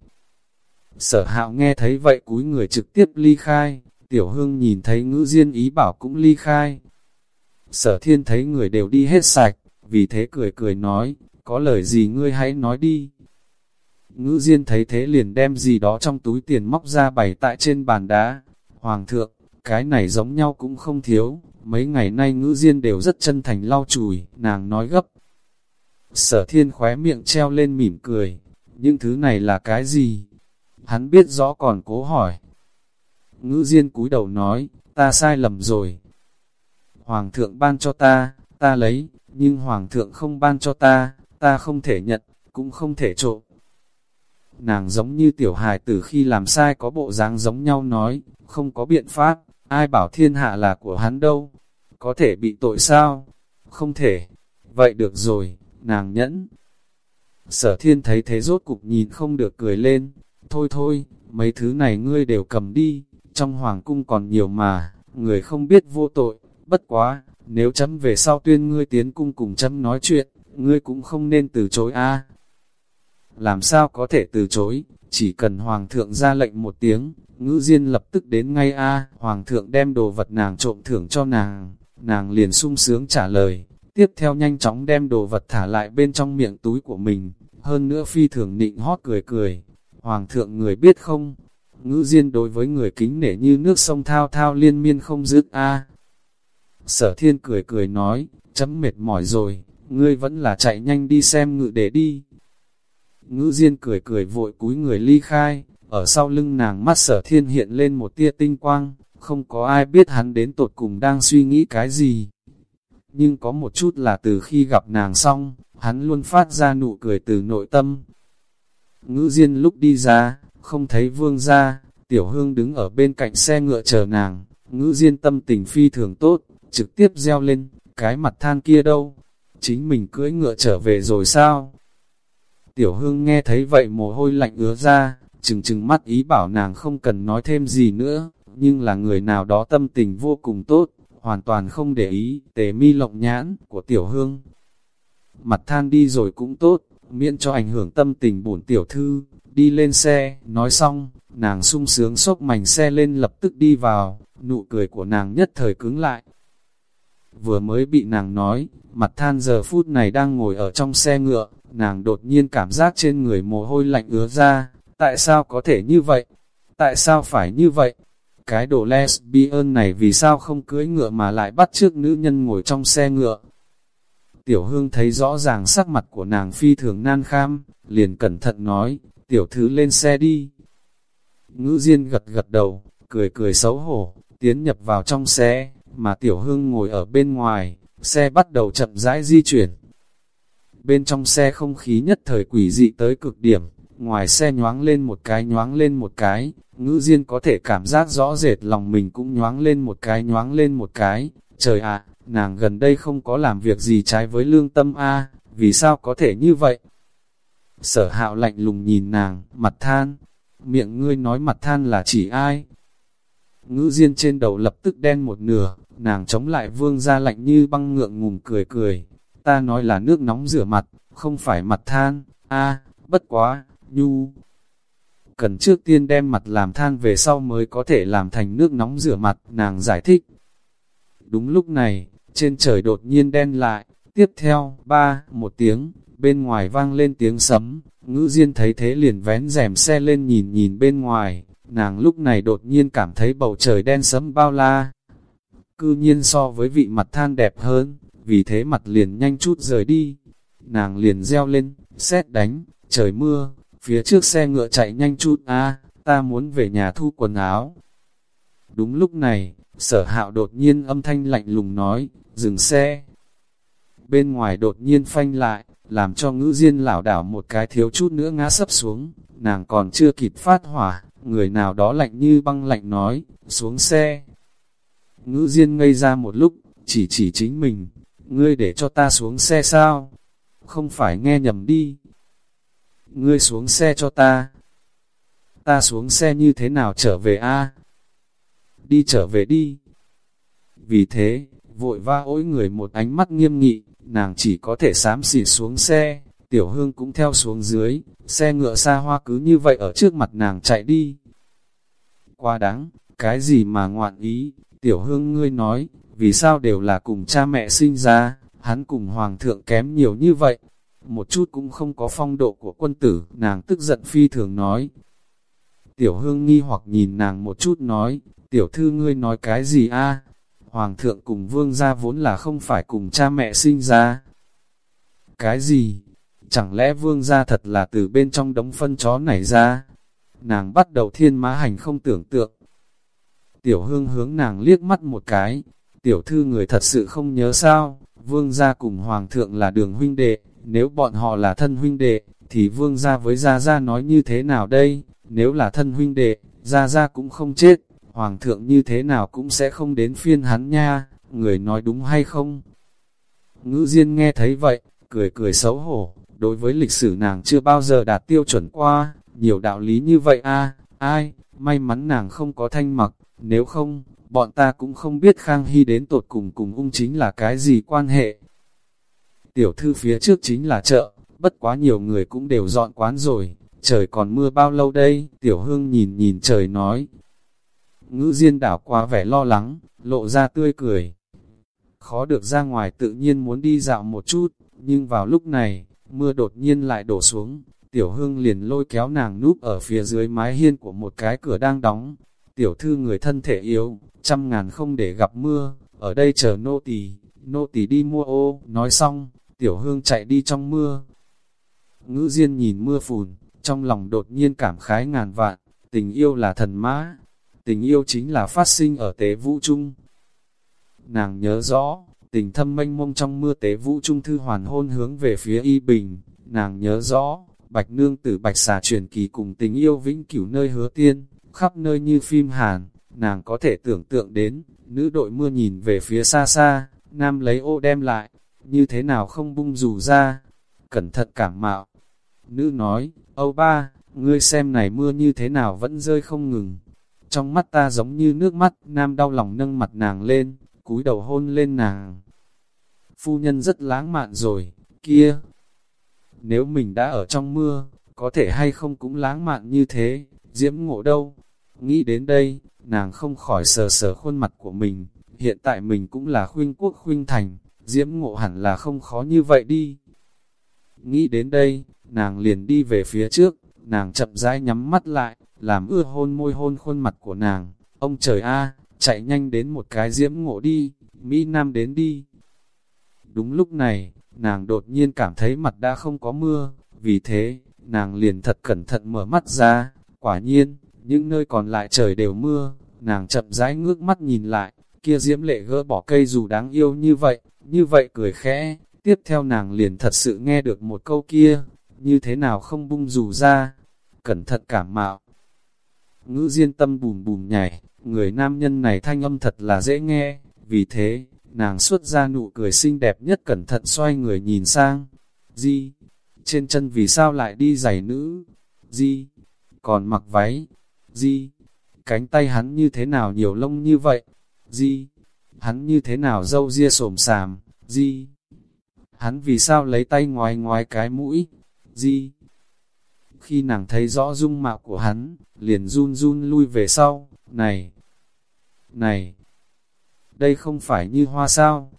Sở hạo nghe thấy vậy cúi người trực tiếp ly khai, tiểu hương nhìn thấy ngữ diên ý bảo cũng ly khai. Sở thiên thấy người đều đi hết sạch, vì thế cười cười nói, có lời gì ngươi hãy nói đi. Ngữ diên thấy thế liền đem gì đó trong túi tiền móc ra bày tại trên bàn đá. Hoàng thượng, cái này giống nhau cũng không thiếu, mấy ngày nay ngữ diên đều rất chân thành lau chùi, nàng nói gấp. Sở thiên khóe miệng treo lên mỉm cười, những thứ này là cái gì? Hắn biết rõ còn cố hỏi. Ngữ diên cúi đầu nói, ta sai lầm rồi. Hoàng thượng ban cho ta, ta lấy, nhưng Hoàng thượng không ban cho ta, ta không thể nhận, cũng không thể trộm. Nàng giống như tiểu hài tử khi làm sai có bộ dáng giống nhau nói, không có biện pháp, ai bảo thiên hạ là của hắn đâu, có thể bị tội sao? Không thể, vậy được rồi, nàng nhẫn. Sở thiên thấy thế rốt cục nhìn không được cười lên, thôi thôi, mấy thứ này ngươi đều cầm đi, trong hoàng cung còn nhiều mà, người không biết vô tội, bất quá, nếu chấm về sau tuyên ngươi tiến cung cùng chấm nói chuyện, ngươi cũng không nên từ chối a. Làm sao có thể từ chối, chỉ cần hoàng thượng ra lệnh một tiếng, ngữ diên lập tức đến ngay a, hoàng thượng đem đồ vật nàng trộm thưởng cho nàng, nàng liền sung sướng trả lời, tiếp theo nhanh chóng đem đồ vật thả lại bên trong miệng túi của mình, hơn nữa phi thường nịnh hót cười cười, hoàng thượng người biết không, ngữ diên đối với người kính nể như nước sông thao thao liên miên không dứt a. Sở thiên cười cười nói, chấm mệt mỏi rồi, ngươi vẫn là chạy nhanh đi xem ngự để đi. Ngữ diên cười cười vội cúi người ly khai, ở sau lưng nàng mắt sở thiên hiện lên một tia tinh quang, không có ai biết hắn đến tột cùng đang suy nghĩ cái gì. Nhưng có một chút là từ khi gặp nàng xong, hắn luôn phát ra nụ cười từ nội tâm. Ngữ diên lúc đi ra, không thấy vương ra, tiểu hương đứng ở bên cạnh xe ngựa chờ nàng, ngữ diên tâm tình phi thường tốt, trực tiếp reo lên, cái mặt than kia đâu, chính mình cưỡi ngựa trở về rồi sao? Tiểu hương nghe thấy vậy mồ hôi lạnh ứa ra, chừng chừng mắt ý bảo nàng không cần nói thêm gì nữa, nhưng là người nào đó tâm tình vô cùng tốt, hoàn toàn không để ý, tề mi lộng nhãn của tiểu hương. Mặt than đi rồi cũng tốt, miễn cho ảnh hưởng tâm tình bổn tiểu thư, đi lên xe, nói xong, nàng sung sướng xốc mảnh xe lên lập tức đi vào, nụ cười của nàng nhất thời cứng lại. Vừa mới bị nàng nói, mặt than giờ phút này đang ngồi ở trong xe ngựa, nàng đột nhiên cảm giác trên người mồ hôi lạnh ứa ra, tại sao có thể như vậy? Tại sao phải như vậy? Cái đồ lesbian này vì sao không cưới ngựa mà lại bắt trước nữ nhân ngồi trong xe ngựa? Tiểu hương thấy rõ ràng sắc mặt của nàng phi thường nan kham, liền cẩn thận nói, tiểu thứ lên xe đi. Ngữ Diên gật gật đầu, cười cười xấu hổ, tiến nhập vào trong xe, mà tiểu hương ngồi ở bên ngoài, xe bắt đầu chậm rãi di chuyển. Bên trong xe không khí nhất thời quỷ dị tới cực điểm, ngoài xe nhoáng lên một cái nhoáng lên một cái, ngữ diên có thể cảm giác rõ rệt lòng mình cũng nhoáng lên một cái nhoáng lên một cái, trời ạ, nàng gần đây không có làm việc gì trái với lương tâm a vì sao có thể như vậy? Sở hạo lạnh lùng nhìn nàng, mặt than, miệng ngươi nói mặt than là chỉ ai? Ngữ diên trên đầu lập tức đen một nửa, nàng chống lại vương ra lạnh như băng ngượng ngùng cười cười. Ta nói là nước nóng rửa mặt, không phải mặt than, a bất quá, nhu. Cần trước tiên đem mặt làm than về sau mới có thể làm thành nước nóng rửa mặt, nàng giải thích. Đúng lúc này, trên trời đột nhiên đen lại, tiếp theo, ba, một tiếng, bên ngoài vang lên tiếng sấm, ngữ diên thấy thế liền vén rèm xe lên nhìn nhìn bên ngoài, nàng lúc này đột nhiên cảm thấy bầu trời đen sấm bao la. Cư nhiên so với vị mặt than đẹp hơn, vì thế mặt liền nhanh chút rời đi. Nàng liền reo lên, xét đánh, trời mưa, phía trước xe ngựa chạy nhanh chút a ta muốn về nhà thu quần áo. Đúng lúc này, sở hạo đột nhiên âm thanh lạnh lùng nói, dừng xe. Bên ngoài đột nhiên phanh lại, làm cho ngữ diên lảo đảo một cái thiếu chút nữa ngã sấp xuống, nàng còn chưa kịp phát hỏa, người nào đó lạnh như băng lạnh nói, xuống xe. Ngữ diên ngây ra một lúc, chỉ chỉ chính mình, ngươi để cho ta xuống xe sao? Không phải nghe nhầm đi. Ngươi xuống xe cho ta. Ta xuống xe như thế nào trở về a? Đi trở về đi. Vì thế, vội va ối người một ánh mắt nghiêm nghị, nàng chỉ có thể sám xỉ xuống xe, tiểu hương cũng theo xuống dưới, xe ngựa xa hoa cứ như vậy ở trước mặt nàng chạy đi. Quá đáng, cái gì mà ngoạn ý, tiểu hương ngươi nói, vì sao đều là cùng cha mẹ sinh ra, hắn cùng hoàng thượng kém nhiều như vậy, một chút cũng không có phong độ của quân tử, nàng tức giận phi thường nói. Tiểu hương nghi hoặc nhìn nàng một chút nói, tiểu thư ngươi nói cái gì a Hoàng thượng cùng vương gia vốn là không phải cùng cha mẹ sinh ra. Cái gì? Chẳng lẽ vương gia thật là từ bên trong đống phân chó này ra? Nàng bắt đầu thiên mã hành không tưởng tượng. Tiểu hương hướng nàng liếc mắt một cái. Tiểu thư người thật sự không nhớ sao? Vương gia cùng hoàng thượng là đường huynh đệ. Nếu bọn họ là thân huynh đệ, thì vương gia với gia gia nói như thế nào đây? Nếu là thân huynh đệ, gia gia cũng không chết hoàng thượng như thế nào cũng sẽ không đến phiên hắn nha, người nói đúng hay không? Ngữ Diên nghe thấy vậy, cười cười xấu hổ, đối với lịch sử nàng chưa bao giờ đạt tiêu chuẩn qua, nhiều đạo lý như vậy a ai, may mắn nàng không có thanh mặc, nếu không, bọn ta cũng không biết Khang Hy đến tột cùng cùng ung chính là cái gì quan hệ. Tiểu thư phía trước chính là chợ, bất quá nhiều người cũng đều dọn quán rồi, trời còn mưa bao lâu đây, tiểu hương nhìn nhìn trời nói, ngữ diên đảo qua vẻ lo lắng, lộ ra tươi cười. Khó được ra ngoài tự nhiên muốn đi dạo một chút, nhưng vào lúc này, mưa đột nhiên lại đổ xuống, tiểu hương liền lôi kéo nàng núp ở phía dưới mái hiên của một cái cửa đang đóng. Tiểu thư người thân thể yếu, trăm ngàn không để gặp mưa, ở đây chờ nô tỳ, nô tỳ đi mua ô, nói xong, tiểu hương chạy đi trong mưa. Ngữ diên nhìn mưa phùn, trong lòng đột nhiên cảm khái ngàn vạn, tình yêu là thần mã, tình yêu chính là phát sinh ở tế vũ trung. Nàng nhớ rõ, tình thâm mênh mông trong mưa tế vũ trung thư hoàn hôn hướng về phía y bình, nàng nhớ rõ, bạch nương tử bạch xà truyền kỳ cùng tình yêu vĩnh cửu nơi hứa tiên, khắp nơi như phim hàn, nàng có thể tưởng tượng đến, nữ đội mưa nhìn về phía xa xa, nam lấy ô đem lại, như thế nào không bung dù ra, cẩn thận cảm mạo. Nữ nói, Âu ba, ngươi xem này mưa như thế nào vẫn rơi không ngừng, trong mắt ta giống như nước mắt, nam đau lòng nâng mặt nàng lên, cúi đầu hôn lên nàng. Phu nhân rất lãng mạn rồi, kia. nếu mình đã ở trong mưa, có thể hay không cũng lãng mạn như thế, diễm ngộ đâu. Nghĩ đến đây, nàng không khỏi sờ sờ khuôn mặt của mình, hiện tại mình cũng là khuynh quốc khuynh thành, diễm ngộ hẳn là không khó như vậy đi. Nghĩ đến đây, nàng liền đi về phía trước, nàng chậm rãi nhắm mắt lại, làm ưa hôn môi hôn khuôn mặt của nàng. Ông trời a, chạy nhanh đến một cái diễm ngộ đi, Mỹ Nam đến đi. Đúng lúc này, nàng đột nhiên cảm thấy mặt đã không có mưa, vì thế, nàng liền thật cẩn thận mở mắt ra, quả nhiên, những nơi còn lại trời đều mưa, nàng chậm rãi ngước mắt nhìn lại, kia diễm lệ gỡ bỏ cây dù đáng yêu như vậy, như vậy cười khẽ, tiếp theo nàng liền thật sự nghe được một câu kia, như thế nào không bung dù ra, cẩn thận cảm mạo. Ngữ diên tâm bùm bùm nhảy, người nam nhân này thanh âm thật là dễ nghe, vì thế, nàng xuất ra nụ cười xinh đẹp nhất cẩn thận xoay người nhìn sang. Di, trên chân vì sao lại đi giày nữ? Di, còn mặc váy? Di, cánh tay hắn như thế nào nhiều lông như vậy? Di, hắn như thế nào dâu ria sổm sàm? Di, hắn vì sao lấy tay ngoài ngoài cái mũi? Di, khi nàng thấy rõ dung mạo của hắn, liền run run lui về sau, này, này, đây không phải như hoa sao.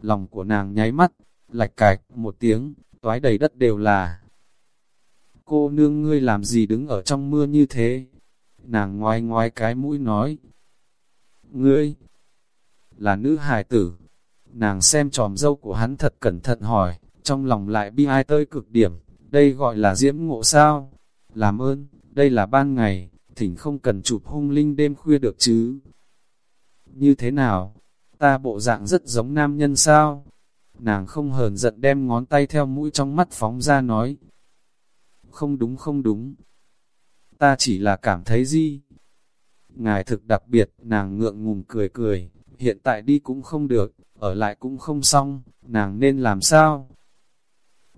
Lòng của nàng nháy mắt, lạch cạch, một tiếng, toái đầy đất đều là. Cô nương ngươi làm gì đứng ở trong mưa như thế? Nàng ngoái ngoái cái mũi nói. Ngươi, là nữ hài tử. Nàng xem tròm dâu của hắn thật cẩn thận hỏi, trong lòng lại bi ai tơi cực điểm, đây gọi là diễm ngộ sao? Làm ơn, đây là ban ngày, thỉnh không cần chụp hung linh đêm khuya được chứ. Như thế nào? Ta bộ dạng rất giống nam nhân sao? Nàng không hờn giận đem ngón tay theo mũi trong mắt phóng ra nói. Không đúng không đúng. Ta chỉ là cảm thấy gì? Ngài thực đặc biệt, nàng ngượng ngùng cười cười, hiện tại đi cũng không được, ở lại cũng không xong, nàng nên làm sao?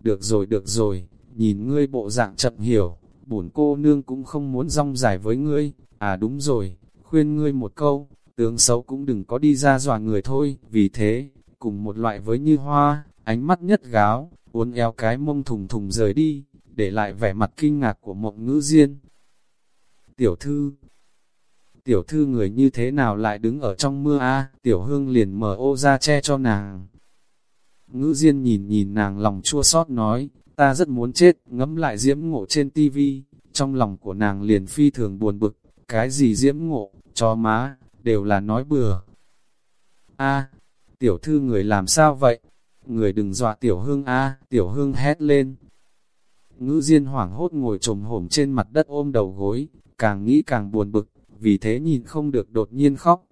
Được rồi được rồi, nhìn ngươi bộ dạng chậm hiểu, bổn cô nương cũng không muốn rong dài với ngươi, à đúng rồi, khuyên ngươi một câu, tướng xấu cũng đừng có đi ra dọa người thôi, vì thế, cùng một loại với như hoa, ánh mắt nhất gáo, uốn eo cái mông thùng thùng rời đi, để lại vẻ mặt kinh ngạc của mộng ngữ diên. Tiểu thư Tiểu thư người như thế nào lại đứng ở trong mưa a tiểu hương liền mở ô ra che cho nàng. Ngữ diên nhìn nhìn nàng lòng chua xót nói, ta rất muốn chết, ngẫm lại diễm ngộ trên tivi, trong lòng của nàng liền phi thường buồn bực, cái gì diễm ngộ, cho má, đều là nói bừa. A, tiểu thư người làm sao vậy? Người đừng dọa tiểu hương A, tiểu hương hét lên. Ngữ diên hoảng hốt ngồi trồm hổm trên mặt đất ôm đầu gối, càng nghĩ càng buồn bực, vì thế nhìn không được đột nhiên khóc.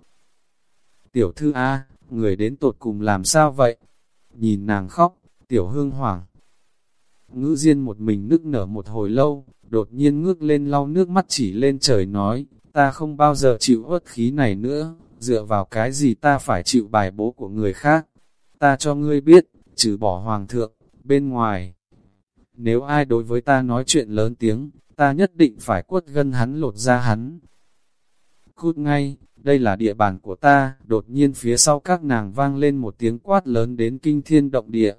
Tiểu thư A, người đến tột cùng làm sao vậy? Nhìn nàng khóc, tiểu hương hoảng. Ngữ diên một mình nức nở một hồi lâu, đột nhiên ngước lên lau nước mắt chỉ lên trời nói, ta không bao giờ chịu uất khí này nữa, dựa vào cái gì ta phải chịu bài bố của người khác. Ta cho ngươi biết, trừ bỏ hoàng thượng, bên ngoài. Nếu ai đối với ta nói chuyện lớn tiếng, ta nhất định phải quất gân hắn lột ra hắn. Cút ngay, đây là địa bàn của ta, đột nhiên phía sau các nàng vang lên một tiếng quát lớn đến kinh thiên động địa.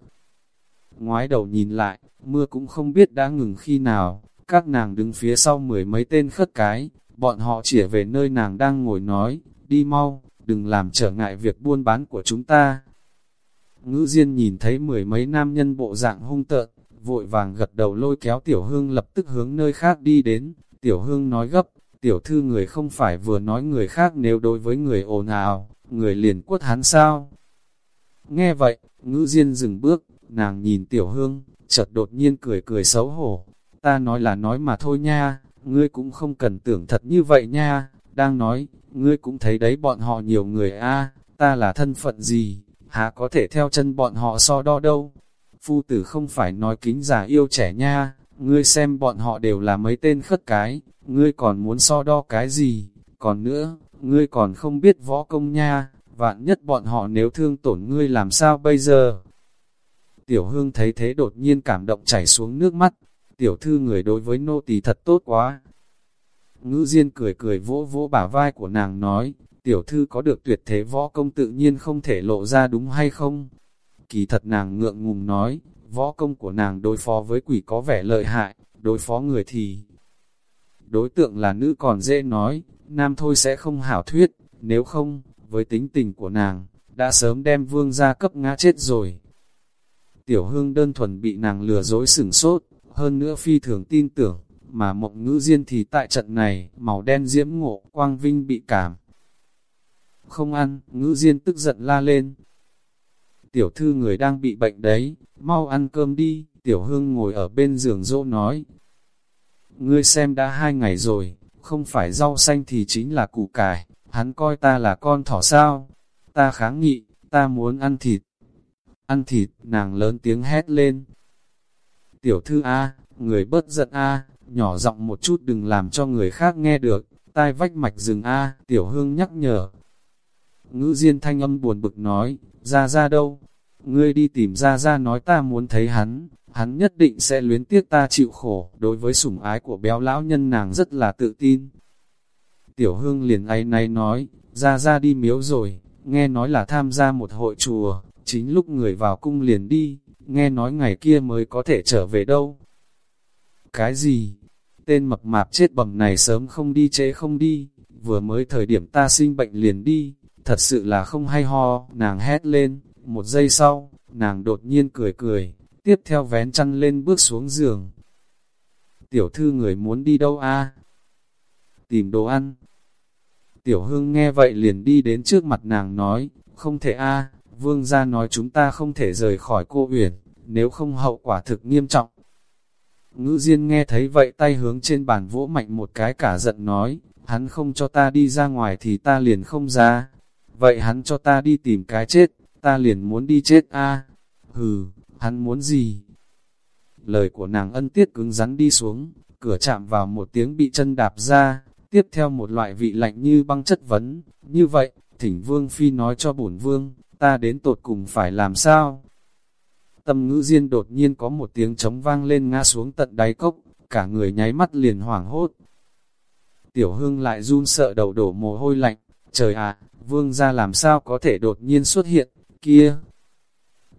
Ngoái đầu nhìn lại, mưa cũng không biết đã ngừng khi nào, các nàng đứng phía sau mười mấy tên khất cái, bọn họ chỉ về nơi nàng đang ngồi nói, đi mau, đừng làm trở ngại việc buôn bán của chúng ta. Ngữ Diên nhìn thấy mười mấy nam nhân bộ dạng hung tợn, vội vàng gật đầu lôi kéo Tiểu Hương lập tức hướng nơi khác đi đến. Tiểu Hương nói gấp, Tiểu Thư người không phải vừa nói người khác nếu đối với người ồn ào, người liền quất hắn sao? Nghe vậy, Ngữ Diên dừng bước, nàng nhìn Tiểu Hương, chợt đột nhiên cười cười xấu hổ. Ta nói là nói mà thôi nha, ngươi cũng không cần tưởng thật như vậy nha, đang nói, ngươi cũng thấy đấy bọn họ nhiều người a ta là thân phận gì, há có thể theo chân bọn họ so đo đâu. Phu tử không phải nói kính già yêu trẻ nha, ngươi xem bọn họ đều là mấy tên khất cái, ngươi còn muốn so đo cái gì, còn nữa, ngươi còn không biết võ công nha, vạn nhất bọn họ nếu thương tổn ngươi làm sao bây giờ. Tiểu hương thấy thế đột nhiên cảm động chảy xuống nước mắt, tiểu thư người đối với nô tỳ thật tốt quá. Ngữ Diên cười cười vỗ vỗ bả vai của nàng nói, tiểu thư có được tuyệt thế võ công tự nhiên không thể lộ ra đúng hay không? Kỳ thật nàng ngượng ngùng nói, võ công của nàng đối phó với quỷ có vẻ lợi hại, đối phó người thì... Đối tượng là nữ còn dễ nói, nam thôi sẽ không hảo thuyết, nếu không, với tính tình của nàng, đã sớm đem vương gia cấp ngã chết rồi. Tiểu hương đơn thuần bị nàng lừa dối sửng sốt, hơn nữa phi thường tin tưởng, mà mộng ngữ diên thì tại trận này, màu đen diễm ngộ, quang vinh bị cảm. Không ăn, ngữ diên tức giận la lên. Tiểu thư người đang bị bệnh đấy, mau ăn cơm đi, tiểu hương ngồi ở bên giường dỗ nói. Ngươi xem đã hai ngày rồi, không phải rau xanh thì chính là củ cải, hắn coi ta là con thỏ sao, ta kháng nghị, ta muốn ăn thịt. Ăn thịt, nàng lớn tiếng hét lên. Tiểu thư A, người bớt giận A, nhỏ giọng một chút đừng làm cho người khác nghe được, tai vách mạch rừng A, tiểu hương nhắc nhở. Ngữ diên thanh âm buồn bực nói, ra ra đâu? Ngươi đi tìm ra ra nói ta muốn thấy hắn, hắn nhất định sẽ luyến tiếc ta chịu khổ, đối với sủng ái của béo lão nhân nàng rất là tự tin. Tiểu hương liền ấy này nói, ra ra đi miếu rồi, nghe nói là tham gia một hội chùa, chính lúc người vào cung liền đi, nghe nói ngày kia mới có thể trở về đâu. Cái gì? Tên mập mạp chết bầm này sớm không đi chế không đi, vừa mới thời điểm ta sinh bệnh liền đi, thật sự là không hay ho, nàng hét lên, một giây sau, nàng đột nhiên cười cười, tiếp theo vén chăn lên bước xuống giường. Tiểu thư người muốn đi đâu a? Tìm đồ ăn. Tiểu hương nghe vậy liền đi đến trước mặt nàng nói, không thể a, vương gia nói chúng ta không thể rời khỏi cô uyển, nếu không hậu quả thực nghiêm trọng. Ngữ Diên nghe thấy vậy tay hướng trên bàn vỗ mạnh một cái cả giận nói, hắn không cho ta đi ra ngoài thì ta liền không ra. Vậy hắn cho ta đi tìm cái chết, ta liền muốn đi chết a Hừ, hắn muốn gì? Lời của nàng ân tiết cứng rắn đi xuống, cửa chạm vào một tiếng bị chân đạp ra, tiếp theo một loại vị lạnh như băng chất vấn. Như vậy, thỉnh vương phi nói cho bổn vương, ta đến tột cùng phải làm sao? Tâm ngữ diên đột nhiên có một tiếng trống vang lên ngã xuống tận đáy cốc, cả người nháy mắt liền hoảng hốt. Tiểu hương lại run sợ đầu đổ mồ hôi lạnh, trời ạ, vương ra làm sao có thể đột nhiên xuất hiện, kia.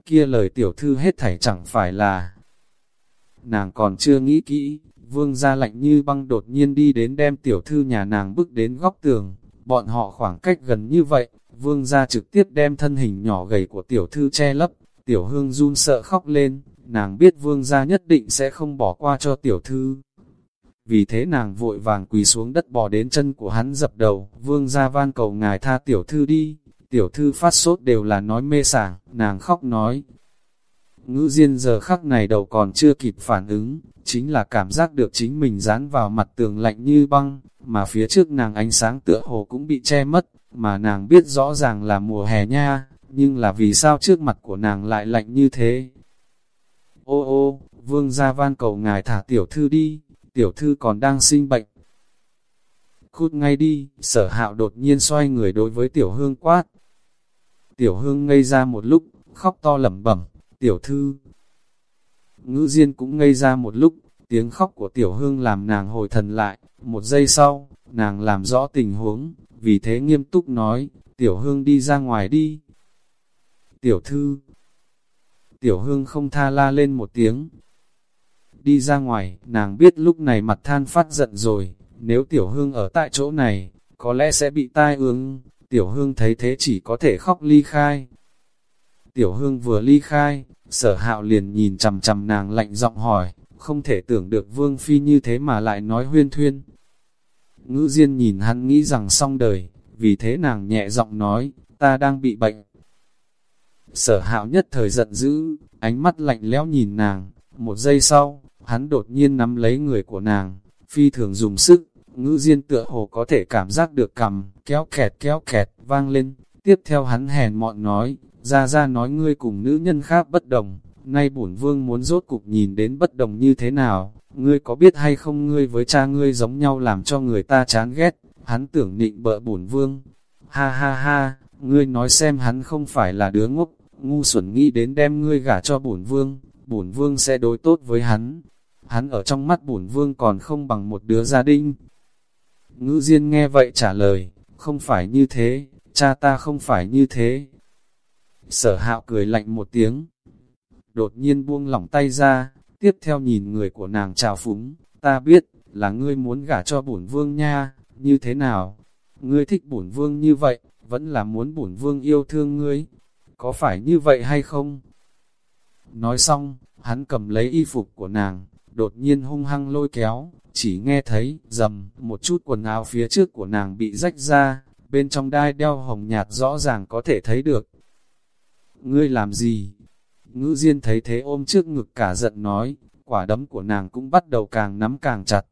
Kia lời tiểu thư hết thảy chẳng phải là... Nàng còn chưa nghĩ kỹ, vương ra lạnh như băng đột nhiên đi đến đem tiểu thư nhà nàng bước đến góc tường, bọn họ khoảng cách gần như vậy, vương ra trực tiếp đem thân hình nhỏ gầy của tiểu thư che lấp, Tiểu hương run sợ khóc lên, nàng biết vương gia nhất định sẽ không bỏ qua cho tiểu thư. Vì thế nàng vội vàng quỳ xuống đất bò đến chân của hắn dập đầu, vương gia van cầu ngài tha tiểu thư đi, tiểu thư phát sốt đều là nói mê sảng, nàng khóc nói. Ngữ diên giờ khắc này đầu còn chưa kịp phản ứng, chính là cảm giác được chính mình dán vào mặt tường lạnh như băng, mà phía trước nàng ánh sáng tựa hồ cũng bị che mất, mà nàng biết rõ ràng là mùa hè nha, nhưng là vì sao trước mặt của nàng lại lạnh như thế? Ô ô, vương gia van cầu ngài thả tiểu thư đi, tiểu thư còn đang sinh bệnh. Cút ngay đi, sở hạo đột nhiên xoay người đối với tiểu hương quát. Tiểu hương ngây ra một lúc, khóc to lẩm bẩm, tiểu thư. Ngữ diên cũng ngây ra một lúc, tiếng khóc của tiểu hương làm nàng hồi thần lại, một giây sau, nàng làm rõ tình huống, vì thế nghiêm túc nói, tiểu hương đi ra ngoài đi. Tiểu thư, tiểu hương không tha la lên một tiếng. Đi ra ngoài, nàng biết lúc này mặt than phát giận rồi, nếu tiểu hương ở tại chỗ này, có lẽ sẽ bị tai ương, tiểu hương thấy thế chỉ có thể khóc ly khai. Tiểu hương vừa ly khai, sở hạo liền nhìn chầm chầm nàng lạnh giọng hỏi, không thể tưởng được vương phi như thế mà lại nói huyên thuyên. Ngữ diên nhìn hắn nghĩ rằng xong đời, vì thế nàng nhẹ giọng nói, ta đang bị bệnh, Sở hạo nhất thời giận dữ, ánh mắt lạnh lẽo nhìn nàng, một giây sau, hắn đột nhiên nắm lấy người của nàng, phi thường dùng sức, ngữ diên tựa hồ có thể cảm giác được cầm, kéo kẹt kéo kẹt, vang lên, tiếp theo hắn hèn mọn nói, ra ra nói ngươi cùng nữ nhân khác bất đồng, nay bổn vương muốn rốt cục nhìn đến bất đồng như thế nào, ngươi có biết hay không ngươi với cha ngươi giống nhau làm cho người ta chán ghét, hắn tưởng nịnh bợ bổn vương, ha ha ha, ngươi nói xem hắn không phải là đứa ngốc, ngu xuẩn nghĩ đến đem ngươi gả cho bổn vương, bổn vương sẽ đối tốt với hắn. Hắn ở trong mắt bổn vương còn không bằng một đứa gia đình. Ngữ Diên nghe vậy trả lời, không phải như thế, cha ta không phải như thế. Sở hạo cười lạnh một tiếng. đột nhiên buông lỏng tay ra, tiếp theo nhìn người của nàng chào phúng, ta biết, là ngươi muốn gả cho bổn vương nha, như thế nào? Ngươi thích bổn vương như vậy, vẫn là muốn bổn vương yêu thương ngươi, có phải như vậy hay không? Nói xong, hắn cầm lấy y phục của nàng, đột nhiên hung hăng lôi kéo, chỉ nghe thấy, dầm, một chút quần áo phía trước của nàng bị rách ra, bên trong đai đeo hồng nhạt rõ ràng có thể thấy được. Ngươi làm gì? Ngữ Diên thấy thế ôm trước ngực cả giận nói, quả đấm của nàng cũng bắt đầu càng nắm càng chặt.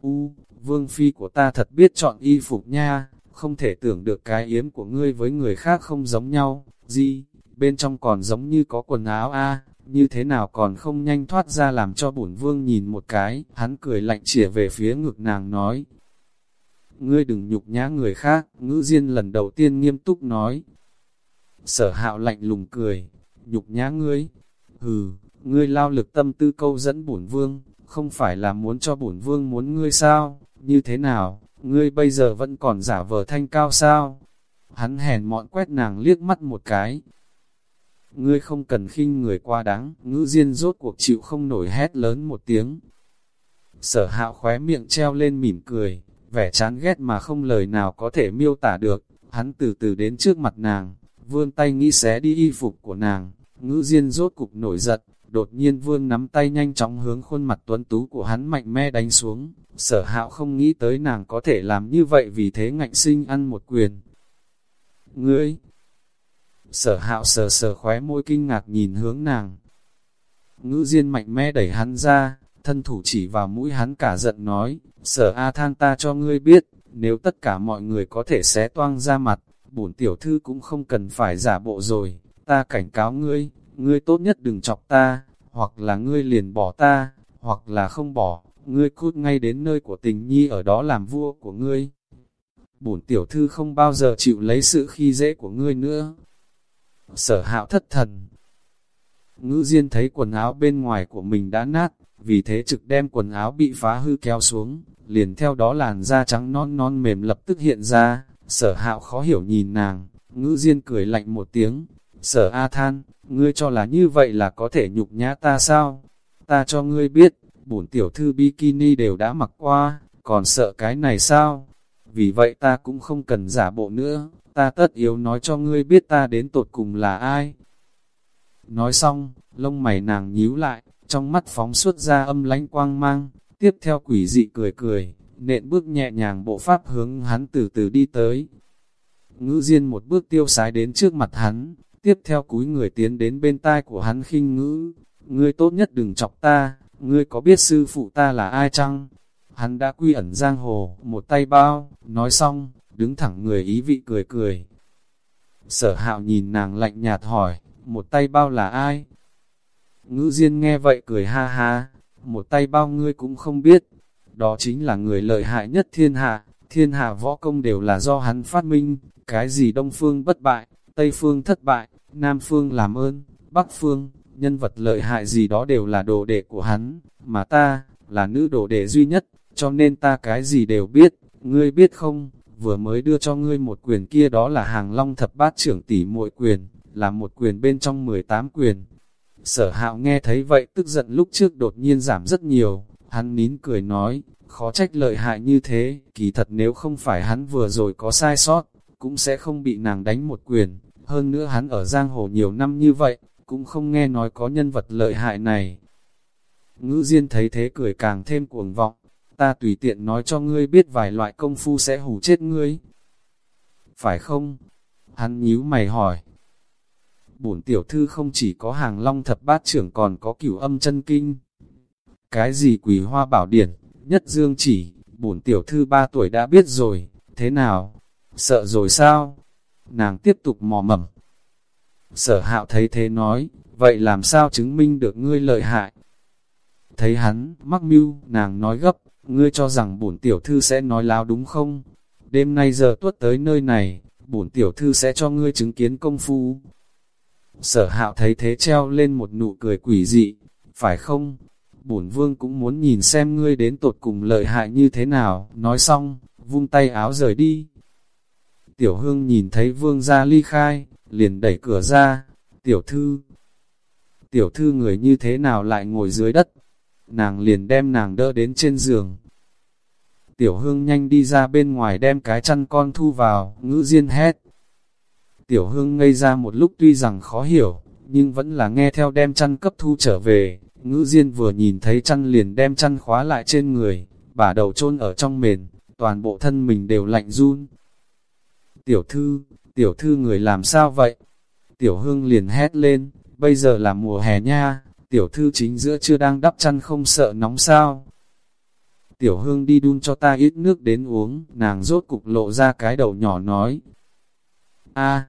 U, vương phi của ta thật biết chọn y phục nha, không thể tưởng được cái yếm của ngươi với người khác không giống nhau, gì, bên trong còn giống như có quần áo a như thế nào còn không nhanh thoát ra làm cho bổn vương nhìn một cái, hắn cười lạnh chỉa về phía ngực nàng nói. Ngươi đừng nhục nhã người khác, ngữ diên lần đầu tiên nghiêm túc nói. Sở hạo lạnh lùng cười, nhục nhã ngươi, hừ, ngươi lao lực tâm tư câu dẫn bổn vương, không phải là muốn cho bổn vương muốn ngươi sao, như thế nào, ngươi bây giờ vẫn còn giả vờ thanh cao sao? Hắn hèn mọn quét nàng liếc mắt một cái. Ngươi không cần khinh người qua đáng, ngữ diên rốt cuộc chịu không nổi hét lớn một tiếng. Sở hạo khóe miệng treo lên mỉm cười, vẻ chán ghét mà không lời nào có thể miêu tả được, hắn từ từ đến trước mặt nàng, vươn tay nghĩ xé đi y phục của nàng, ngữ diên rốt cục nổi giận, đột nhiên vương nắm tay nhanh chóng hướng khuôn mặt tuấn tú của hắn mạnh mẽ đánh xuống, sở hạo không nghĩ tới nàng có thể làm như vậy vì thế ngạnh sinh ăn một quyền. Ngươi! Sở hạo sờ sờ khóe môi kinh ngạc nhìn hướng nàng. Ngữ diên mạnh mẽ đẩy hắn ra, thân thủ chỉ vào mũi hắn cả giận nói, sở A than ta cho ngươi biết, nếu tất cả mọi người có thể xé toang ra mặt, bổn tiểu thư cũng không cần phải giả bộ rồi, ta cảnh cáo ngươi, ngươi tốt nhất đừng chọc ta, hoặc là ngươi liền bỏ ta, hoặc là không bỏ, ngươi cút ngay đến nơi của tình nhi ở đó làm vua của ngươi. Bổn tiểu thư không bao giờ chịu lấy sự khi dễ của ngươi nữa. Sở hạo thất thần. Ngữ Diên thấy quần áo bên ngoài của mình đã nát, vì thế trực đem quần áo bị phá hư kéo xuống, liền theo đó làn da trắng non non mềm lập tức hiện ra, sở hạo khó hiểu nhìn nàng, ngữ Diên cười lạnh một tiếng, sở A than, ngươi cho là như vậy là có thể nhục nhã ta sao? Ta cho ngươi biết, bổn tiểu thư bikini đều đã mặc qua, còn sợ cái này sao? Vì vậy ta cũng không cần giả bộ nữa, ta tất yếu nói cho ngươi biết ta đến tột cùng là ai. Nói xong, lông mày nàng nhíu lại, trong mắt phóng xuất ra âm lánh quang mang, tiếp theo quỷ dị cười cười, nện bước nhẹ nhàng bộ pháp hướng hắn từ từ đi tới. Ngữ Diên một bước tiêu sái đến trước mặt hắn, tiếp theo cúi người tiến đến bên tai của hắn khinh ngữ, ngươi tốt nhất đừng chọc ta, ngươi có biết sư phụ ta là ai chăng? Hắn đã quy ẩn giang hồ, một tay bao, nói xong, đứng thẳng người ý vị cười cười. Sở hạo nhìn nàng lạnh nhạt hỏi, một tay bao là ai? Ngữ Diên nghe vậy cười ha ha, một tay bao ngươi cũng không biết, đó chính là người lợi hại nhất thiên hạ, thiên hạ võ công đều là do hắn phát minh, cái gì Đông Phương bất bại, Tây Phương thất bại, Nam Phương làm ơn, Bắc Phương, nhân vật lợi hại gì đó đều là đồ đệ của hắn, mà ta, là nữ đồ đệ duy nhất, cho nên ta cái gì đều biết, ngươi biết không, vừa mới đưa cho ngươi một quyền kia đó là hàng long thập bát trưởng tỷ muội quyền, là một quyền bên trong 18 quyền. Sở hạo nghe thấy vậy tức giận lúc trước đột nhiên giảm rất nhiều, hắn nín cười nói, khó trách lợi hại như thế, kỳ thật nếu không phải hắn vừa rồi có sai sót, cũng sẽ không bị nàng đánh một quyền, hơn nữa hắn ở giang hồ nhiều năm như vậy, cũng không nghe nói có nhân vật lợi hại này. Ngữ Diên thấy thế cười càng thêm cuồng vọng, ta tùy tiện nói cho ngươi biết vài loại công phu sẽ hù chết ngươi. Phải không? Hắn nhíu mày hỏi. Bổn tiểu thư không chỉ có hàng long thập bát trưởng còn có cửu âm chân kinh. Cái gì quỷ hoa bảo điển, nhất dương chỉ, bổn tiểu thư ba tuổi đã biết rồi, thế nào? Sợ rồi sao? Nàng tiếp tục mò mẩm. Sở hạo thấy thế nói, vậy làm sao chứng minh được ngươi lợi hại? Thấy hắn, mắc mưu, nàng nói gấp, ngươi cho rằng bổn tiểu thư sẽ nói láo đúng không? Đêm nay giờ tuất tới nơi này, bổn tiểu thư sẽ cho ngươi chứng kiến công phu. Sở hạo thấy thế treo lên một nụ cười quỷ dị, phải không? Bổn vương cũng muốn nhìn xem ngươi đến tột cùng lợi hại như thế nào, nói xong, vung tay áo rời đi. Tiểu hương nhìn thấy vương ra ly khai, liền đẩy cửa ra, tiểu thư. tiểu thư người như thế nào lại ngồi dưới đất. Nàng liền đem nàng đỡ đến trên giường. Tiểu hương nhanh đi ra bên ngoài đem cái chăn con thu vào, ngữ diên hét. Tiểu hương ngây ra một lúc tuy rằng khó hiểu, nhưng vẫn là nghe theo đem chăn cấp thu trở về. Ngữ diên vừa nhìn thấy chăn liền đem chăn khóa lại trên người, bả đầu chôn ở trong mền, toàn bộ thân mình đều lạnh run. Tiểu thư, tiểu thư người làm sao vậy? Tiểu hương liền hét lên, bây giờ là mùa hè nha, tiểu thư chính giữa chưa đang đắp chăn không sợ nóng sao. Tiểu hương đi đun cho ta ít nước đến uống, nàng rốt cục lộ ra cái đầu nhỏ nói. a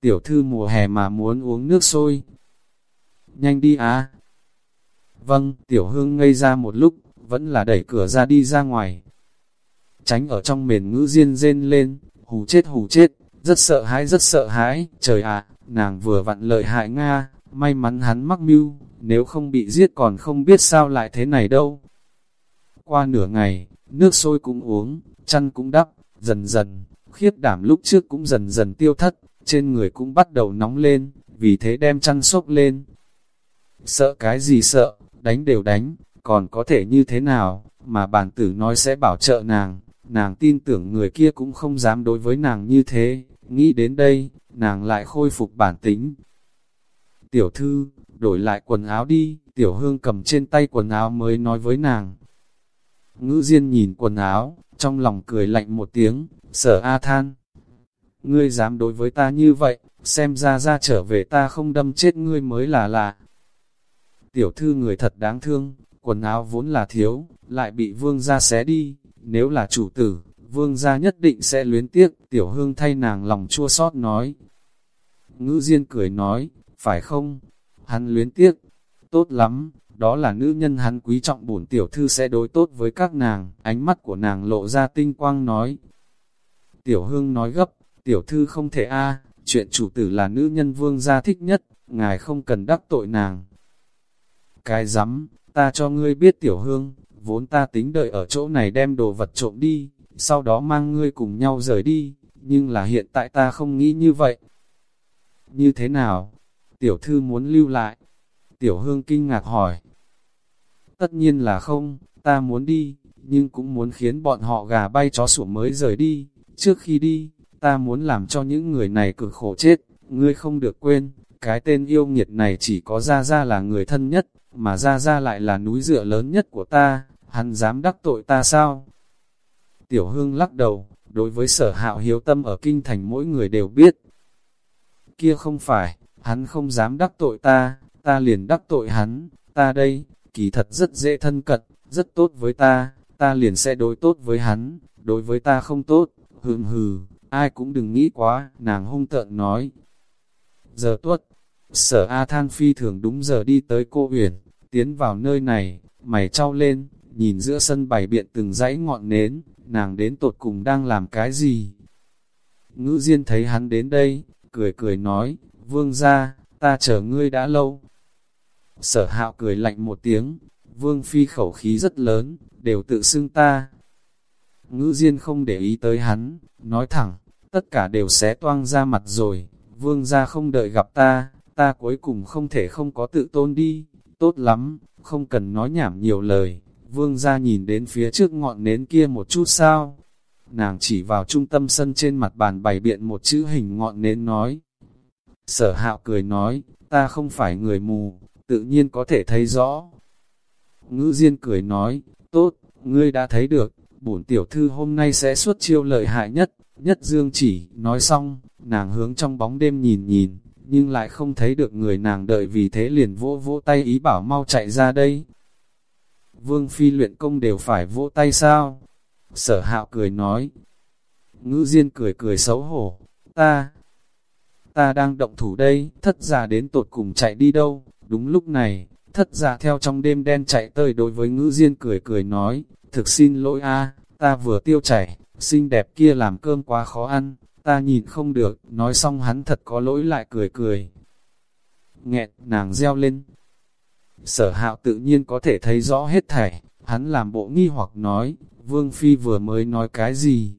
tiểu thư mùa hè mà muốn uống nước sôi. Nhanh đi á. Vâng, tiểu hương ngây ra một lúc, vẫn là đẩy cửa ra đi ra ngoài. Tránh ở trong mền ngữ diên rên lên, hù chết hù chết, rất sợ hãi rất sợ hãi, trời ạ, nàng vừa vặn lợi hại Nga, may mắn hắn mắc mưu, nếu không bị giết còn không biết sao lại thế này đâu. Qua nửa ngày, nước sôi cũng uống, chăn cũng đắp, dần dần, khiết đảm lúc trước cũng dần dần tiêu thất, trên người cũng bắt đầu nóng lên, vì thế đem chăn xốp lên. Sợ cái gì sợ, đánh đều đánh, còn có thể như thế nào, mà bản tử nói sẽ bảo trợ nàng, nàng tin tưởng người kia cũng không dám đối với nàng như thế, nghĩ đến đây, nàng lại khôi phục bản tính. Tiểu thư, đổi lại quần áo đi, tiểu hương cầm trên tay quần áo mới nói với nàng. Ngữ Diên nhìn quần áo, trong lòng cười lạnh một tiếng, sở A than. Ngươi dám đối với ta như vậy, xem ra ra trở về ta không đâm chết ngươi mới là lạ. Tiểu thư người thật đáng thương, quần áo vốn là thiếu, lại bị vương gia xé đi, nếu là chủ tử, vương gia nhất định sẽ luyến tiếc, tiểu hương thay nàng lòng chua xót nói. Ngữ Diên cười nói, phải không? Hắn luyến tiếc, tốt lắm, đó là nữ nhân hắn quý trọng bổn tiểu thư sẽ đối tốt với các nàng, ánh mắt của nàng lộ ra tinh quang nói. Tiểu hương nói gấp, tiểu thư không thể a chuyện chủ tử là nữ nhân vương gia thích nhất, ngài không cần đắc tội nàng. Cái rắm ta cho ngươi biết tiểu hương, vốn ta tính đợi ở chỗ này đem đồ vật trộm đi, sau đó mang ngươi cùng nhau rời đi, nhưng là hiện tại ta không nghĩ như vậy. Như thế nào? Tiểu thư muốn lưu lại. Tiểu hương kinh ngạc hỏi. Tất nhiên là không, ta muốn đi, nhưng cũng muốn khiến bọn họ gà bay chó sủa mới rời đi. Trước khi đi, ta muốn làm cho những người này cực khổ chết, ngươi không được quên, cái tên yêu nghiệt này chỉ có Gia Gia là người thân nhất, mà Gia Gia lại là núi dựa lớn nhất của ta, hắn dám đắc tội ta sao? Tiểu Hương lắc đầu, đối với sở hạo hiếu tâm ở kinh thành mỗi người đều biết. Kia không phải, hắn không dám đắc tội ta, ta liền đắc tội hắn, ta đây, kỳ thật rất dễ thân cận, rất tốt với ta, ta liền sẽ đối tốt với hắn, đối với ta không tốt, hừm hừ, ai cũng đừng nghĩ quá, nàng hung tợn nói. Giờ tuất, sở A Than phi thường đúng giờ đi tới cô Uyển, tiến vào nơi này, mày trao lên, nhìn giữa sân bày biện từng dãy ngọn nến, nàng đến tột cùng đang làm cái gì? Ngữ Diên thấy hắn đến đây, cười cười nói, vương ra, ta chờ ngươi đã lâu. Sở hạo cười lạnh một tiếng, vương phi khẩu khí rất lớn, đều tự xưng ta. Ngữ Diên không để ý tới hắn, nói thẳng, tất cả đều xé toang ra mặt rồi, vương ra không đợi gặp ta, ta cuối cùng không thể không có tự tôn đi, tốt lắm, không cần nói nhảm nhiều lời, vương ra nhìn đến phía trước ngọn nến kia một chút sao. Nàng chỉ vào trung tâm sân trên mặt bàn bày biện một chữ hình ngọn nến nói. Sở hạo cười nói, ta không phải người mù, tự nhiên có thể thấy rõ. Ngữ Diên cười nói, tốt, ngươi đã thấy được, bổn tiểu thư hôm nay sẽ xuất chiêu lợi hại nhất, nhất dương chỉ, nói xong, nàng hướng trong bóng đêm nhìn nhìn, nhưng lại không thấy được người nàng đợi vì thế liền vỗ vỗ tay ý bảo mau chạy ra đây. Vương phi luyện công đều phải vỗ tay sao? Sở hạo cười nói. Ngữ diên cười cười xấu hổ, ta, ta đang động thủ đây, thất giả đến tột cùng chạy đi đâu, đúng lúc này, thất giả theo trong đêm đen chạy tới đối với ngữ diên cười cười nói, thực xin lỗi a ta vừa tiêu chảy, xinh đẹp kia làm cơm quá khó ăn, ta nhìn không được, nói xong hắn thật có lỗi lại cười cười. Nghẹn, nàng reo lên. Sở hạo tự nhiên có thể thấy rõ hết thảy, hắn làm bộ nghi hoặc nói, Vương Phi vừa mới nói cái gì?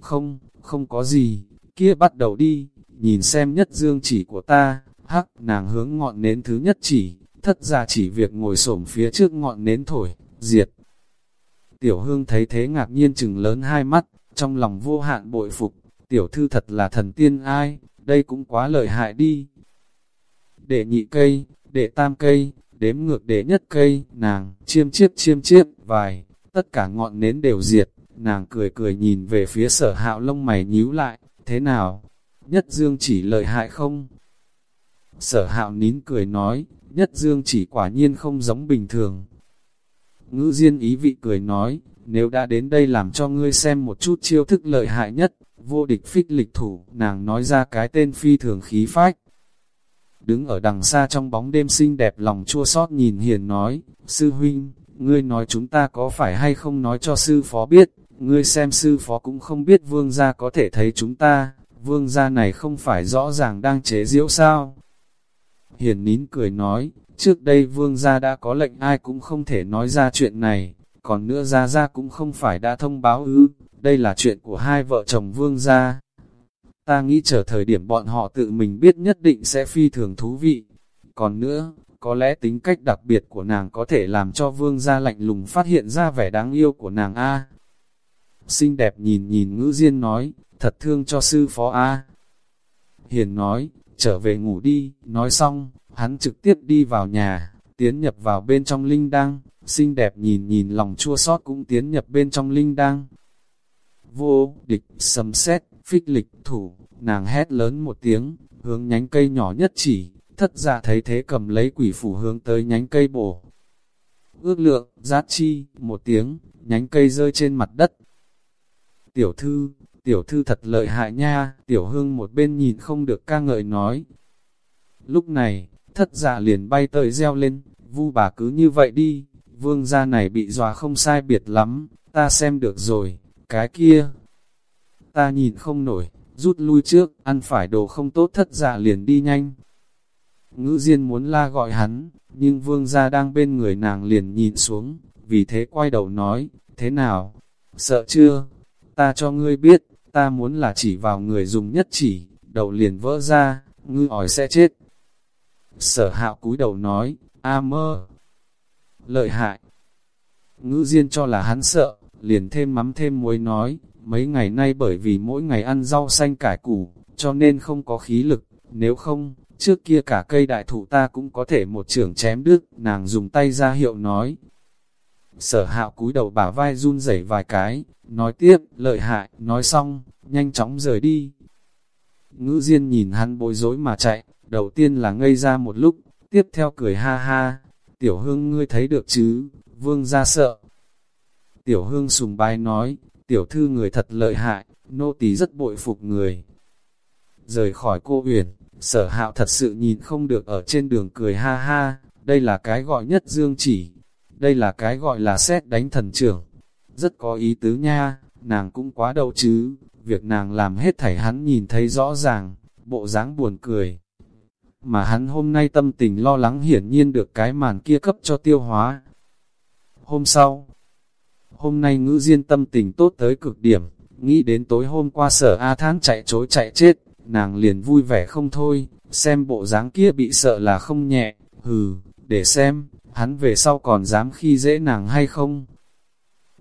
Không, không có gì, kia bắt đầu đi, nhìn xem nhất dương chỉ của ta, Hắc, nàng hướng ngọn nến thứ nhất chỉ, thất ra chỉ việc ngồi xổm phía trước ngọn nến thổi, diệt. Tiểu hương thấy thế ngạc nhiên chừng lớn hai mắt, trong lòng vô hạn bội phục, tiểu thư thật là thần tiên ai, đây cũng quá lợi hại đi. Để nhị cây, để tam cây, đếm ngược để nhất cây, nàng, chiêm chiếp chiêm chiếp, vài, tất cả ngọn nến đều diệt, nàng cười cười nhìn về phía sở hạo lông mày nhíu lại, thế nào, nhất dương chỉ lợi hại không? Sở hạo nín cười nói, nhất dương chỉ quả nhiên không giống bình thường. Ngữ diên ý vị cười nói, nếu đã đến đây làm cho ngươi xem một chút chiêu thức lợi hại nhất, vô địch phích lịch thủ, nàng nói ra cái tên phi thường khí phách. Đứng ở đằng xa trong bóng đêm xinh đẹp lòng chua xót nhìn hiền nói, sư huynh, ngươi nói chúng ta có phải hay không nói cho sư phó biết, ngươi xem sư phó cũng không biết vương gia có thể thấy chúng ta, vương gia này không phải rõ ràng đang chế diễu sao. Hiền nín cười nói, trước đây vương gia đã có lệnh ai cũng không thể nói ra chuyện này, còn nữa gia gia cũng không phải đã thông báo ư, đây là chuyện của hai vợ chồng vương gia. Ta nghĩ chờ thời điểm bọn họ tự mình biết nhất định sẽ phi thường thú vị. Còn nữa, có lẽ tính cách đặc biệt của nàng có thể làm cho vương gia lạnh lùng phát hiện ra vẻ đáng yêu của nàng A. Xinh đẹp nhìn nhìn ngữ diên nói, thật thương cho sư phó A. Hiền nói, trở về ngủ đi, nói xong, hắn trực tiếp đi vào nhà, tiến nhập vào bên trong linh đăng, xinh đẹp nhìn nhìn lòng chua xót cũng tiến nhập bên trong linh đăng. Vô, địch, sầm xét, phích lịch, thủ, nàng hét lớn một tiếng, hướng nhánh cây nhỏ nhất chỉ, thất giả thấy thế cầm lấy quỷ phủ hướng tới nhánh cây bổ. Ước lượng, giác chi, một tiếng, nhánh cây rơi trên mặt đất. Tiểu thư, tiểu thư thật lợi hại nha, tiểu hương một bên nhìn không được ca ngợi nói. Lúc này, thất giả liền bay tới reo lên, vu bà cứ như vậy đi, vương gia này bị dọa không sai biệt lắm, ta xem được rồi, cái kia. Ta nhìn không nổi, rút lui trước, ăn phải đồ không tốt thất giả liền đi nhanh. Ngữ Diên muốn la gọi hắn, nhưng vương gia đang bên người nàng liền nhìn xuống, vì thế quay đầu nói, thế nào, sợ chưa, ta cho ngươi biết, ta muốn là chỉ vào người dùng nhất chỉ, đầu liền vỡ ra, ngư ỏi sẽ chết. Sở hạo cúi đầu nói, a mơ, lợi hại. Ngữ Diên cho là hắn sợ, liền thêm mắm thêm muối nói, mấy ngày nay bởi vì mỗi ngày ăn rau xanh cải củ, cho nên không có khí lực, nếu không, trước kia cả cây đại thụ ta cũng có thể một trưởng chém đứt, nàng dùng tay ra hiệu nói. Sở hạo cúi đầu bả vai run rẩy vài cái, nói tiếp, lợi hại, nói xong, nhanh chóng rời đi. Ngữ Diên nhìn hắn bối rối mà chạy, đầu tiên là ngây ra một lúc, tiếp theo cười ha ha, tiểu hương ngươi thấy được chứ, vương ra sợ. Tiểu hương sùng bái nói, tiểu thư người thật lợi hại, nô tỳ rất bội phục người. Rời khỏi cô uyển, sở hạo thật sự nhìn không được ở trên đường cười ha ha, đây là cái gọi nhất dương chỉ, đây là cái gọi là xét đánh thần trưởng. Rất có ý tứ nha, nàng cũng quá đầu chứ, việc nàng làm hết thảy hắn nhìn thấy rõ ràng, bộ dáng buồn cười. Mà hắn hôm nay tâm tình lo lắng hiển nhiên được cái màn kia cấp cho tiêu hóa. Hôm sau, hôm nay ngữ diên tâm tình tốt tới cực điểm, nghĩ đến tối hôm qua sở A Thán chạy trối chạy chết, nàng liền vui vẻ không thôi, xem bộ dáng kia bị sợ là không nhẹ, hừ, để xem, hắn về sau còn dám khi dễ nàng hay không.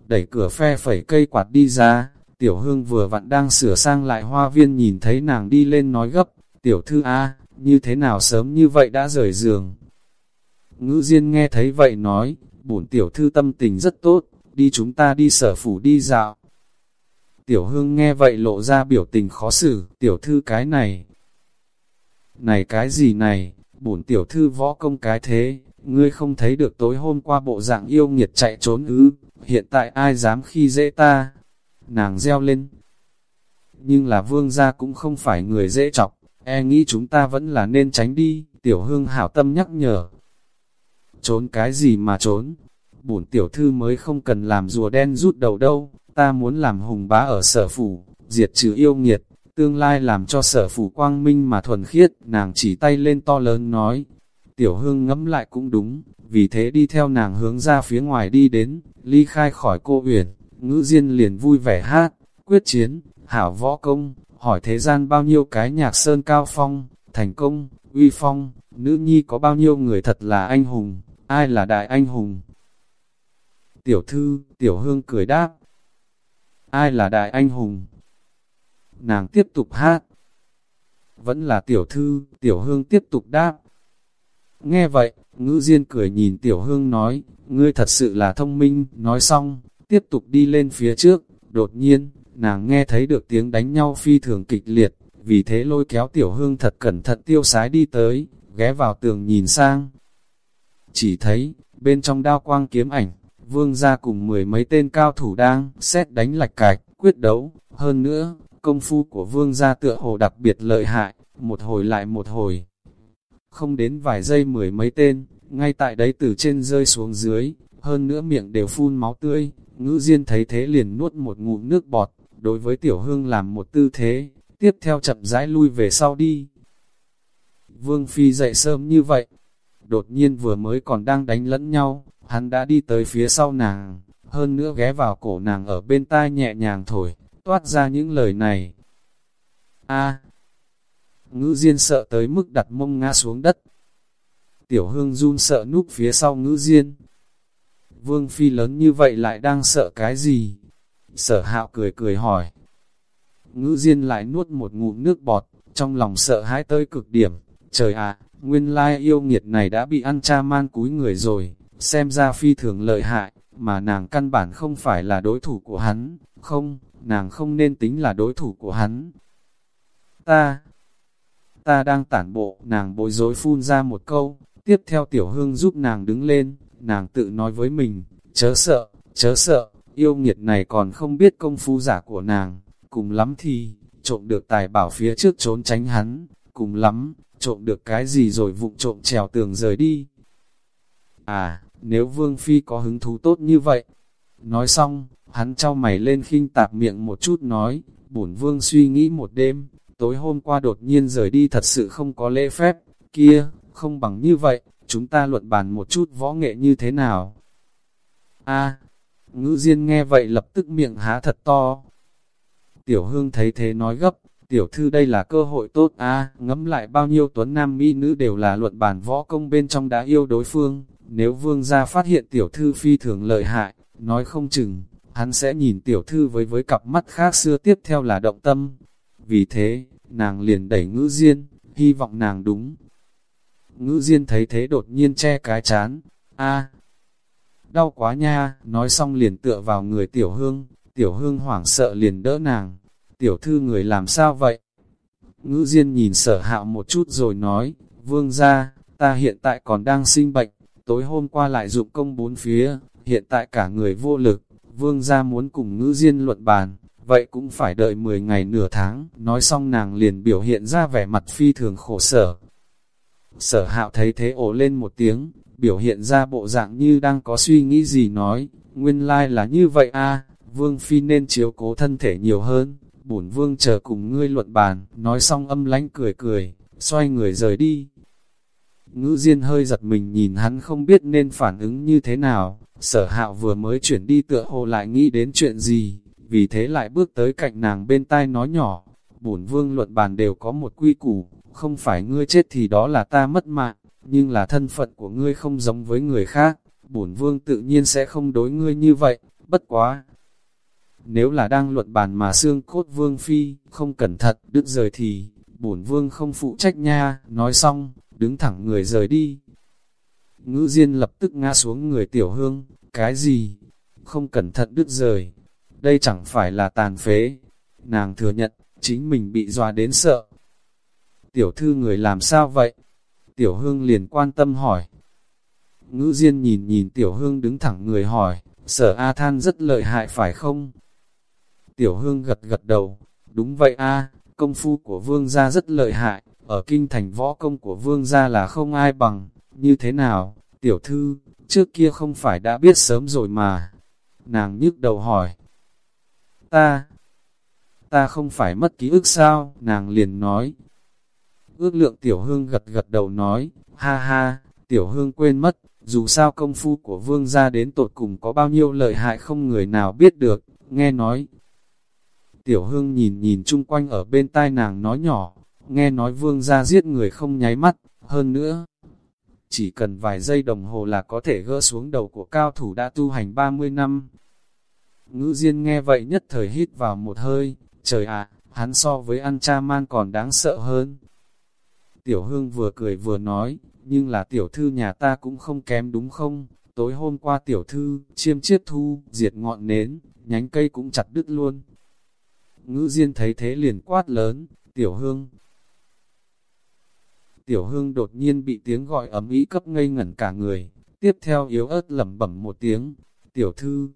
Đẩy cửa phe phẩy cây quạt đi ra, tiểu hương vừa vặn đang sửa sang lại hoa viên nhìn thấy nàng đi lên nói gấp, tiểu thư A, như thế nào sớm như vậy đã rời giường. Ngữ Diên nghe thấy vậy nói, bổn tiểu thư tâm tình rất tốt, đi chúng ta đi sở phủ đi dạo. Tiểu hương nghe vậy lộ ra biểu tình khó xử, tiểu thư cái này. Này cái gì này, bổn tiểu thư võ công cái thế, ngươi không thấy được tối hôm qua bộ dạng yêu nghiệt chạy trốn ư, hiện tại ai dám khi dễ ta. Nàng reo lên. Nhưng là vương gia cũng không phải người dễ chọc, e nghĩ chúng ta vẫn là nên tránh đi, tiểu hương hảo tâm nhắc nhở. Trốn cái gì mà trốn, bổn tiểu thư mới không cần làm rùa đen rút đầu đâu, ta muốn làm hùng bá ở sở phủ, diệt trừ yêu nghiệt, tương lai làm cho sở phủ quang minh mà thuần khiết, nàng chỉ tay lên to lớn nói. Tiểu hương ngẫm lại cũng đúng, vì thế đi theo nàng hướng ra phía ngoài đi đến, ly khai khỏi cô uyển, ngữ diên liền vui vẻ hát, quyết chiến, hảo võ công, hỏi thế gian bao nhiêu cái nhạc sơn cao phong, thành công, uy phong, nữ nhi có bao nhiêu người thật là anh hùng, ai là đại anh hùng. Tiểu thư, tiểu hương cười đáp. Ai là đại anh hùng? Nàng tiếp tục hát. Vẫn là tiểu thư, tiểu hương tiếp tục đáp. Nghe vậy, ngữ diên cười nhìn tiểu hương nói, ngươi thật sự là thông minh, nói xong, tiếp tục đi lên phía trước, đột nhiên, nàng nghe thấy được tiếng đánh nhau phi thường kịch liệt, vì thế lôi kéo tiểu hương thật cẩn thận tiêu sái đi tới, ghé vào tường nhìn sang. Chỉ thấy, bên trong đao quang kiếm ảnh, vương ra cùng mười mấy tên cao thủ đang xét đánh lạch cạch, quyết đấu, hơn nữa, công phu của vương gia tựa hồ đặc biệt lợi hại, một hồi lại một hồi. Không đến vài giây mười mấy tên, ngay tại đấy từ trên rơi xuống dưới, hơn nữa miệng đều phun máu tươi, ngữ diên thấy thế liền nuốt một ngụm nước bọt, đối với tiểu hương làm một tư thế, tiếp theo chậm rãi lui về sau đi. Vương Phi dậy sớm như vậy, đột nhiên vừa mới còn đang đánh lẫn nhau, hắn đã đi tới phía sau nàng, hơn nữa ghé vào cổ nàng ở bên tai nhẹ nhàng thổi, toát ra những lời này. A ngữ diên sợ tới mức đặt mông ngã xuống đất. Tiểu hương run sợ núp phía sau ngữ diên. Vương phi lớn như vậy lại đang sợ cái gì? Sở hạo cười cười hỏi. Ngữ diên lại nuốt một ngụm nước bọt, trong lòng sợ hãi tới cực điểm. Trời ạ, nguyên lai yêu nghiệt này đã bị ăn cha man cúi người rồi, xem ra phi thường lợi hại, mà nàng căn bản không phải là đối thủ của hắn, không, nàng không nên tính là đối thủ của hắn. Ta, ta đang tản bộ, nàng bối rối phun ra một câu, tiếp theo tiểu hương giúp nàng đứng lên, nàng tự nói với mình, chớ sợ, chớ sợ, yêu nghiệt này còn không biết công phu giả của nàng, cùng lắm thì, trộm được tài bảo phía trước trốn tránh hắn, cùng lắm, trộm được cái gì rồi vụng trộm trèo tường rời đi. À, nếu Vương Phi có hứng thú tốt như vậy, nói xong, hắn trao mày lên khinh tạp miệng một chút nói, bổn Vương suy nghĩ một đêm, tối hôm qua đột nhiên rời đi thật sự không có lễ phép, kia, không bằng như vậy, chúng ta luận bàn một chút võ nghệ như thế nào. A, ngữ diên nghe vậy lập tức miệng há thật to. Tiểu hương thấy thế nói gấp, tiểu thư đây là cơ hội tốt a ngẫm lại bao nhiêu tuấn nam mỹ nữ đều là luận bàn võ công bên trong đã yêu đối phương, nếu vương gia phát hiện tiểu thư phi thường lợi hại, nói không chừng, hắn sẽ nhìn tiểu thư với với cặp mắt khác xưa tiếp theo là động tâm. Vì thế, nàng liền đẩy ngữ diên, hy vọng nàng đúng. Ngữ diên thấy thế đột nhiên che cái chán, a đau quá nha, nói xong liền tựa vào người tiểu hương, tiểu hương hoảng sợ liền đỡ nàng, tiểu thư người làm sao vậy? Ngữ diên nhìn sở hạo một chút rồi nói, vương ra, ta hiện tại còn đang sinh bệnh, tối hôm qua lại dụng công bốn phía, hiện tại cả người vô lực, vương gia muốn cùng ngữ diên luận bàn, vậy cũng phải đợi 10 ngày nửa tháng, nói xong nàng liền biểu hiện ra vẻ mặt phi thường khổ sở. Sở hạo thấy thế ổ lên một tiếng, biểu hiện ra bộ dạng như đang có suy nghĩ gì nói, nguyên lai like là như vậy a vương phi nên chiếu cố thân thể nhiều hơn, bổn vương chờ cùng ngươi luận bàn, nói xong âm lánh cười cười, xoay người rời đi. Ngữ Diên hơi giật mình nhìn hắn không biết nên phản ứng như thế nào, sở hạo vừa mới chuyển đi tựa hồ lại nghĩ đến chuyện gì, vì thế lại bước tới cạnh nàng bên tai nói nhỏ, bổn vương luận bàn đều có một quy củ, không phải ngươi chết thì đó là ta mất mạng, nhưng là thân phận của ngươi không giống với người khác, bổn vương tự nhiên sẽ không đối ngươi như vậy, bất quá. Nếu là đang luận bàn mà xương cốt vương phi, không cẩn thận, đứt rời thì, bổn vương không phụ trách nha, nói xong, đứng thẳng người rời đi. Ngữ Diên lập tức ngã xuống người tiểu hương, cái gì? Không cẩn thận đứt rời. Đây chẳng phải là tàn phế. Nàng thừa nhận, chính mình bị dọa đến sợ. Tiểu thư người làm sao vậy? Tiểu hương liền quan tâm hỏi. Ngữ Diên nhìn nhìn tiểu hương đứng thẳng người hỏi, sở A than rất lợi hại phải không? Tiểu hương gật gật đầu, đúng vậy a công phu của vương gia rất lợi hại, ở kinh thành võ công của vương gia là không ai bằng, như thế nào, tiểu thư, trước kia không phải đã biết sớm rồi mà. Nàng nhức đầu hỏi, ta, ta không phải mất ký ức sao, nàng liền nói. Ước lượng tiểu hương gật gật đầu nói, ha ha, tiểu hương quên mất, dù sao công phu của vương gia đến tột cùng có bao nhiêu lợi hại không người nào biết được, nghe nói. Tiểu hương nhìn nhìn chung quanh ở bên tai nàng nói nhỏ, nghe nói vương gia giết người không nháy mắt, hơn nữa. Chỉ cần vài giây đồng hồ là có thể gỡ xuống đầu của cao thủ đã tu hành 30 năm. Ngữ Diên nghe vậy nhất thời hít vào một hơi, trời ạ, hắn so với ăn cha man còn đáng sợ hơn. Tiểu Hương vừa cười vừa nói, nhưng là tiểu thư nhà ta cũng không kém đúng không? Tối hôm qua tiểu thư, chiêm chiết thu, diệt ngọn nến, nhánh cây cũng chặt đứt luôn. Ngữ Diên thấy thế liền quát lớn, tiểu hương. Tiểu hương đột nhiên bị tiếng gọi ấm ý cấp ngây ngẩn cả người, tiếp theo yếu ớt lẩm bẩm một tiếng, tiểu thư.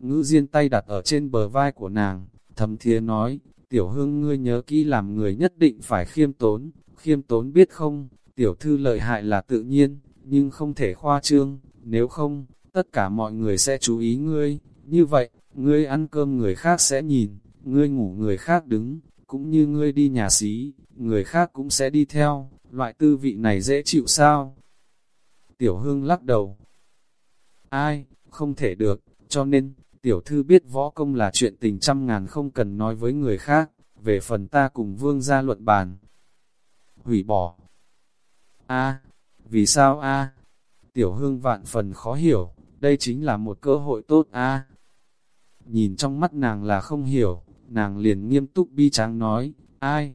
Ngữ Diên tay đặt ở trên bờ vai của nàng, thầm thía nói, tiểu hương ngươi nhớ kỹ làm người nhất định phải khiêm tốn, khiêm tốn biết không, tiểu thư lợi hại là tự nhiên, nhưng không thể khoa trương, nếu không, tất cả mọi người sẽ chú ý ngươi, như vậy, ngươi ăn cơm người khác sẽ nhìn, ngươi ngủ người khác đứng, cũng như ngươi đi nhà xí, người khác cũng sẽ đi theo, loại tư vị này dễ chịu sao? Tiểu hương lắc đầu. Ai, không thể được, cho nên, tiểu thư biết võ công là chuyện tình trăm ngàn không cần nói với người khác, về phần ta cùng vương ra luận bàn. Hủy bỏ. A, vì sao a? Tiểu hương vạn phần khó hiểu, đây chính là một cơ hội tốt a. Nhìn trong mắt nàng là không hiểu, nàng liền nghiêm túc bi tráng nói, ai?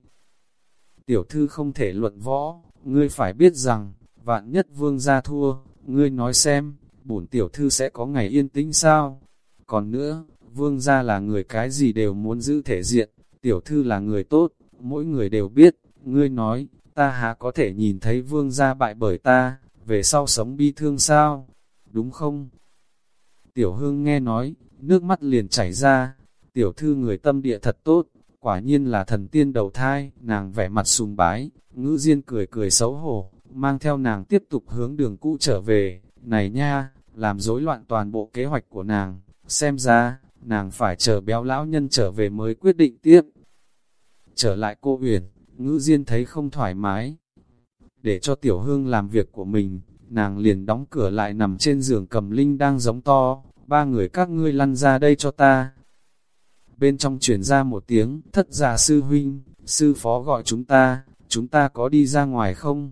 Tiểu thư không thể luận võ, ngươi phải biết rằng, vạn nhất vương gia thua, ngươi nói xem, bổn tiểu thư sẽ có ngày yên tĩnh sao? Còn nữa, vương gia là người cái gì đều muốn giữ thể diện, tiểu thư là người tốt, mỗi người đều biết, ngươi nói, ta há có thể nhìn thấy vương gia bại bởi ta, về sau sống bi thương sao? Đúng không? Tiểu hương nghe nói, nước mắt liền chảy ra, tiểu thư người tâm địa thật tốt, quả nhiên là thần tiên đầu thai, nàng vẻ mặt sùng bái, ngữ diên cười cười xấu hổ, mang theo nàng tiếp tục hướng đường cũ trở về, này nha, làm rối loạn toàn bộ kế hoạch của nàng, xem ra, nàng phải chờ béo lão nhân trở về mới quyết định tiếp. Trở lại cô Uyển, ngữ diên thấy không thoải mái, để cho tiểu hương làm việc của mình, nàng liền đóng cửa lại nằm trên giường cầm linh đang giống to, ba người các ngươi lăn ra đây cho ta. Bên trong chuyển ra một tiếng, thất giả sư huynh, sư phó gọi chúng ta, chúng ta có đi ra ngoài không?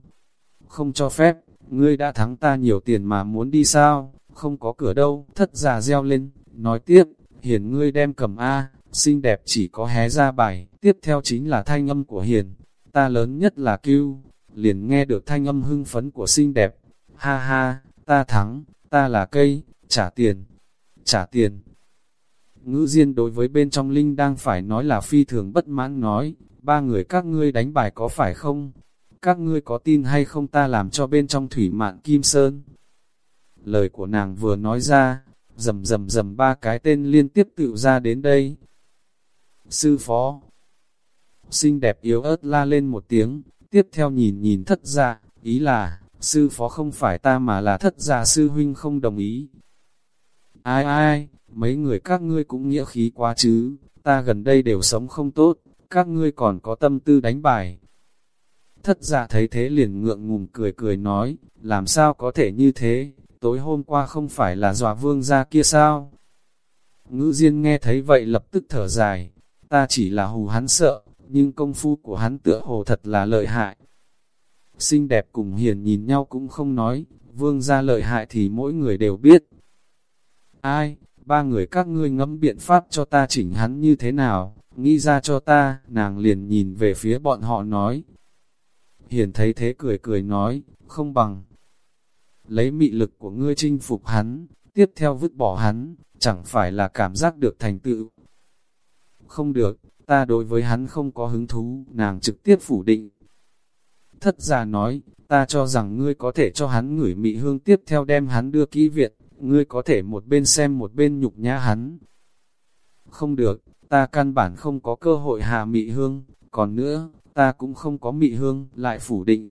Không cho phép, ngươi đã thắng ta nhiều tiền mà muốn đi sao? Không có cửa đâu, thất giả reo lên, nói tiếp, hiền ngươi đem cầm A, xinh đẹp chỉ có hé ra bài, tiếp theo chính là thanh âm của hiền, ta lớn nhất là kêu, liền nghe được thanh âm hưng phấn của xinh đẹp, ha ha, ta thắng, ta là cây, trả tiền, trả tiền. Ngữ Diên đối với bên trong Linh đang phải nói là phi thường bất mãn nói, ba người các ngươi đánh bài có phải không? Các ngươi có tin hay không ta làm cho bên trong thủy mạn Kim Sơn? Lời của nàng vừa nói ra, rầm rầm rầm ba cái tên liên tiếp tự ra đến đây. Sư phó, xinh đẹp yếu ớt la lên một tiếng, tiếp theo nhìn nhìn thất gia ý là, sư phó không phải ta mà là thất gia sư huynh không đồng ý. Ai ai, mấy người các ngươi cũng nghĩa khí quá chứ, ta gần đây đều sống không tốt, các ngươi còn có tâm tư đánh bài. Thất gia thấy thế liền ngượng ngùng cười cười nói, làm sao có thể như thế, tối hôm qua không phải là dọa vương gia kia sao? Ngữ Diên nghe thấy vậy lập tức thở dài, ta chỉ là hù hắn sợ, nhưng công phu của hắn tựa hồ thật là lợi hại, xinh đẹp cùng hiền nhìn nhau cũng không nói, vương gia lợi hại thì mỗi người đều biết. Ai, ba người các ngươi ngẫm biện pháp cho ta chỉnh hắn như thế nào, nghĩ ra cho ta, nàng liền nhìn về phía bọn họ nói. Hiền thấy thế cười cười nói, không bằng. Lấy mị lực của ngươi chinh phục hắn, tiếp theo vứt bỏ hắn, chẳng phải là cảm giác được thành tựu. Không được, ta đối với hắn không có hứng thú, nàng trực tiếp phủ định. Thất gia nói, ta cho rằng ngươi có thể cho hắn ngửi mị hương tiếp theo đem hắn đưa kỹ viện, ngươi có thể một bên xem một bên nhục nhã hắn. Không được, ta căn bản không có cơ hội hạ mị hương, còn nữa, ta cũng không có mị hương, lại phủ định.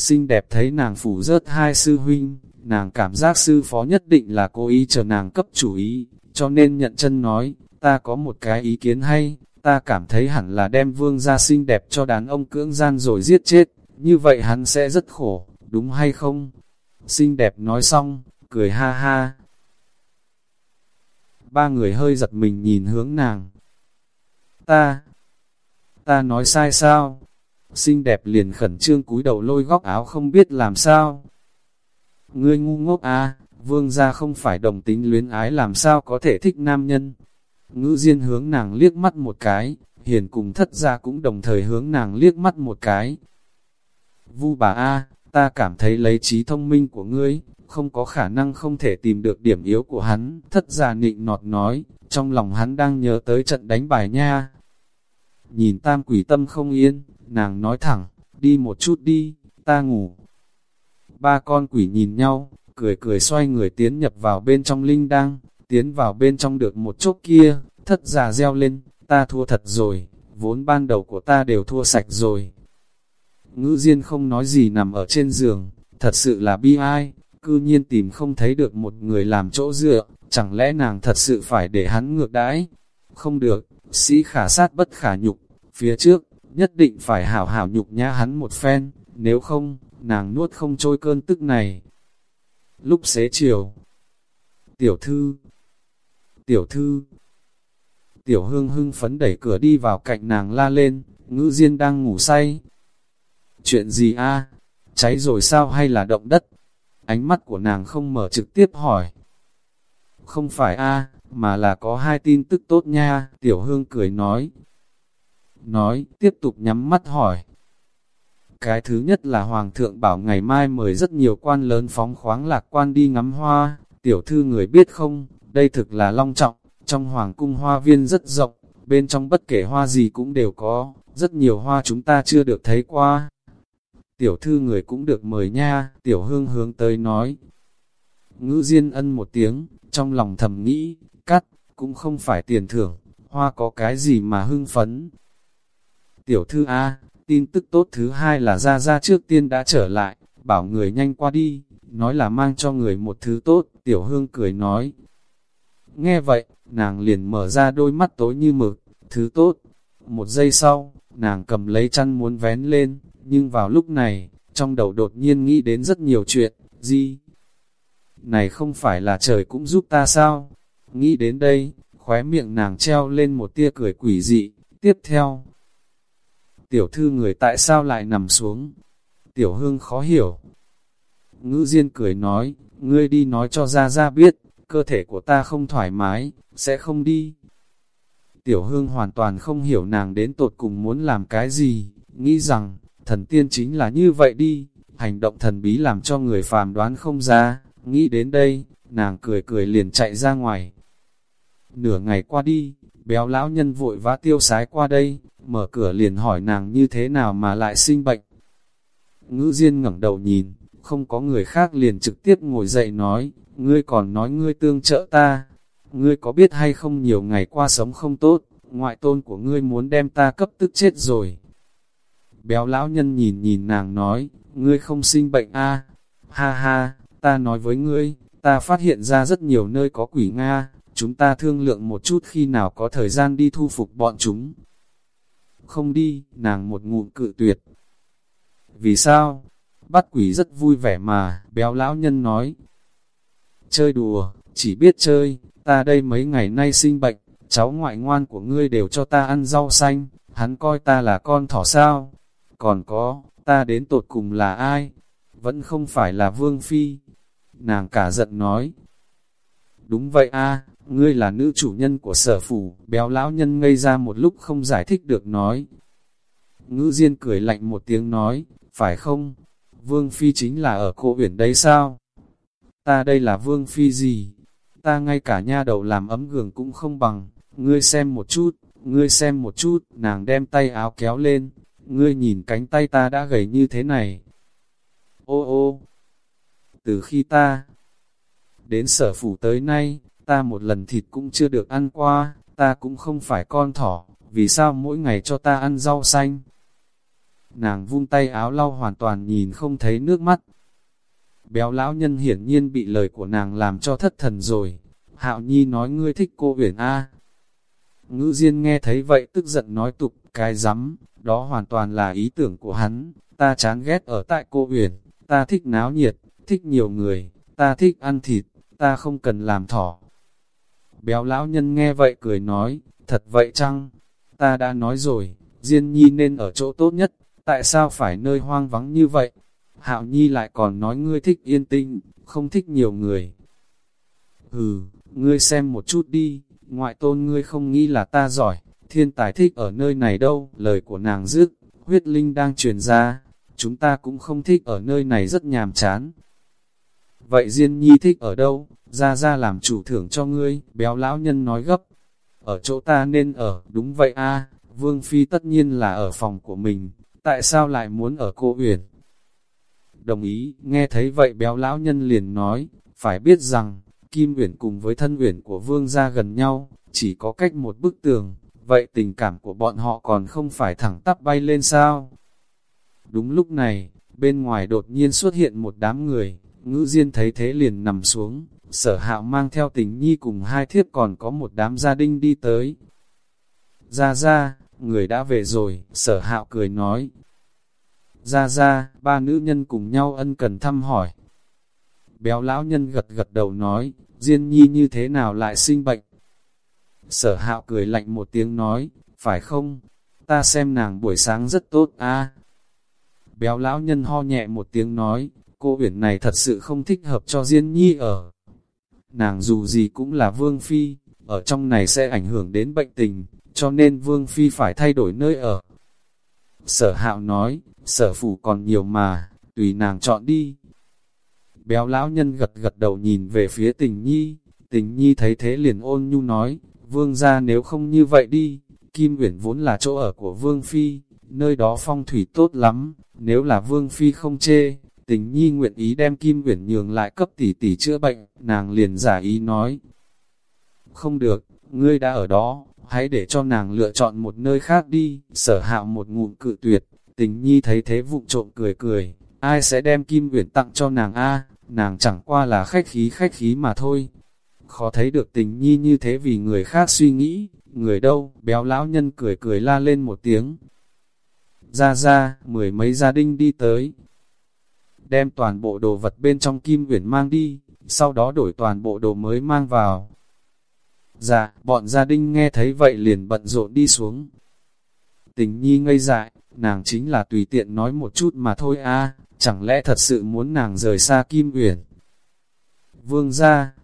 Xinh đẹp thấy nàng phủ rớt hai sư huynh, nàng cảm giác sư phó nhất định là cố ý chờ nàng cấp chủ ý, cho nên nhận chân nói, ta có một cái ý kiến hay, ta cảm thấy hẳn là đem vương gia xinh đẹp cho đàn ông cưỡng gian rồi giết chết, như vậy hắn sẽ rất khổ, đúng hay không? Xinh đẹp nói xong, cười ha ha. Ba người hơi giật mình nhìn hướng nàng. Ta, ta nói sai sao? Xinh đẹp liền khẩn trương cúi đầu lôi góc áo không biết làm sao. Ngươi ngu ngốc à, vương gia không phải đồng tính luyến ái làm sao có thể thích nam nhân. Ngữ diên hướng nàng liếc mắt một cái, hiền cùng thất gia cũng đồng thời hướng nàng liếc mắt một cái. Vu bà A, ta cảm thấy lấy trí thông minh của ngươi, không có khả năng không thể tìm được điểm yếu của hắn. Thất gia nịnh nọt nói, trong lòng hắn đang nhớ tới trận đánh bài nha. Nhìn tam quỷ tâm không yên, nàng nói thẳng, đi một chút đi, ta ngủ. Ba con quỷ nhìn nhau, cười cười xoay người tiến nhập vào bên trong linh đăng, tiến vào bên trong được một chốc kia, thất già reo lên, ta thua thật rồi, vốn ban đầu của ta đều thua sạch rồi. Ngữ Diên không nói gì nằm ở trên giường, thật sự là bi ai, cư nhiên tìm không thấy được một người làm chỗ dựa, chẳng lẽ nàng thật sự phải để hắn ngược đãi? Không được, sĩ khả sát bất khả nhục, phía trước, nhất định phải hảo hảo nhục nhã hắn một phen, nếu không, nàng nuốt không trôi cơn tức này. Lúc xế chiều, tiểu thư, tiểu thư, tiểu hương hưng phấn đẩy cửa đi vào cạnh nàng la lên, ngữ diên đang ngủ say. Chuyện gì a cháy rồi sao hay là động đất? Ánh mắt của nàng không mở trực tiếp hỏi. Không phải a mà là có hai tin tức tốt nha, tiểu hương cười nói. Nói, tiếp tục nhắm mắt hỏi. Cái thứ nhất là Hoàng thượng bảo ngày mai mời rất nhiều quan lớn phóng khoáng lạc quan đi ngắm hoa, tiểu thư người biết không, đây thực là long trọng, trong Hoàng cung hoa viên rất rộng, bên trong bất kể hoa gì cũng đều có, rất nhiều hoa chúng ta chưa được thấy qua. Tiểu thư người cũng được mời nha, tiểu hương hướng tới nói. Ngữ Diên ân một tiếng, trong lòng thầm nghĩ, cắt, cũng không phải tiền thưởng, hoa có cái gì mà hưng phấn. Tiểu thư A, tin tức tốt thứ hai là ra ra trước tiên đã trở lại, bảo người nhanh qua đi, nói là mang cho người một thứ tốt, tiểu hương cười nói. Nghe vậy, nàng liền mở ra đôi mắt tối như mực, thứ tốt. Một giây sau, nàng cầm lấy chăn muốn vén lên, nhưng vào lúc này, trong đầu đột nhiên nghĩ đến rất nhiều chuyện, gì? Này không phải là trời cũng giúp ta sao? Nghĩ đến đây, khóe miệng nàng treo lên một tia cười quỷ dị, tiếp theo. Tiểu thư người tại sao lại nằm xuống? Tiểu hương khó hiểu. Ngữ Diên cười nói, ngươi đi nói cho ra ra biết, cơ thể của ta không thoải mái, sẽ không đi. Tiểu hương hoàn toàn không hiểu nàng đến tột cùng muốn làm cái gì, nghĩ rằng, thần tiên chính là như vậy đi, hành động thần bí làm cho người phàm đoán không ra, nghĩ đến đây, nàng cười cười liền chạy ra ngoài. Nửa ngày qua đi, béo lão nhân vội vã tiêu sái qua đây, mở cửa liền hỏi nàng như thế nào mà lại sinh bệnh. Ngữ Diên ngẩng đầu nhìn, không có người khác liền trực tiếp ngồi dậy nói, ngươi còn nói ngươi tương trợ ta, ngươi có biết hay không nhiều ngày qua sống không tốt, ngoại tôn của ngươi muốn đem ta cấp tức chết rồi. Béo lão nhân nhìn nhìn nàng nói, ngươi không sinh bệnh a ha ha, ta nói với ngươi, ta phát hiện ra rất nhiều nơi có quỷ Nga, chúng ta thương lượng một chút khi nào có thời gian đi thu phục bọn chúng. Không đi, nàng một ngụm cự tuyệt. Vì sao? Bắt quỷ rất vui vẻ mà, béo lão nhân nói. Chơi đùa, chỉ biết chơi, ta đây mấy ngày nay sinh bệnh, cháu ngoại ngoan của ngươi đều cho ta ăn rau xanh, hắn coi ta là con thỏ sao. Còn có, ta đến tột cùng là ai? Vẫn không phải là Vương Phi. Nàng cả giận nói. Đúng vậy a ngươi là nữ chủ nhân của sở phủ, béo lão nhân ngây ra một lúc không giải thích được nói. Ngữ Diên cười lạnh một tiếng nói, phải không? Vương Phi chính là ở cô uyển đấy sao? Ta đây là Vương Phi gì? Ta ngay cả nha đầu làm ấm gường cũng không bằng, ngươi xem một chút, ngươi xem một chút, nàng đem tay áo kéo lên, ngươi nhìn cánh tay ta đã gầy như thế này. Ô ô, từ khi ta đến sở phủ tới nay, ta một lần thịt cũng chưa được ăn qua, ta cũng không phải con thỏ, vì sao mỗi ngày cho ta ăn rau xanh? Nàng vung tay áo lau hoàn toàn nhìn không thấy nước mắt. Béo lão nhân hiển nhiên bị lời của nàng làm cho thất thần rồi. Hạo Nhi nói ngươi thích cô Uyển A. Ngữ Diên nghe thấy vậy tức giận nói tục, cái rắm, đó hoàn toàn là ý tưởng của hắn. Ta chán ghét ở tại cô Uyển, ta thích náo nhiệt, thích nhiều người, ta thích ăn thịt, ta không cần làm thỏ. Béo lão nhân nghe vậy cười nói, thật vậy chăng? Ta đã nói rồi, Diên nhi nên ở chỗ tốt nhất, tại sao phải nơi hoang vắng như vậy? Hạo nhi lại còn nói ngươi thích yên tĩnh, không thích nhiều người. Hừ, ngươi xem một chút đi, ngoại tôn ngươi không nghĩ là ta giỏi, thiên tài thích ở nơi này đâu, lời của nàng dứt, huyết linh đang truyền ra, chúng ta cũng không thích ở nơi này rất nhàm chán. Vậy Diên Nhi thích ở đâu? Ra ra làm chủ thưởng cho ngươi, béo lão nhân nói gấp. Ở chỗ ta nên ở, đúng vậy a Vương Phi tất nhiên là ở phòng của mình, tại sao lại muốn ở cô Uyển? Đồng ý, nghe thấy vậy béo lão nhân liền nói, phải biết rằng, Kim Uyển cùng với thân Uyển của Vương gia gần nhau, chỉ có cách một bức tường, vậy tình cảm của bọn họ còn không phải thẳng tắp bay lên sao? Đúng lúc này, bên ngoài đột nhiên xuất hiện một đám người, ngữ diên thấy thế liền nằm xuống, sở hạo mang theo tình nhi cùng hai thiếp còn có một đám gia đình đi tới. Ra ra, người đã về rồi, sở hạo cười nói. Ra ra, ba nữ nhân cùng nhau ân cần thăm hỏi. Béo lão nhân gật gật đầu nói, Diên nhi như thế nào lại sinh bệnh? Sở hạo cười lạnh một tiếng nói, phải không? Ta xem nàng buổi sáng rất tốt a. Béo lão nhân ho nhẹ một tiếng nói, cô uyển này thật sự không thích hợp cho Diên nhi ở. Nàng dù gì cũng là vương phi, ở trong này sẽ ảnh hưởng đến bệnh tình, cho nên vương phi phải thay đổi nơi ở. Sở hạo nói, sở phủ còn nhiều mà, tùy nàng chọn đi. Béo lão nhân gật gật đầu nhìn về phía tình nhi, tình nhi thấy thế liền ôn nhu nói, vương ra nếu không như vậy đi, Kim Uyển vốn là chỗ ở của vương phi, nơi đó phong thủy tốt lắm, nếu là vương phi không chê, tình nhi nguyện ý đem Kim Uyển nhường lại cấp tỷ tỷ chữa bệnh, nàng liền giả ý nói. Không được, ngươi đã ở đó, hãy để cho nàng lựa chọn một nơi khác đi, sở hạo một ngụm cự tuyệt, tình nhi thấy thế vụng trộm cười cười, ai sẽ đem Kim Uyển tặng cho nàng a nàng chẳng qua là khách khí khách khí mà thôi. Khó thấy được tình nhi như thế vì người khác suy nghĩ, người đâu, béo lão nhân cười cười la lên một tiếng. Ra ra, mười mấy gia đình đi tới, đem toàn bộ đồ vật bên trong kim uyển mang đi, sau đó đổi toàn bộ đồ mới mang vào. Dạ, bọn gia đình nghe thấy vậy liền bận rộn đi xuống. Tình nhi ngây dại, nàng chính là tùy tiện nói một chút mà thôi a chẳng lẽ thật sự muốn nàng rời xa Kim Uyển? Vương ra,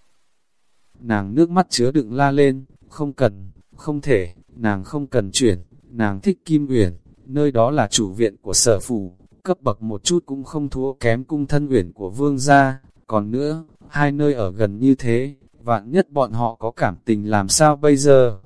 nàng nước mắt chứa đựng la lên, không cần, không thể, nàng không cần chuyển, nàng thích Kim Uyển, nơi đó là chủ viện của sở phủ, cấp bậc một chút cũng không thua kém cung thân uyển của vương gia, còn nữa, hai nơi ở gần như thế, vạn nhất bọn họ có cảm tình làm sao bây giờ?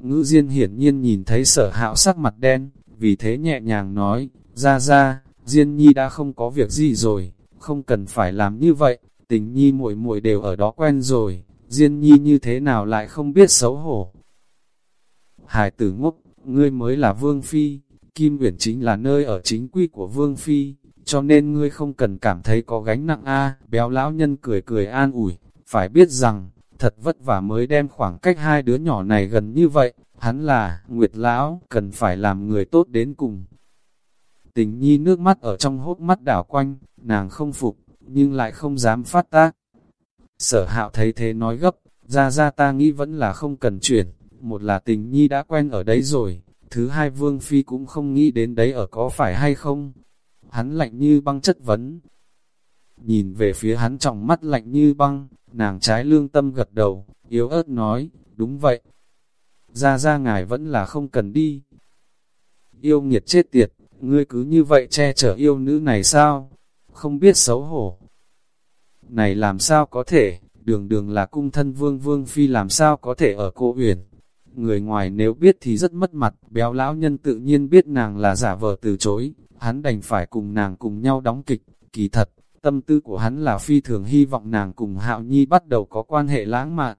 Ngữ Diên hiển nhiên nhìn thấy sở hạo sắc mặt đen, vì thế nhẹ nhàng nói, ra ra, Diên Nhi đã không có việc gì rồi, không cần phải làm như vậy, tình Nhi muội muội đều ở đó quen rồi, Diên Nhi như thế nào lại không biết xấu hổ. Hải tử ngốc, ngươi mới là vương phi, Kim Uyển chính là nơi ở chính quy của vương phi, cho nên ngươi không cần cảm thấy có gánh nặng a. béo lão nhân cười cười an ủi, phải biết rằng, thật vất vả mới đem khoảng cách hai đứa nhỏ này gần như vậy, hắn là, Nguyệt Lão, cần phải làm người tốt đến cùng. Tình nhi nước mắt ở trong hốt mắt đảo quanh, nàng không phục, nhưng lại không dám phát tác. Sở hạo thấy thế nói gấp, ra ra ta nghĩ vẫn là không cần chuyển, một là tình nhi đã quen ở đấy rồi, thứ hai vương phi cũng không nghĩ đến đấy ở có phải hay không. Hắn lạnh như băng chất vấn. Nhìn về phía hắn trong mắt lạnh như băng, nàng trái lương tâm gật đầu, yếu ớt nói, đúng vậy. Ra ra ngài vẫn là không cần đi. Yêu nghiệt chết tiệt, ngươi cứ như vậy che chở yêu nữ này sao? Không biết xấu hổ. Này làm sao có thể, đường đường là cung thân vương vương phi làm sao có thể ở cô uyển Người ngoài nếu biết thì rất mất mặt, béo lão nhân tự nhiên biết nàng là giả vờ từ chối, hắn đành phải cùng nàng cùng nhau đóng kịch, kỳ thật, tâm tư của hắn là phi thường hy vọng nàng cùng hạo nhi bắt đầu có quan hệ lãng mạn.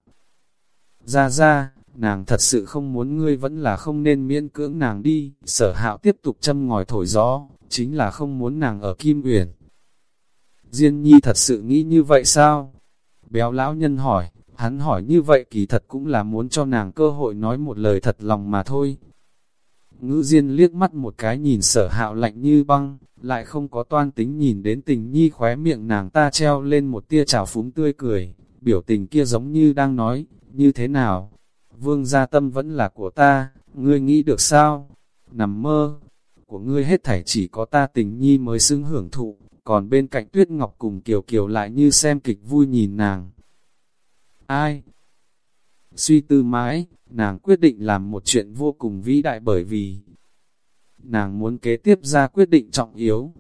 Ra ra, nàng thật sự không muốn ngươi vẫn là không nên miễn cưỡng nàng đi, sở hạo tiếp tục châm ngòi thổi gió, chính là không muốn nàng ở Kim Uyển. Diên nhi thật sự nghĩ như vậy sao? Béo lão nhân hỏi, hắn hỏi như vậy kỳ thật cũng là muốn cho nàng cơ hội nói một lời thật lòng mà thôi. Ngữ Diên liếc mắt một cái nhìn sở hạo lạnh như băng, lại không có toan tính nhìn đến tình nhi khóe miệng nàng ta treo lên một tia trào phúng tươi cười, biểu tình kia giống như đang nói, như thế nào? Vương gia tâm vẫn là của ta, ngươi nghĩ được sao? nằm mơ, của ngươi hết thảy chỉ có ta tình nhi mới xứng hưởng thụ, còn bên cạnh Tuyết Ngọc cùng Kiều Kiều lại như xem kịch vui nhìn nàng. Ai? Suy tư mãi, nàng quyết định làm một chuyện vô cùng vĩ đại bởi vì nàng muốn kế tiếp ra quyết định trọng yếu.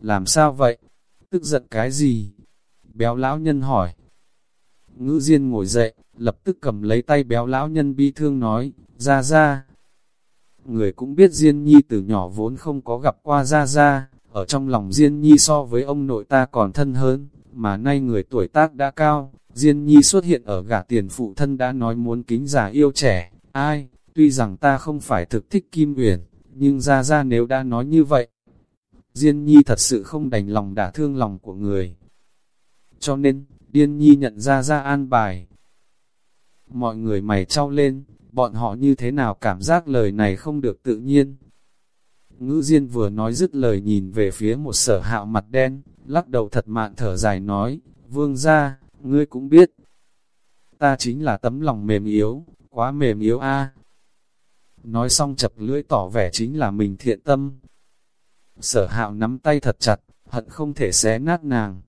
Làm sao vậy? Tức giận cái gì? Béo lão nhân hỏi. Ngữ Diên ngồi dậy, lập tức cầm lấy tay béo lão nhân bi thương nói, ra ra. Người cũng biết Diên Nhi từ nhỏ vốn không có gặp qua ra ra, ở trong lòng Diên Nhi so với ông nội ta còn thân hơn, mà nay người tuổi tác đã cao, Diên Nhi xuất hiện ở gả tiền phụ thân đã nói muốn kính già yêu trẻ, ai, tuy rằng ta không phải thực thích Kim Uyển, nhưng ra ra nếu đã nói như vậy, Diên Nhi thật sự không đành lòng đả thương lòng của người. Cho nên, Điên Nhi nhận ra ra an bài. Mọi người mày trao lên, bọn họ như thế nào cảm giác lời này không được tự nhiên. Ngữ Diên vừa nói dứt lời nhìn về phía một sở hạo mặt đen, lắc đầu thật mạn thở dài nói, vương ra, ngươi cũng biết. Ta chính là tấm lòng mềm yếu, quá mềm yếu a. Nói xong chập lưỡi tỏ vẻ chính là mình thiện tâm. Sở hạo nắm tay thật chặt, hận không thể xé nát nàng.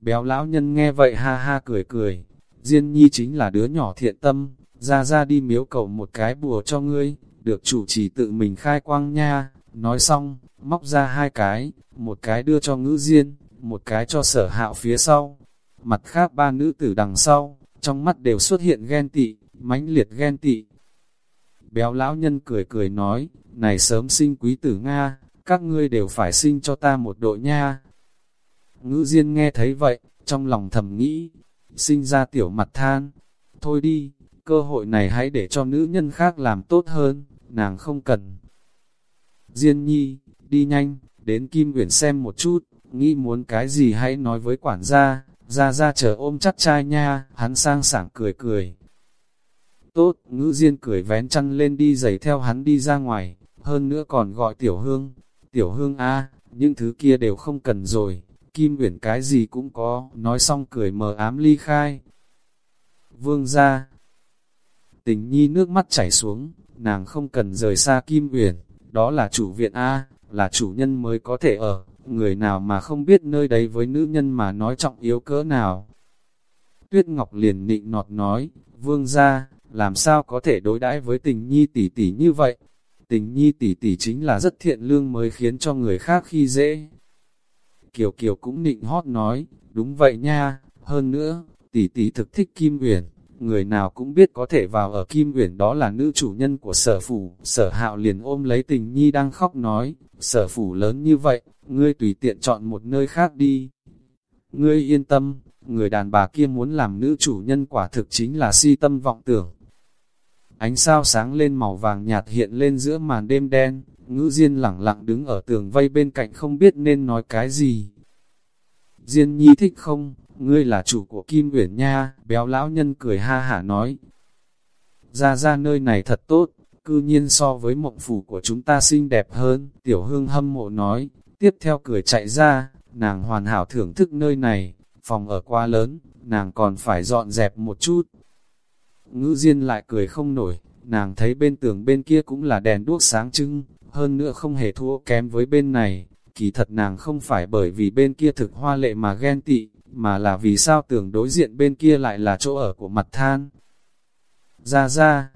Béo lão nhân nghe vậy ha ha cười cười, Diên nhi chính là đứa nhỏ thiện tâm, ra ra đi miếu cầu một cái bùa cho ngươi, được chủ trì tự mình khai quang nha, nói xong, móc ra hai cái, một cái đưa cho ngữ diên, một cái cho sở hạo phía sau. Mặt khác ba nữ tử đằng sau, trong mắt đều xuất hiện ghen tị, mãnh liệt ghen tị. Béo lão nhân cười cười nói, này sớm sinh quý tử Nga, các ngươi đều phải sinh cho ta một đội nha. Ngữ Diên nghe thấy vậy, trong lòng thầm nghĩ, sinh ra tiểu mặt than, thôi đi, cơ hội này hãy để cho nữ nhân khác làm tốt hơn, nàng không cần. Diên nhi, đi nhanh, đến Kim Uyển xem một chút, nghĩ muốn cái gì hãy nói với quản gia, ra ra chờ ôm chắc trai nha, hắn sang sảng cười cười. Tốt, ngữ diên cười vén chăn lên đi giày theo hắn đi ra ngoài, hơn nữa còn gọi tiểu hương, tiểu hương a những thứ kia đều không cần rồi, Kim Uyển cái gì cũng có, nói xong cười mờ ám ly khai. Vương ra, tình nhi nước mắt chảy xuống, nàng không cần rời xa Kim Uyển, đó là chủ viện A, là chủ nhân mới có thể ở, người nào mà không biết nơi đấy với nữ nhân mà nói trọng yếu cỡ nào. Tuyết Ngọc liền nịnh nọt nói, vương ra, làm sao có thể đối đãi với tình nhi tỷ tỷ như vậy? Tình nhi tỷ tỷ chính là rất thiện lương mới khiến cho người khác khi dễ, Kiều Kiều cũng nịnh hót nói, đúng vậy nha, hơn nữa, tỷ tỷ thực thích Kim Uyển, người nào cũng biết có thể vào ở Kim Uyển đó là nữ chủ nhân của sở phủ, sở hạo liền ôm lấy tình nhi đang khóc nói, sở phủ lớn như vậy, ngươi tùy tiện chọn một nơi khác đi. Ngươi yên tâm, người đàn bà kia muốn làm nữ chủ nhân quả thực chính là si tâm vọng tưởng. Ánh sao sáng lên màu vàng nhạt hiện lên giữa màn đêm đen, Ngữ Diên lẳng lặng đứng ở tường vây bên cạnh không biết nên nói cái gì. Diên nhi thích không, ngươi là chủ của Kim Uyển Nha, béo lão nhân cười ha hả nói. Ra ra nơi này thật tốt, cư nhiên so với mộng phủ của chúng ta xinh đẹp hơn, tiểu hương hâm mộ nói, tiếp theo cười chạy ra, nàng hoàn hảo thưởng thức nơi này, phòng ở quá lớn, nàng còn phải dọn dẹp một chút. Ngữ Diên lại cười không nổi, nàng thấy bên tường bên kia cũng là đèn đuốc sáng trưng, hơn nữa không hề thua kém với bên này, kỳ thật nàng không phải bởi vì bên kia thực hoa lệ mà ghen tị, mà là vì sao tưởng đối diện bên kia lại là chỗ ở của mặt than. Ra ra,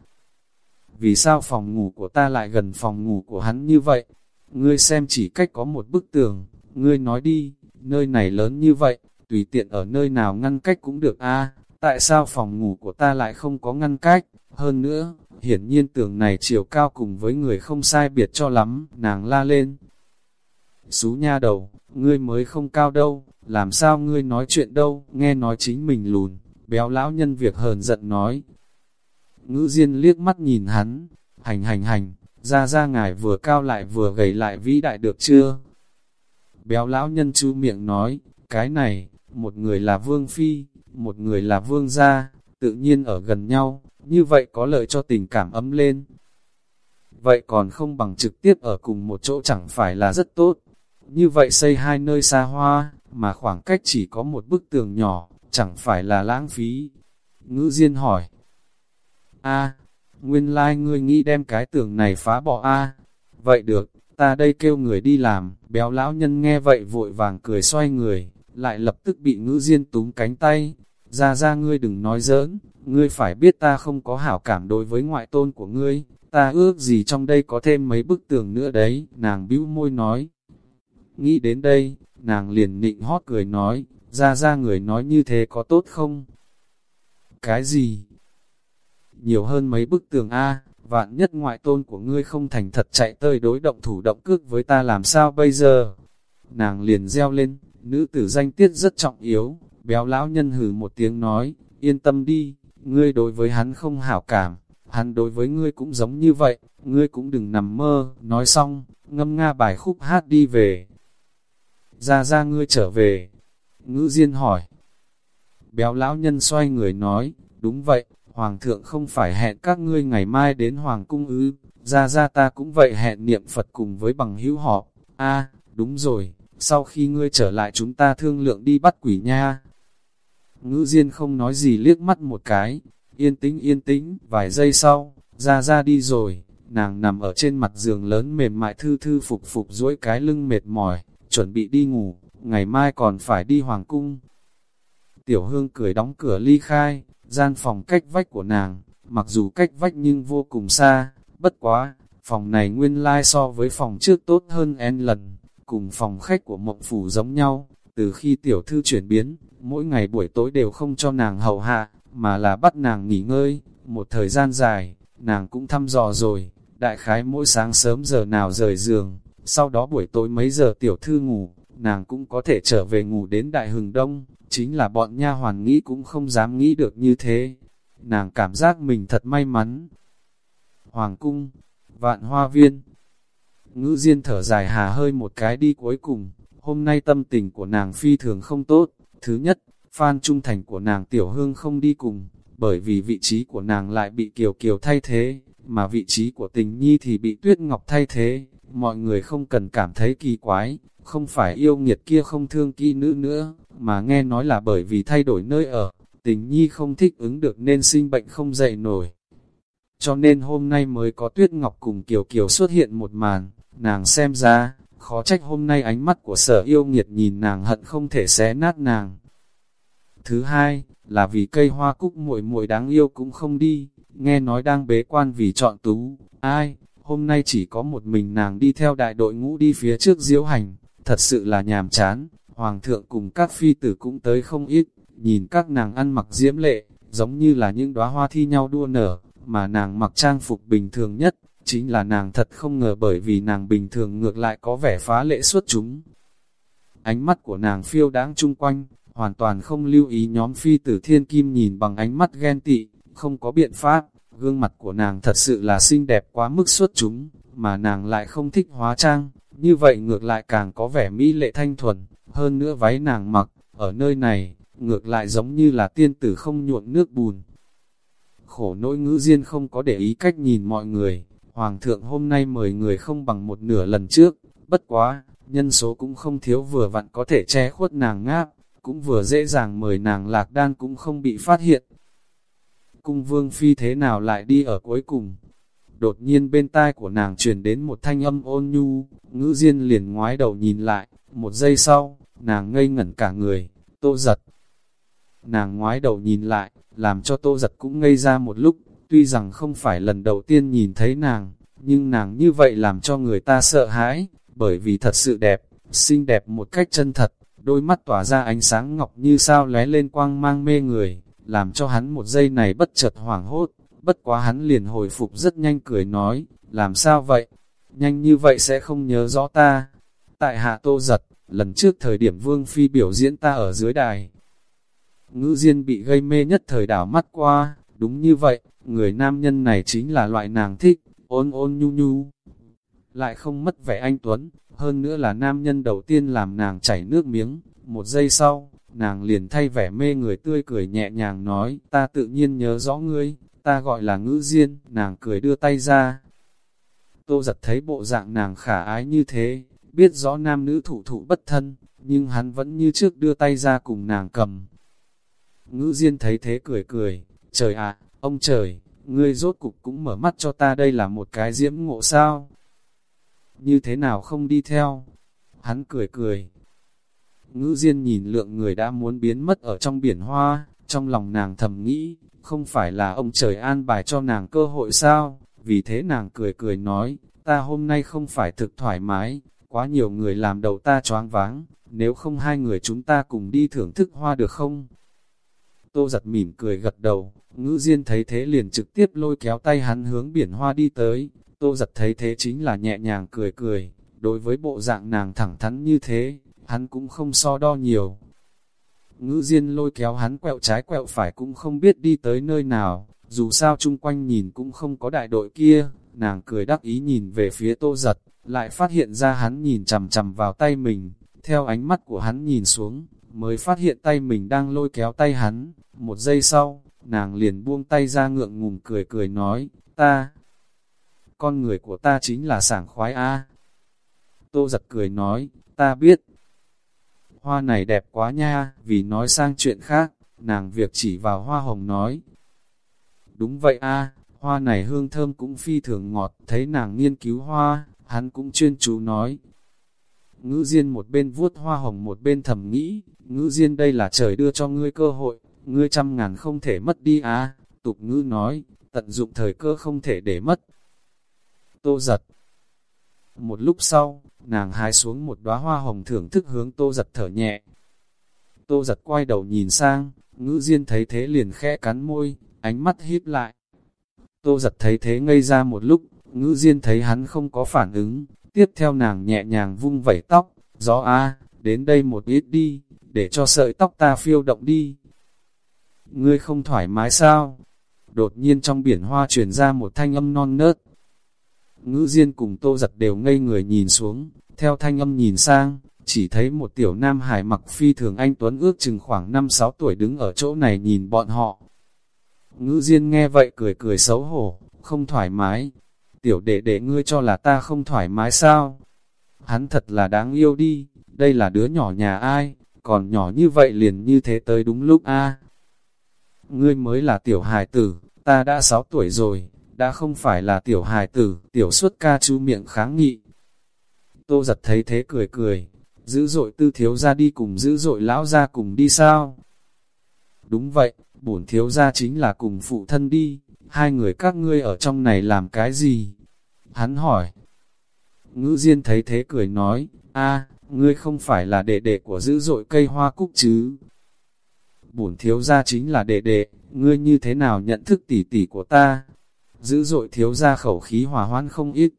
vì sao phòng ngủ của ta lại gần phòng ngủ của hắn như vậy? Ngươi xem chỉ cách có một bức tường, ngươi nói đi, nơi này lớn như vậy, tùy tiện ở nơi nào ngăn cách cũng được a tại sao phòng ngủ của ta lại không có ngăn cách? Hơn nữa, hiển nhiên tường này chiều cao cùng với người không sai biệt cho lắm, nàng la lên. Xú nha đầu, ngươi mới không cao đâu, làm sao ngươi nói chuyện đâu, nghe nói chính mình lùn, béo lão nhân việc hờn giận nói. Ngữ Diên liếc mắt nhìn hắn, hành hành hành, ra ra ngài vừa cao lại vừa gầy lại vĩ đại được chưa? Béo lão nhân chú miệng nói, cái này, một người là vương phi, một người là vương gia, tự nhiên ở gần nhau, như vậy có lợi cho tình cảm ấm lên. Vậy còn không bằng trực tiếp ở cùng một chỗ chẳng phải là rất tốt. Như vậy xây hai nơi xa hoa, mà khoảng cách chỉ có một bức tường nhỏ, chẳng phải là lãng phí. Ngữ Diên hỏi. a nguyên lai like ngươi nghĩ đem cái tường này phá bỏ a Vậy được, ta đây kêu người đi làm, béo lão nhân nghe vậy vội vàng cười xoay người, lại lập tức bị ngữ diên túm cánh tay. Ra ra ngươi đừng nói giỡn, ngươi phải biết ta không có hảo cảm đối với ngoại tôn của ngươi, ta ước gì trong đây có thêm mấy bức tường nữa đấy, nàng bĩu môi nói. Nghĩ đến đây, nàng liền nịnh hót cười nói, ra ra người nói như thế có tốt không? Cái gì? Nhiều hơn mấy bức tường A, vạn nhất ngoại tôn của ngươi không thành thật chạy tơi đối động thủ động cước với ta làm sao bây giờ? Nàng liền reo lên, nữ tử danh tiết rất trọng yếu, béo lão nhân hử một tiếng nói, yên tâm đi, ngươi đối với hắn không hảo cảm, hắn đối với ngươi cũng giống như vậy, ngươi cũng đừng nằm mơ, nói xong, ngâm nga bài khúc hát đi về. Ra ra ngươi trở về, ngữ diên hỏi. Béo lão nhân xoay người nói, đúng vậy, Hoàng thượng không phải hẹn các ngươi ngày mai đến Hoàng cung ư, ra ra ta cũng vậy hẹn niệm Phật cùng với bằng hữu họ. a đúng rồi, sau khi ngươi trở lại chúng ta thương lượng đi bắt quỷ nha. Ngữ Diên không nói gì liếc mắt một cái, yên tĩnh yên tĩnh, vài giây sau, ra ra đi rồi, nàng nằm ở trên mặt giường lớn mềm mại thư thư phục phục duỗi cái lưng mệt mỏi, chuẩn bị đi ngủ, ngày mai còn phải đi hoàng cung. Tiểu hương cười đóng cửa ly khai, gian phòng cách vách của nàng, mặc dù cách vách nhưng vô cùng xa, bất quá, phòng này nguyên lai so với phòng trước tốt hơn n lần, cùng phòng khách của mộng phủ giống nhau, từ khi tiểu thư chuyển biến, mỗi ngày buổi tối đều không cho nàng hầu hạ, mà là bắt nàng nghỉ ngơi, một thời gian dài, nàng cũng thăm dò rồi, đại khái mỗi sáng sớm giờ nào rời giường, sau đó buổi tối mấy giờ tiểu thư ngủ, nàng cũng có thể trở về ngủ đến đại hừng đông, chính là bọn nha hoàn nghĩ cũng không dám nghĩ được như thế. Nàng cảm giác mình thật may mắn. Hoàng cung, vạn hoa viên. Ngữ diên thở dài hà hơi một cái đi cuối cùng, hôm nay tâm tình của nàng phi thường không tốt. Thứ nhất, Phan Trung Thành của nàng Tiểu Hương không đi cùng, bởi vì vị trí của nàng lại bị Kiều Kiều thay thế, mà vị trí của tình nhi thì bị Tuyết Ngọc thay thế. Mọi người không cần cảm thấy kỳ quái, không phải yêu nghiệt kia không thương kỹ nữ nữa, mà nghe nói là bởi vì thay đổi nơi ở, tình nhi không thích ứng được nên sinh bệnh không dậy nổi. Cho nên hôm nay mới có Tuyết Ngọc cùng Kiều Kiều xuất hiện một màn, nàng xem ra, khó trách hôm nay ánh mắt của sở yêu nghiệt nhìn nàng hận không thể xé nát nàng. Thứ hai, là vì cây hoa cúc muội muội đáng yêu cũng không đi, nghe nói đang bế quan vì chọn tú, ai, hôm nay chỉ có một mình nàng đi theo đại đội ngũ đi phía trước diễu hành, thật sự là nhàm chán, hoàng thượng cùng các phi tử cũng tới không ít, nhìn các nàng ăn mặc diễm lệ, giống như là những đóa hoa thi nhau đua nở, mà nàng mặc trang phục bình thường nhất, chính là nàng thật không ngờ bởi vì nàng bình thường ngược lại có vẻ phá lệ xuất chúng. Ánh mắt của nàng phiêu đáng chung quanh, hoàn toàn không lưu ý nhóm phi tử thiên kim nhìn bằng ánh mắt ghen tị, không có biện pháp, gương mặt của nàng thật sự là xinh đẹp quá mức xuất chúng, mà nàng lại không thích hóa trang, như vậy ngược lại càng có vẻ mỹ lệ thanh thuần, hơn nữa váy nàng mặc, ở nơi này, ngược lại giống như là tiên tử không nhuộn nước bùn. Khổ nỗi ngữ diên không có để ý cách nhìn mọi người, Hoàng thượng hôm nay mời người không bằng một nửa lần trước, bất quá, nhân số cũng không thiếu vừa vặn có thể che khuất nàng ngáp, cũng vừa dễ dàng mời nàng lạc đan cũng không bị phát hiện. Cung vương phi thế nào lại đi ở cuối cùng, Đột nhiên bên tai của nàng truyền đến một thanh âm ôn nhu, ngữ diên liền ngoái đầu nhìn lại, một giây sau, nàng ngây ngẩn cả người, tô giật. Nàng ngoái đầu nhìn lại, làm cho tô giật cũng ngây ra một lúc, tuy rằng không phải lần đầu tiên nhìn thấy nàng, nhưng nàng như vậy làm cho người ta sợ hãi, bởi vì thật sự đẹp, xinh đẹp một cách chân thật, đôi mắt tỏa ra ánh sáng ngọc như sao lóe lên quang mang mê người, làm cho hắn một giây này bất chợt hoảng hốt, bất quá hắn liền hồi phục rất nhanh cười nói, làm sao vậy? Nhanh như vậy sẽ không nhớ rõ ta. Tại hạ tô giật, lần trước thời điểm Vương Phi biểu diễn ta ở dưới đài. Ngữ Diên bị gây mê nhất thời đảo mắt qua, đúng như vậy, người nam nhân này chính là loại nàng thích, ôn ôn nhu nhu. Lại không mất vẻ anh Tuấn, hơn nữa là nam nhân đầu tiên làm nàng chảy nước miếng, một giây sau, nàng liền thay vẻ mê người tươi cười nhẹ nhàng nói, ta tự nhiên nhớ rõ ngươi, ta gọi là ngữ diên, nàng cười đưa tay ra. Tô giật thấy bộ dạng nàng khả ái như thế, biết rõ nam nữ thủ thụ bất thân, nhưng hắn vẫn như trước đưa tay ra cùng nàng cầm. Ngữ diên thấy thế cười cười, trời ạ, ông trời, ngươi rốt cục cũng mở mắt cho ta đây là một cái diễm ngộ sao? Như thế nào không đi theo? Hắn cười cười. Ngữ Diên nhìn lượng người đã muốn biến mất ở trong biển hoa, trong lòng nàng thầm nghĩ, không phải là ông trời an bài cho nàng cơ hội sao? Vì thế nàng cười cười nói, ta hôm nay không phải thực thoải mái, quá nhiều người làm đầu ta choáng váng, nếu không hai người chúng ta cùng đi thưởng thức hoa được không? Tô giật mỉm cười gật đầu, ngữ diên thấy thế liền trực tiếp lôi kéo tay hắn hướng biển hoa đi tới, tô giật thấy thế chính là nhẹ nhàng cười cười, đối với bộ dạng nàng thẳng thắn như thế, hắn cũng không so đo nhiều. Ngữ diên lôi kéo hắn quẹo trái quẹo phải cũng không biết đi tới nơi nào, dù sao chung quanh nhìn cũng không có đại đội kia, nàng cười đắc ý nhìn về phía tô giật, lại phát hiện ra hắn nhìn chầm chầm vào tay mình, theo ánh mắt của hắn nhìn xuống, mới phát hiện tay mình đang lôi kéo tay hắn, một giây sau, nàng liền buông tay ra ngượng ngùng cười cười nói, ta, con người của ta chính là sảng khoái a. Tô giật cười nói, ta biết, hoa này đẹp quá nha, vì nói sang chuyện khác, nàng việc chỉ vào hoa hồng nói. Đúng vậy a, hoa này hương thơm cũng phi thường ngọt, thấy nàng nghiên cứu hoa, hắn cũng chuyên chú nói. Ngữ Diên một bên vuốt hoa hồng một bên thầm nghĩ, ngữ Diên đây là trời đưa cho ngươi cơ hội, ngươi trăm ngàn không thể mất đi á, tục ngữ nói, tận dụng thời cơ không thể để mất. Tô giật Một lúc sau, nàng hái xuống một đóa hoa hồng thưởng thức hướng tô giật thở nhẹ. Tô giật quay đầu nhìn sang, ngữ Diên thấy thế liền khẽ cắn môi, ánh mắt híp lại. Tô giật thấy thế ngây ra một lúc, ngữ Diên thấy hắn không có phản ứng, tiếp theo nàng nhẹ nhàng vung vẩy tóc, gió a đến đây một ít đi, để cho sợi tóc ta phiêu động đi. Ngươi không thoải mái sao? Đột nhiên trong biển hoa truyền ra một thanh âm non nớt. Ngữ Diên cùng tô giật đều ngây người nhìn xuống, theo thanh âm nhìn sang, chỉ thấy một tiểu nam hải mặc phi thường anh Tuấn ước chừng khoảng 5-6 tuổi đứng ở chỗ này nhìn bọn họ. Ngữ Diên nghe vậy cười cười xấu hổ, không thoải mái. Tiểu đệ đệ ngươi cho là ta không thoải mái sao? Hắn thật là đáng yêu đi, đây là đứa nhỏ nhà ai, còn nhỏ như vậy liền như thế tới đúng lúc a Ngươi mới là tiểu hài tử, ta đã 6 tuổi rồi, đã không phải là tiểu hài tử, tiểu xuất ca chú miệng kháng nghị. Tô giật thấy thế cười cười, dữ dội tư thiếu ra đi cùng dữ dội lão ra cùng đi sao? Đúng vậy, bổn thiếu ra chính là cùng phụ thân đi, hai người các ngươi ở trong này làm cái gì? Hắn hỏi. Ngữ Diên thấy thế cười nói, a ngươi không phải là đệ đệ của dữ dội cây hoa cúc chứ? Bổn thiếu ra chính là đệ đệ, ngươi như thế nào nhận thức tỉ tỉ của ta? Dữ dội thiếu ra khẩu khí hòa hoãn không ít.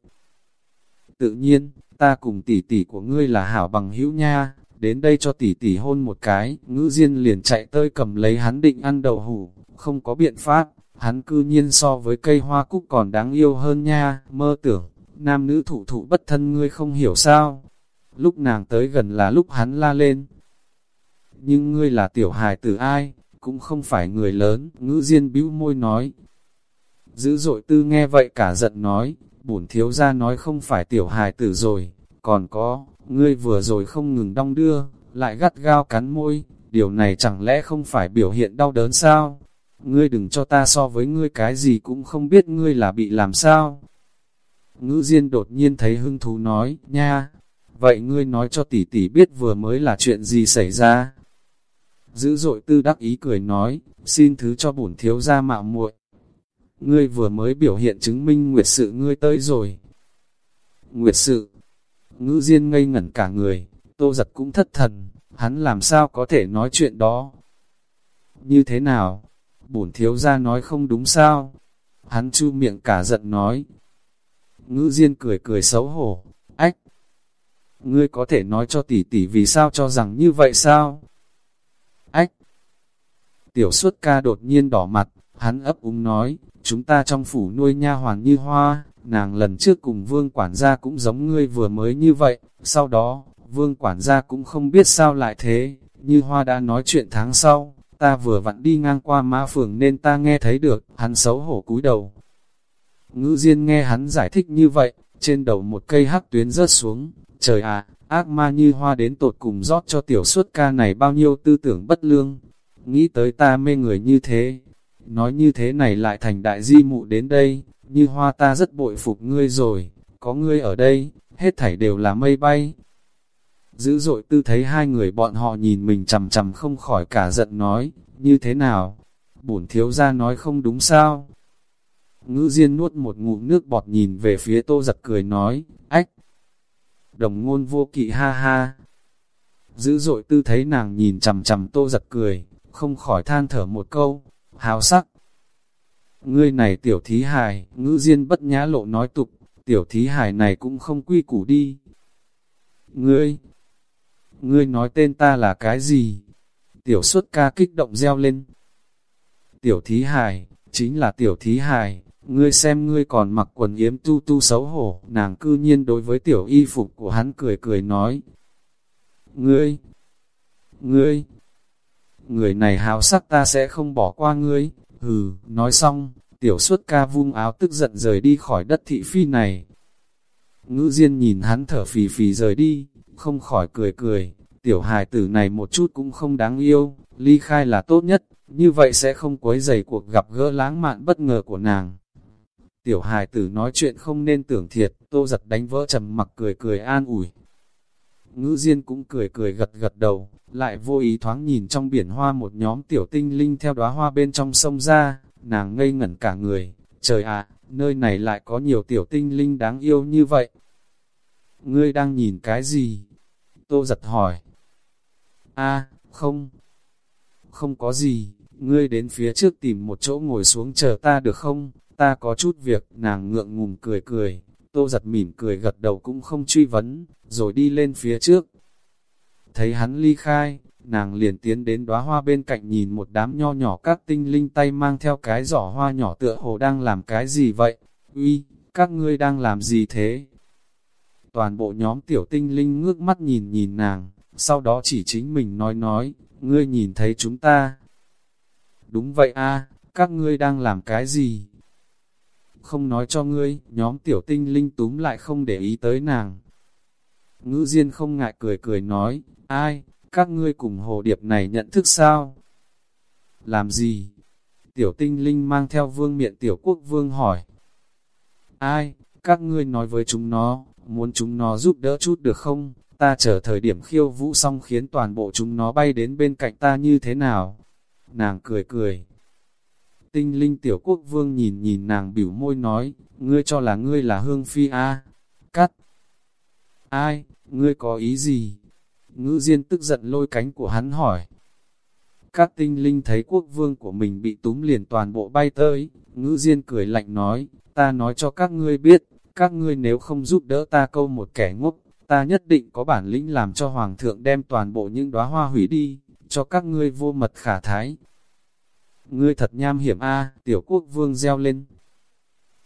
Tự nhiên, ta cùng tỷ tỷ của ngươi là hảo bằng hữu nha, đến đây cho tỷ tỷ hôn một cái, ngữ diên liền chạy tới cầm lấy hắn định ăn đậu hủ, không có biện pháp, hắn cư nhiên so với cây hoa cúc còn đáng yêu hơn nha, mơ tưởng, nam nữ thủ thụ bất thân ngươi không hiểu sao. Lúc nàng tới gần là lúc hắn la lên. Nhưng ngươi là tiểu hài tử ai, cũng không phải người lớn, ngữ diên bĩu môi nói. Dữ dội tư nghe vậy cả giận nói, bổn thiếu ra nói không phải tiểu hài tử rồi, còn có, ngươi vừa rồi không ngừng đong đưa, lại gắt gao cắn môi, điều này chẳng lẽ không phải biểu hiện đau đớn sao? Ngươi đừng cho ta so với ngươi cái gì cũng không biết ngươi là bị làm sao. Ngữ Diên đột nhiên thấy hưng thú nói, nha, vậy ngươi nói cho tỷ tỷ biết vừa mới là chuyện gì xảy ra. Dữ dội tư đắc ý cười nói, xin thứ cho bổn thiếu gia mạo muội. Ngươi vừa mới biểu hiện chứng minh nguyệt sự ngươi tới rồi. Nguyệt sự, ngữ diên ngây ngẩn cả người, tô giật cũng thất thần, hắn làm sao có thể nói chuyện đó. Như thế nào? Bổn thiếu gia nói không đúng sao? Hắn chu miệng cả giận nói. Ngữ diên cười cười xấu hổ, ách. Ngươi có thể nói cho tỷ tỷ vì sao cho rằng như vậy sao? Ách. Tiểu suất ca đột nhiên đỏ mặt, hắn ấp úng nói, chúng ta trong phủ nuôi nha hoàn như hoa, nàng lần trước cùng vương quản gia cũng giống ngươi vừa mới như vậy, sau đó, vương quản gia cũng không biết sao lại thế, như hoa đã nói chuyện tháng sau, ta vừa vặn đi ngang qua mã phường nên ta nghe thấy được, hắn xấu hổ cúi đầu. Ngữ Diên nghe hắn giải thích như vậy, trên đầu một cây hắc tuyến rớt xuống, trời ạ, ác ma như hoa đến tột cùng rót cho tiểu suất ca này bao nhiêu tư tưởng bất lương, nghĩ tới ta mê người như thế, nói như thế này lại thành đại di mụ đến đây, như hoa ta rất bội phục ngươi rồi, có ngươi ở đây, hết thảy đều là mây bay. Dữ dội tư thấy hai người bọn họ nhìn mình chầm chầm không khỏi cả giận nói, như thế nào? Bổn thiếu ra nói không đúng sao? Ngữ Diên nuốt một ngụm nước bọt nhìn về phía tô giật cười nói, ách! Đồng ngôn vô kỵ ha ha! Dữ dội tư thấy nàng nhìn chầm chầm tô giật cười, không khỏi than thở một câu, hào sắc. Ngươi này tiểu thí hài, ngữ diên bất nhã lộ nói tục, tiểu thí hài này cũng không quy củ đi. Ngươi, ngươi nói tên ta là cái gì? Tiểu xuất ca kích động reo lên. Tiểu thí hài, chính là tiểu thí hài, ngươi xem ngươi còn mặc quần yếm tu tu xấu hổ, nàng cư nhiên đối với tiểu y phục của hắn cười cười nói. Ngươi, ngươi, người này hào sắc ta sẽ không bỏ qua ngươi, hừ, nói xong, tiểu suất ca vung áo tức giận rời đi khỏi đất thị phi này. Ngữ Diên nhìn hắn thở phì phì rời đi, không khỏi cười cười, tiểu hài tử này một chút cũng không đáng yêu, ly khai là tốt nhất, như vậy sẽ không quấy dày cuộc gặp gỡ lãng mạn bất ngờ của nàng. Tiểu hài tử nói chuyện không nên tưởng thiệt, tô giật đánh vỡ trầm mặc cười cười an ủi. Ngữ Diên cũng cười cười gật gật đầu, lại vô ý thoáng nhìn trong biển hoa một nhóm tiểu tinh linh theo đóa hoa bên trong sông ra, nàng ngây ngẩn cả người, trời ạ, nơi này lại có nhiều tiểu tinh linh đáng yêu như vậy. Ngươi đang nhìn cái gì? Tô giật hỏi. a không, không có gì, ngươi đến phía trước tìm một chỗ ngồi xuống chờ ta được không? Ta có chút việc, nàng ngượng ngùng cười cười, tô giật mỉm cười gật đầu cũng không truy vấn, rồi đi lên phía trước. Thấy hắn ly khai, nàng liền tiến đến đóa hoa bên cạnh nhìn một đám nho nhỏ các tinh linh tay mang theo cái giỏ hoa nhỏ tựa hồ đang làm cái gì vậy? Uy, các ngươi đang làm gì thế? Toàn bộ nhóm tiểu tinh linh ngước mắt nhìn nhìn nàng, sau đó chỉ chính mình nói nói, ngươi nhìn thấy chúng ta. Đúng vậy a, các ngươi đang làm cái gì? Không nói cho ngươi, nhóm tiểu tinh linh túm lại không để ý tới nàng. Ngữ Diên không ngại cười cười nói, ai, các ngươi cùng hồ điệp này nhận thức sao? Làm gì? Tiểu tinh linh mang theo vương miện tiểu quốc vương hỏi. Ai, các ngươi nói với chúng nó, muốn chúng nó giúp đỡ chút được không? Ta chờ thời điểm khiêu vũ xong khiến toàn bộ chúng nó bay đến bên cạnh ta như thế nào? Nàng cười cười. Tinh linh tiểu quốc vương nhìn nhìn nàng biểu môi nói, ngươi cho là ngươi là hương phi a Cắt. Ai, ngươi có ý gì? Ngữ Diên tức giận lôi cánh của hắn hỏi. Các tinh linh thấy quốc vương của mình bị túm liền toàn bộ bay tới, ngữ Diên cười lạnh nói, ta nói cho các ngươi biết, các ngươi nếu không giúp đỡ ta câu một kẻ ngốc, ta nhất định có bản lĩnh làm cho hoàng thượng đem toàn bộ những đóa hoa hủy đi, cho các ngươi vô mật khả thái. Ngươi thật nham hiểm a tiểu quốc vương reo lên.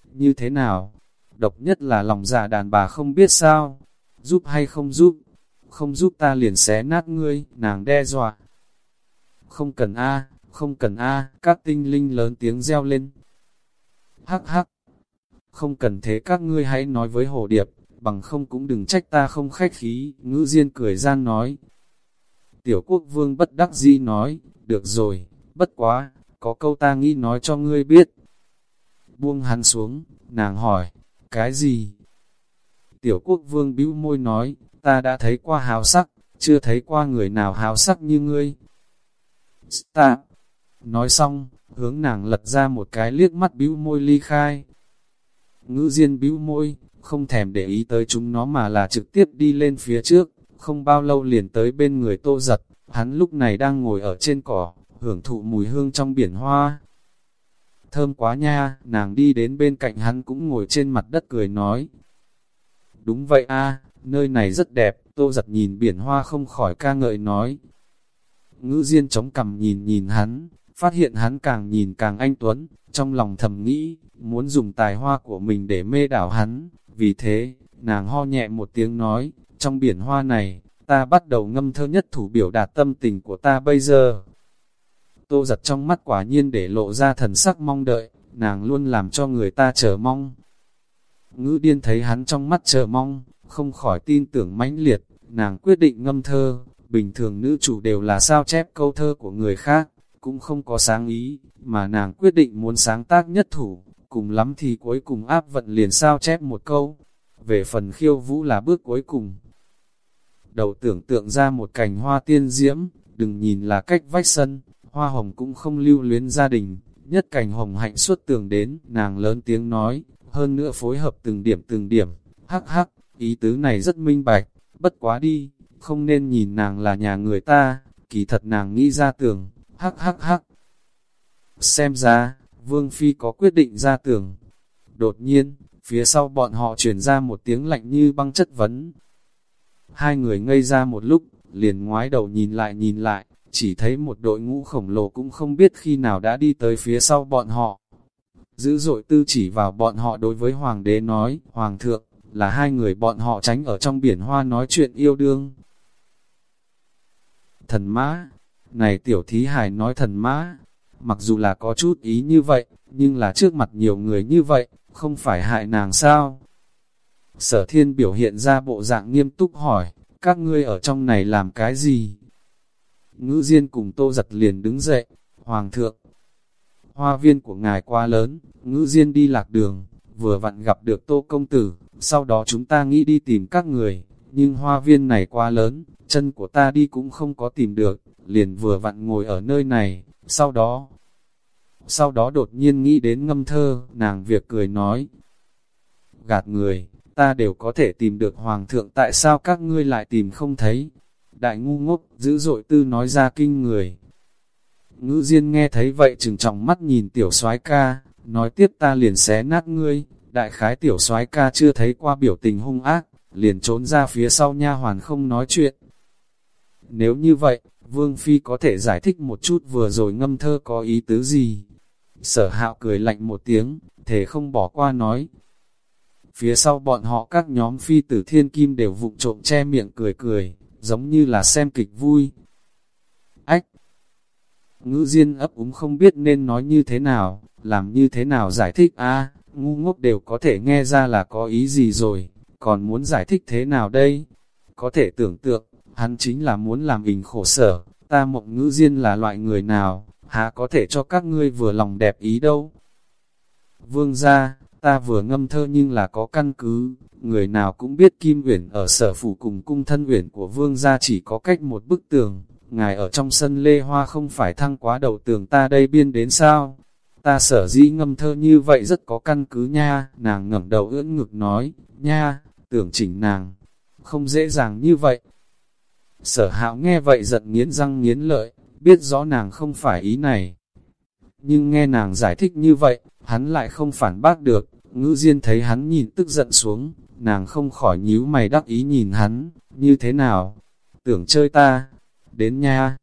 Như thế nào? Độc nhất là lòng già đàn bà không biết sao, giúp hay không giúp, không giúp ta liền xé nát ngươi, nàng đe dọa. Không cần a, không cần a, các tinh linh lớn tiếng reo lên. Hắc hắc, không cần thế các ngươi hãy nói với hồ điệp, bằng không cũng đừng trách ta không khách khí, ngữ diên cười gian nói. Tiểu quốc vương bất đắc di nói, được rồi, bất quá, có câu ta nghĩ nói cho ngươi biết. Buông hắn xuống, nàng hỏi, cái gì? Tiểu quốc vương bĩu môi nói, ta đã thấy qua hào sắc, chưa thấy qua người nào hào sắc như ngươi. Ta, nói xong, hướng nàng lật ra một cái liếc mắt bĩu môi ly khai. Ngữ diên bĩu môi, không thèm để ý tới chúng nó mà là trực tiếp đi lên phía trước, không bao lâu liền tới bên người tô giật, hắn lúc này đang ngồi ở trên cỏ, hưởng thụ mùi hương trong biển hoa. Thơm quá nha, nàng đi đến bên cạnh hắn cũng ngồi trên mặt đất cười nói. Đúng vậy a nơi này rất đẹp, tô giật nhìn biển hoa không khỏi ca ngợi nói. Ngữ diên chống cằm nhìn nhìn hắn, phát hiện hắn càng nhìn càng anh tuấn, trong lòng thầm nghĩ, muốn dùng tài hoa của mình để mê đảo hắn, vì thế, nàng ho nhẹ một tiếng nói, trong biển hoa này, ta bắt đầu ngâm thơ nhất thủ biểu đạt tâm tình của ta bây giờ. Tô giật trong mắt quả nhiên để lộ ra thần sắc mong đợi, nàng luôn làm cho người ta chờ mong. Ngữ điên thấy hắn trong mắt chờ mong, không khỏi tin tưởng mãnh liệt, nàng quyết định ngâm thơ, bình thường nữ chủ đều là sao chép câu thơ của người khác, cũng không có sáng ý, mà nàng quyết định muốn sáng tác nhất thủ, cùng lắm thì cuối cùng áp vận liền sao chép một câu. Về phần khiêu vũ là bước cuối cùng. Đầu tưởng tượng ra một cành hoa tiên diễm, đừng nhìn là cách vách sân, hoa hồng cũng không lưu luyến gia đình, nhất cảnh hồng hạnh suốt tường đến, nàng lớn tiếng nói, hơn nữa phối hợp từng điểm từng điểm, hắc hắc, ý tứ này rất minh bạch, bất quá đi, không nên nhìn nàng là nhà người ta, kỳ thật nàng nghĩ ra tường, hắc hắc hắc. Xem ra, Vương Phi có quyết định ra tường. Đột nhiên, phía sau bọn họ truyền ra một tiếng lạnh như băng chất vấn. Hai người ngây ra một lúc, liền ngoái đầu nhìn lại nhìn lại, chỉ thấy một đội ngũ khổng lồ cũng không biết khi nào đã đi tới phía sau bọn họ. Dữ dội tư chỉ vào bọn họ đối với Hoàng đế nói, Hoàng thượng, là hai người bọn họ tránh ở trong biển hoa nói chuyện yêu đương. Thần mã, này tiểu thí hải nói thần mã, mặc dù là có chút ý như vậy, nhưng là trước mặt nhiều người như vậy, không phải hại nàng sao? Sở thiên biểu hiện ra bộ dạng nghiêm túc hỏi, các ngươi ở trong này làm cái gì? Ngữ Diên cùng Tô Giật liền đứng dậy, Hoàng thượng, hoa viên của ngài quá lớn, Ngữ Diên đi lạc đường, vừa vặn gặp được Tô Công Tử, sau đó chúng ta nghĩ đi tìm các người, nhưng hoa viên này quá lớn, chân của ta đi cũng không có tìm được, liền vừa vặn ngồi ở nơi này, sau đó, sau đó đột nhiên nghĩ đến ngâm thơ, nàng việc cười nói, gạt người, ta đều có thể tìm được hoàng thượng tại sao các ngươi lại tìm không thấy, đại ngu ngốc, dữ dội tư nói ra kinh người. Ngữ Diên nghe thấy vậy trừng trọng mắt nhìn tiểu soái ca, nói tiếp ta liền xé nát ngươi, đại khái tiểu soái ca chưa thấy qua biểu tình hung ác, liền trốn ra phía sau nha hoàn không nói chuyện. Nếu như vậy, Vương Phi có thể giải thích một chút vừa rồi ngâm thơ có ý tứ gì? Sở hạo cười lạnh một tiếng, thể không bỏ qua nói. Phía sau bọn họ các nhóm phi tử thiên kim đều vụng trộm che miệng cười cười, giống như là xem kịch vui. Ách! Ngữ Diên ấp úng không biết nên nói như thế nào, làm như thế nào giải thích a ngu ngốc đều có thể nghe ra là có ý gì rồi, còn muốn giải thích thế nào đây? Có thể tưởng tượng, hắn chính là muốn làm hình khổ sở, ta mộng ngữ diên là loại người nào, há có thể cho các ngươi vừa lòng đẹp ý đâu. Vương gia, ta vừa ngâm thơ nhưng là có căn cứ, người nào cũng biết Kim Uyển ở sở phủ cùng cung thân Uyển của vương gia chỉ có cách một bức tường, ngài ở trong sân lê hoa không phải thăng quá đầu tường ta đây biên đến sao? Ta sở dĩ ngâm thơ như vậy rất có căn cứ nha, nàng ngẩng đầu ưỡn ngực nói, nha, tưởng chỉnh nàng, không dễ dàng như vậy. Sở hạo nghe vậy giận nghiến răng nghiến lợi, biết rõ nàng không phải ý này. Nhưng nghe nàng giải thích như vậy, hắn lại không phản bác được, ngữ diên thấy hắn nhìn tức giận xuống, nàng không khỏi nhíu mày đắc ý nhìn hắn, như thế nào? Tưởng chơi ta? Đến nha!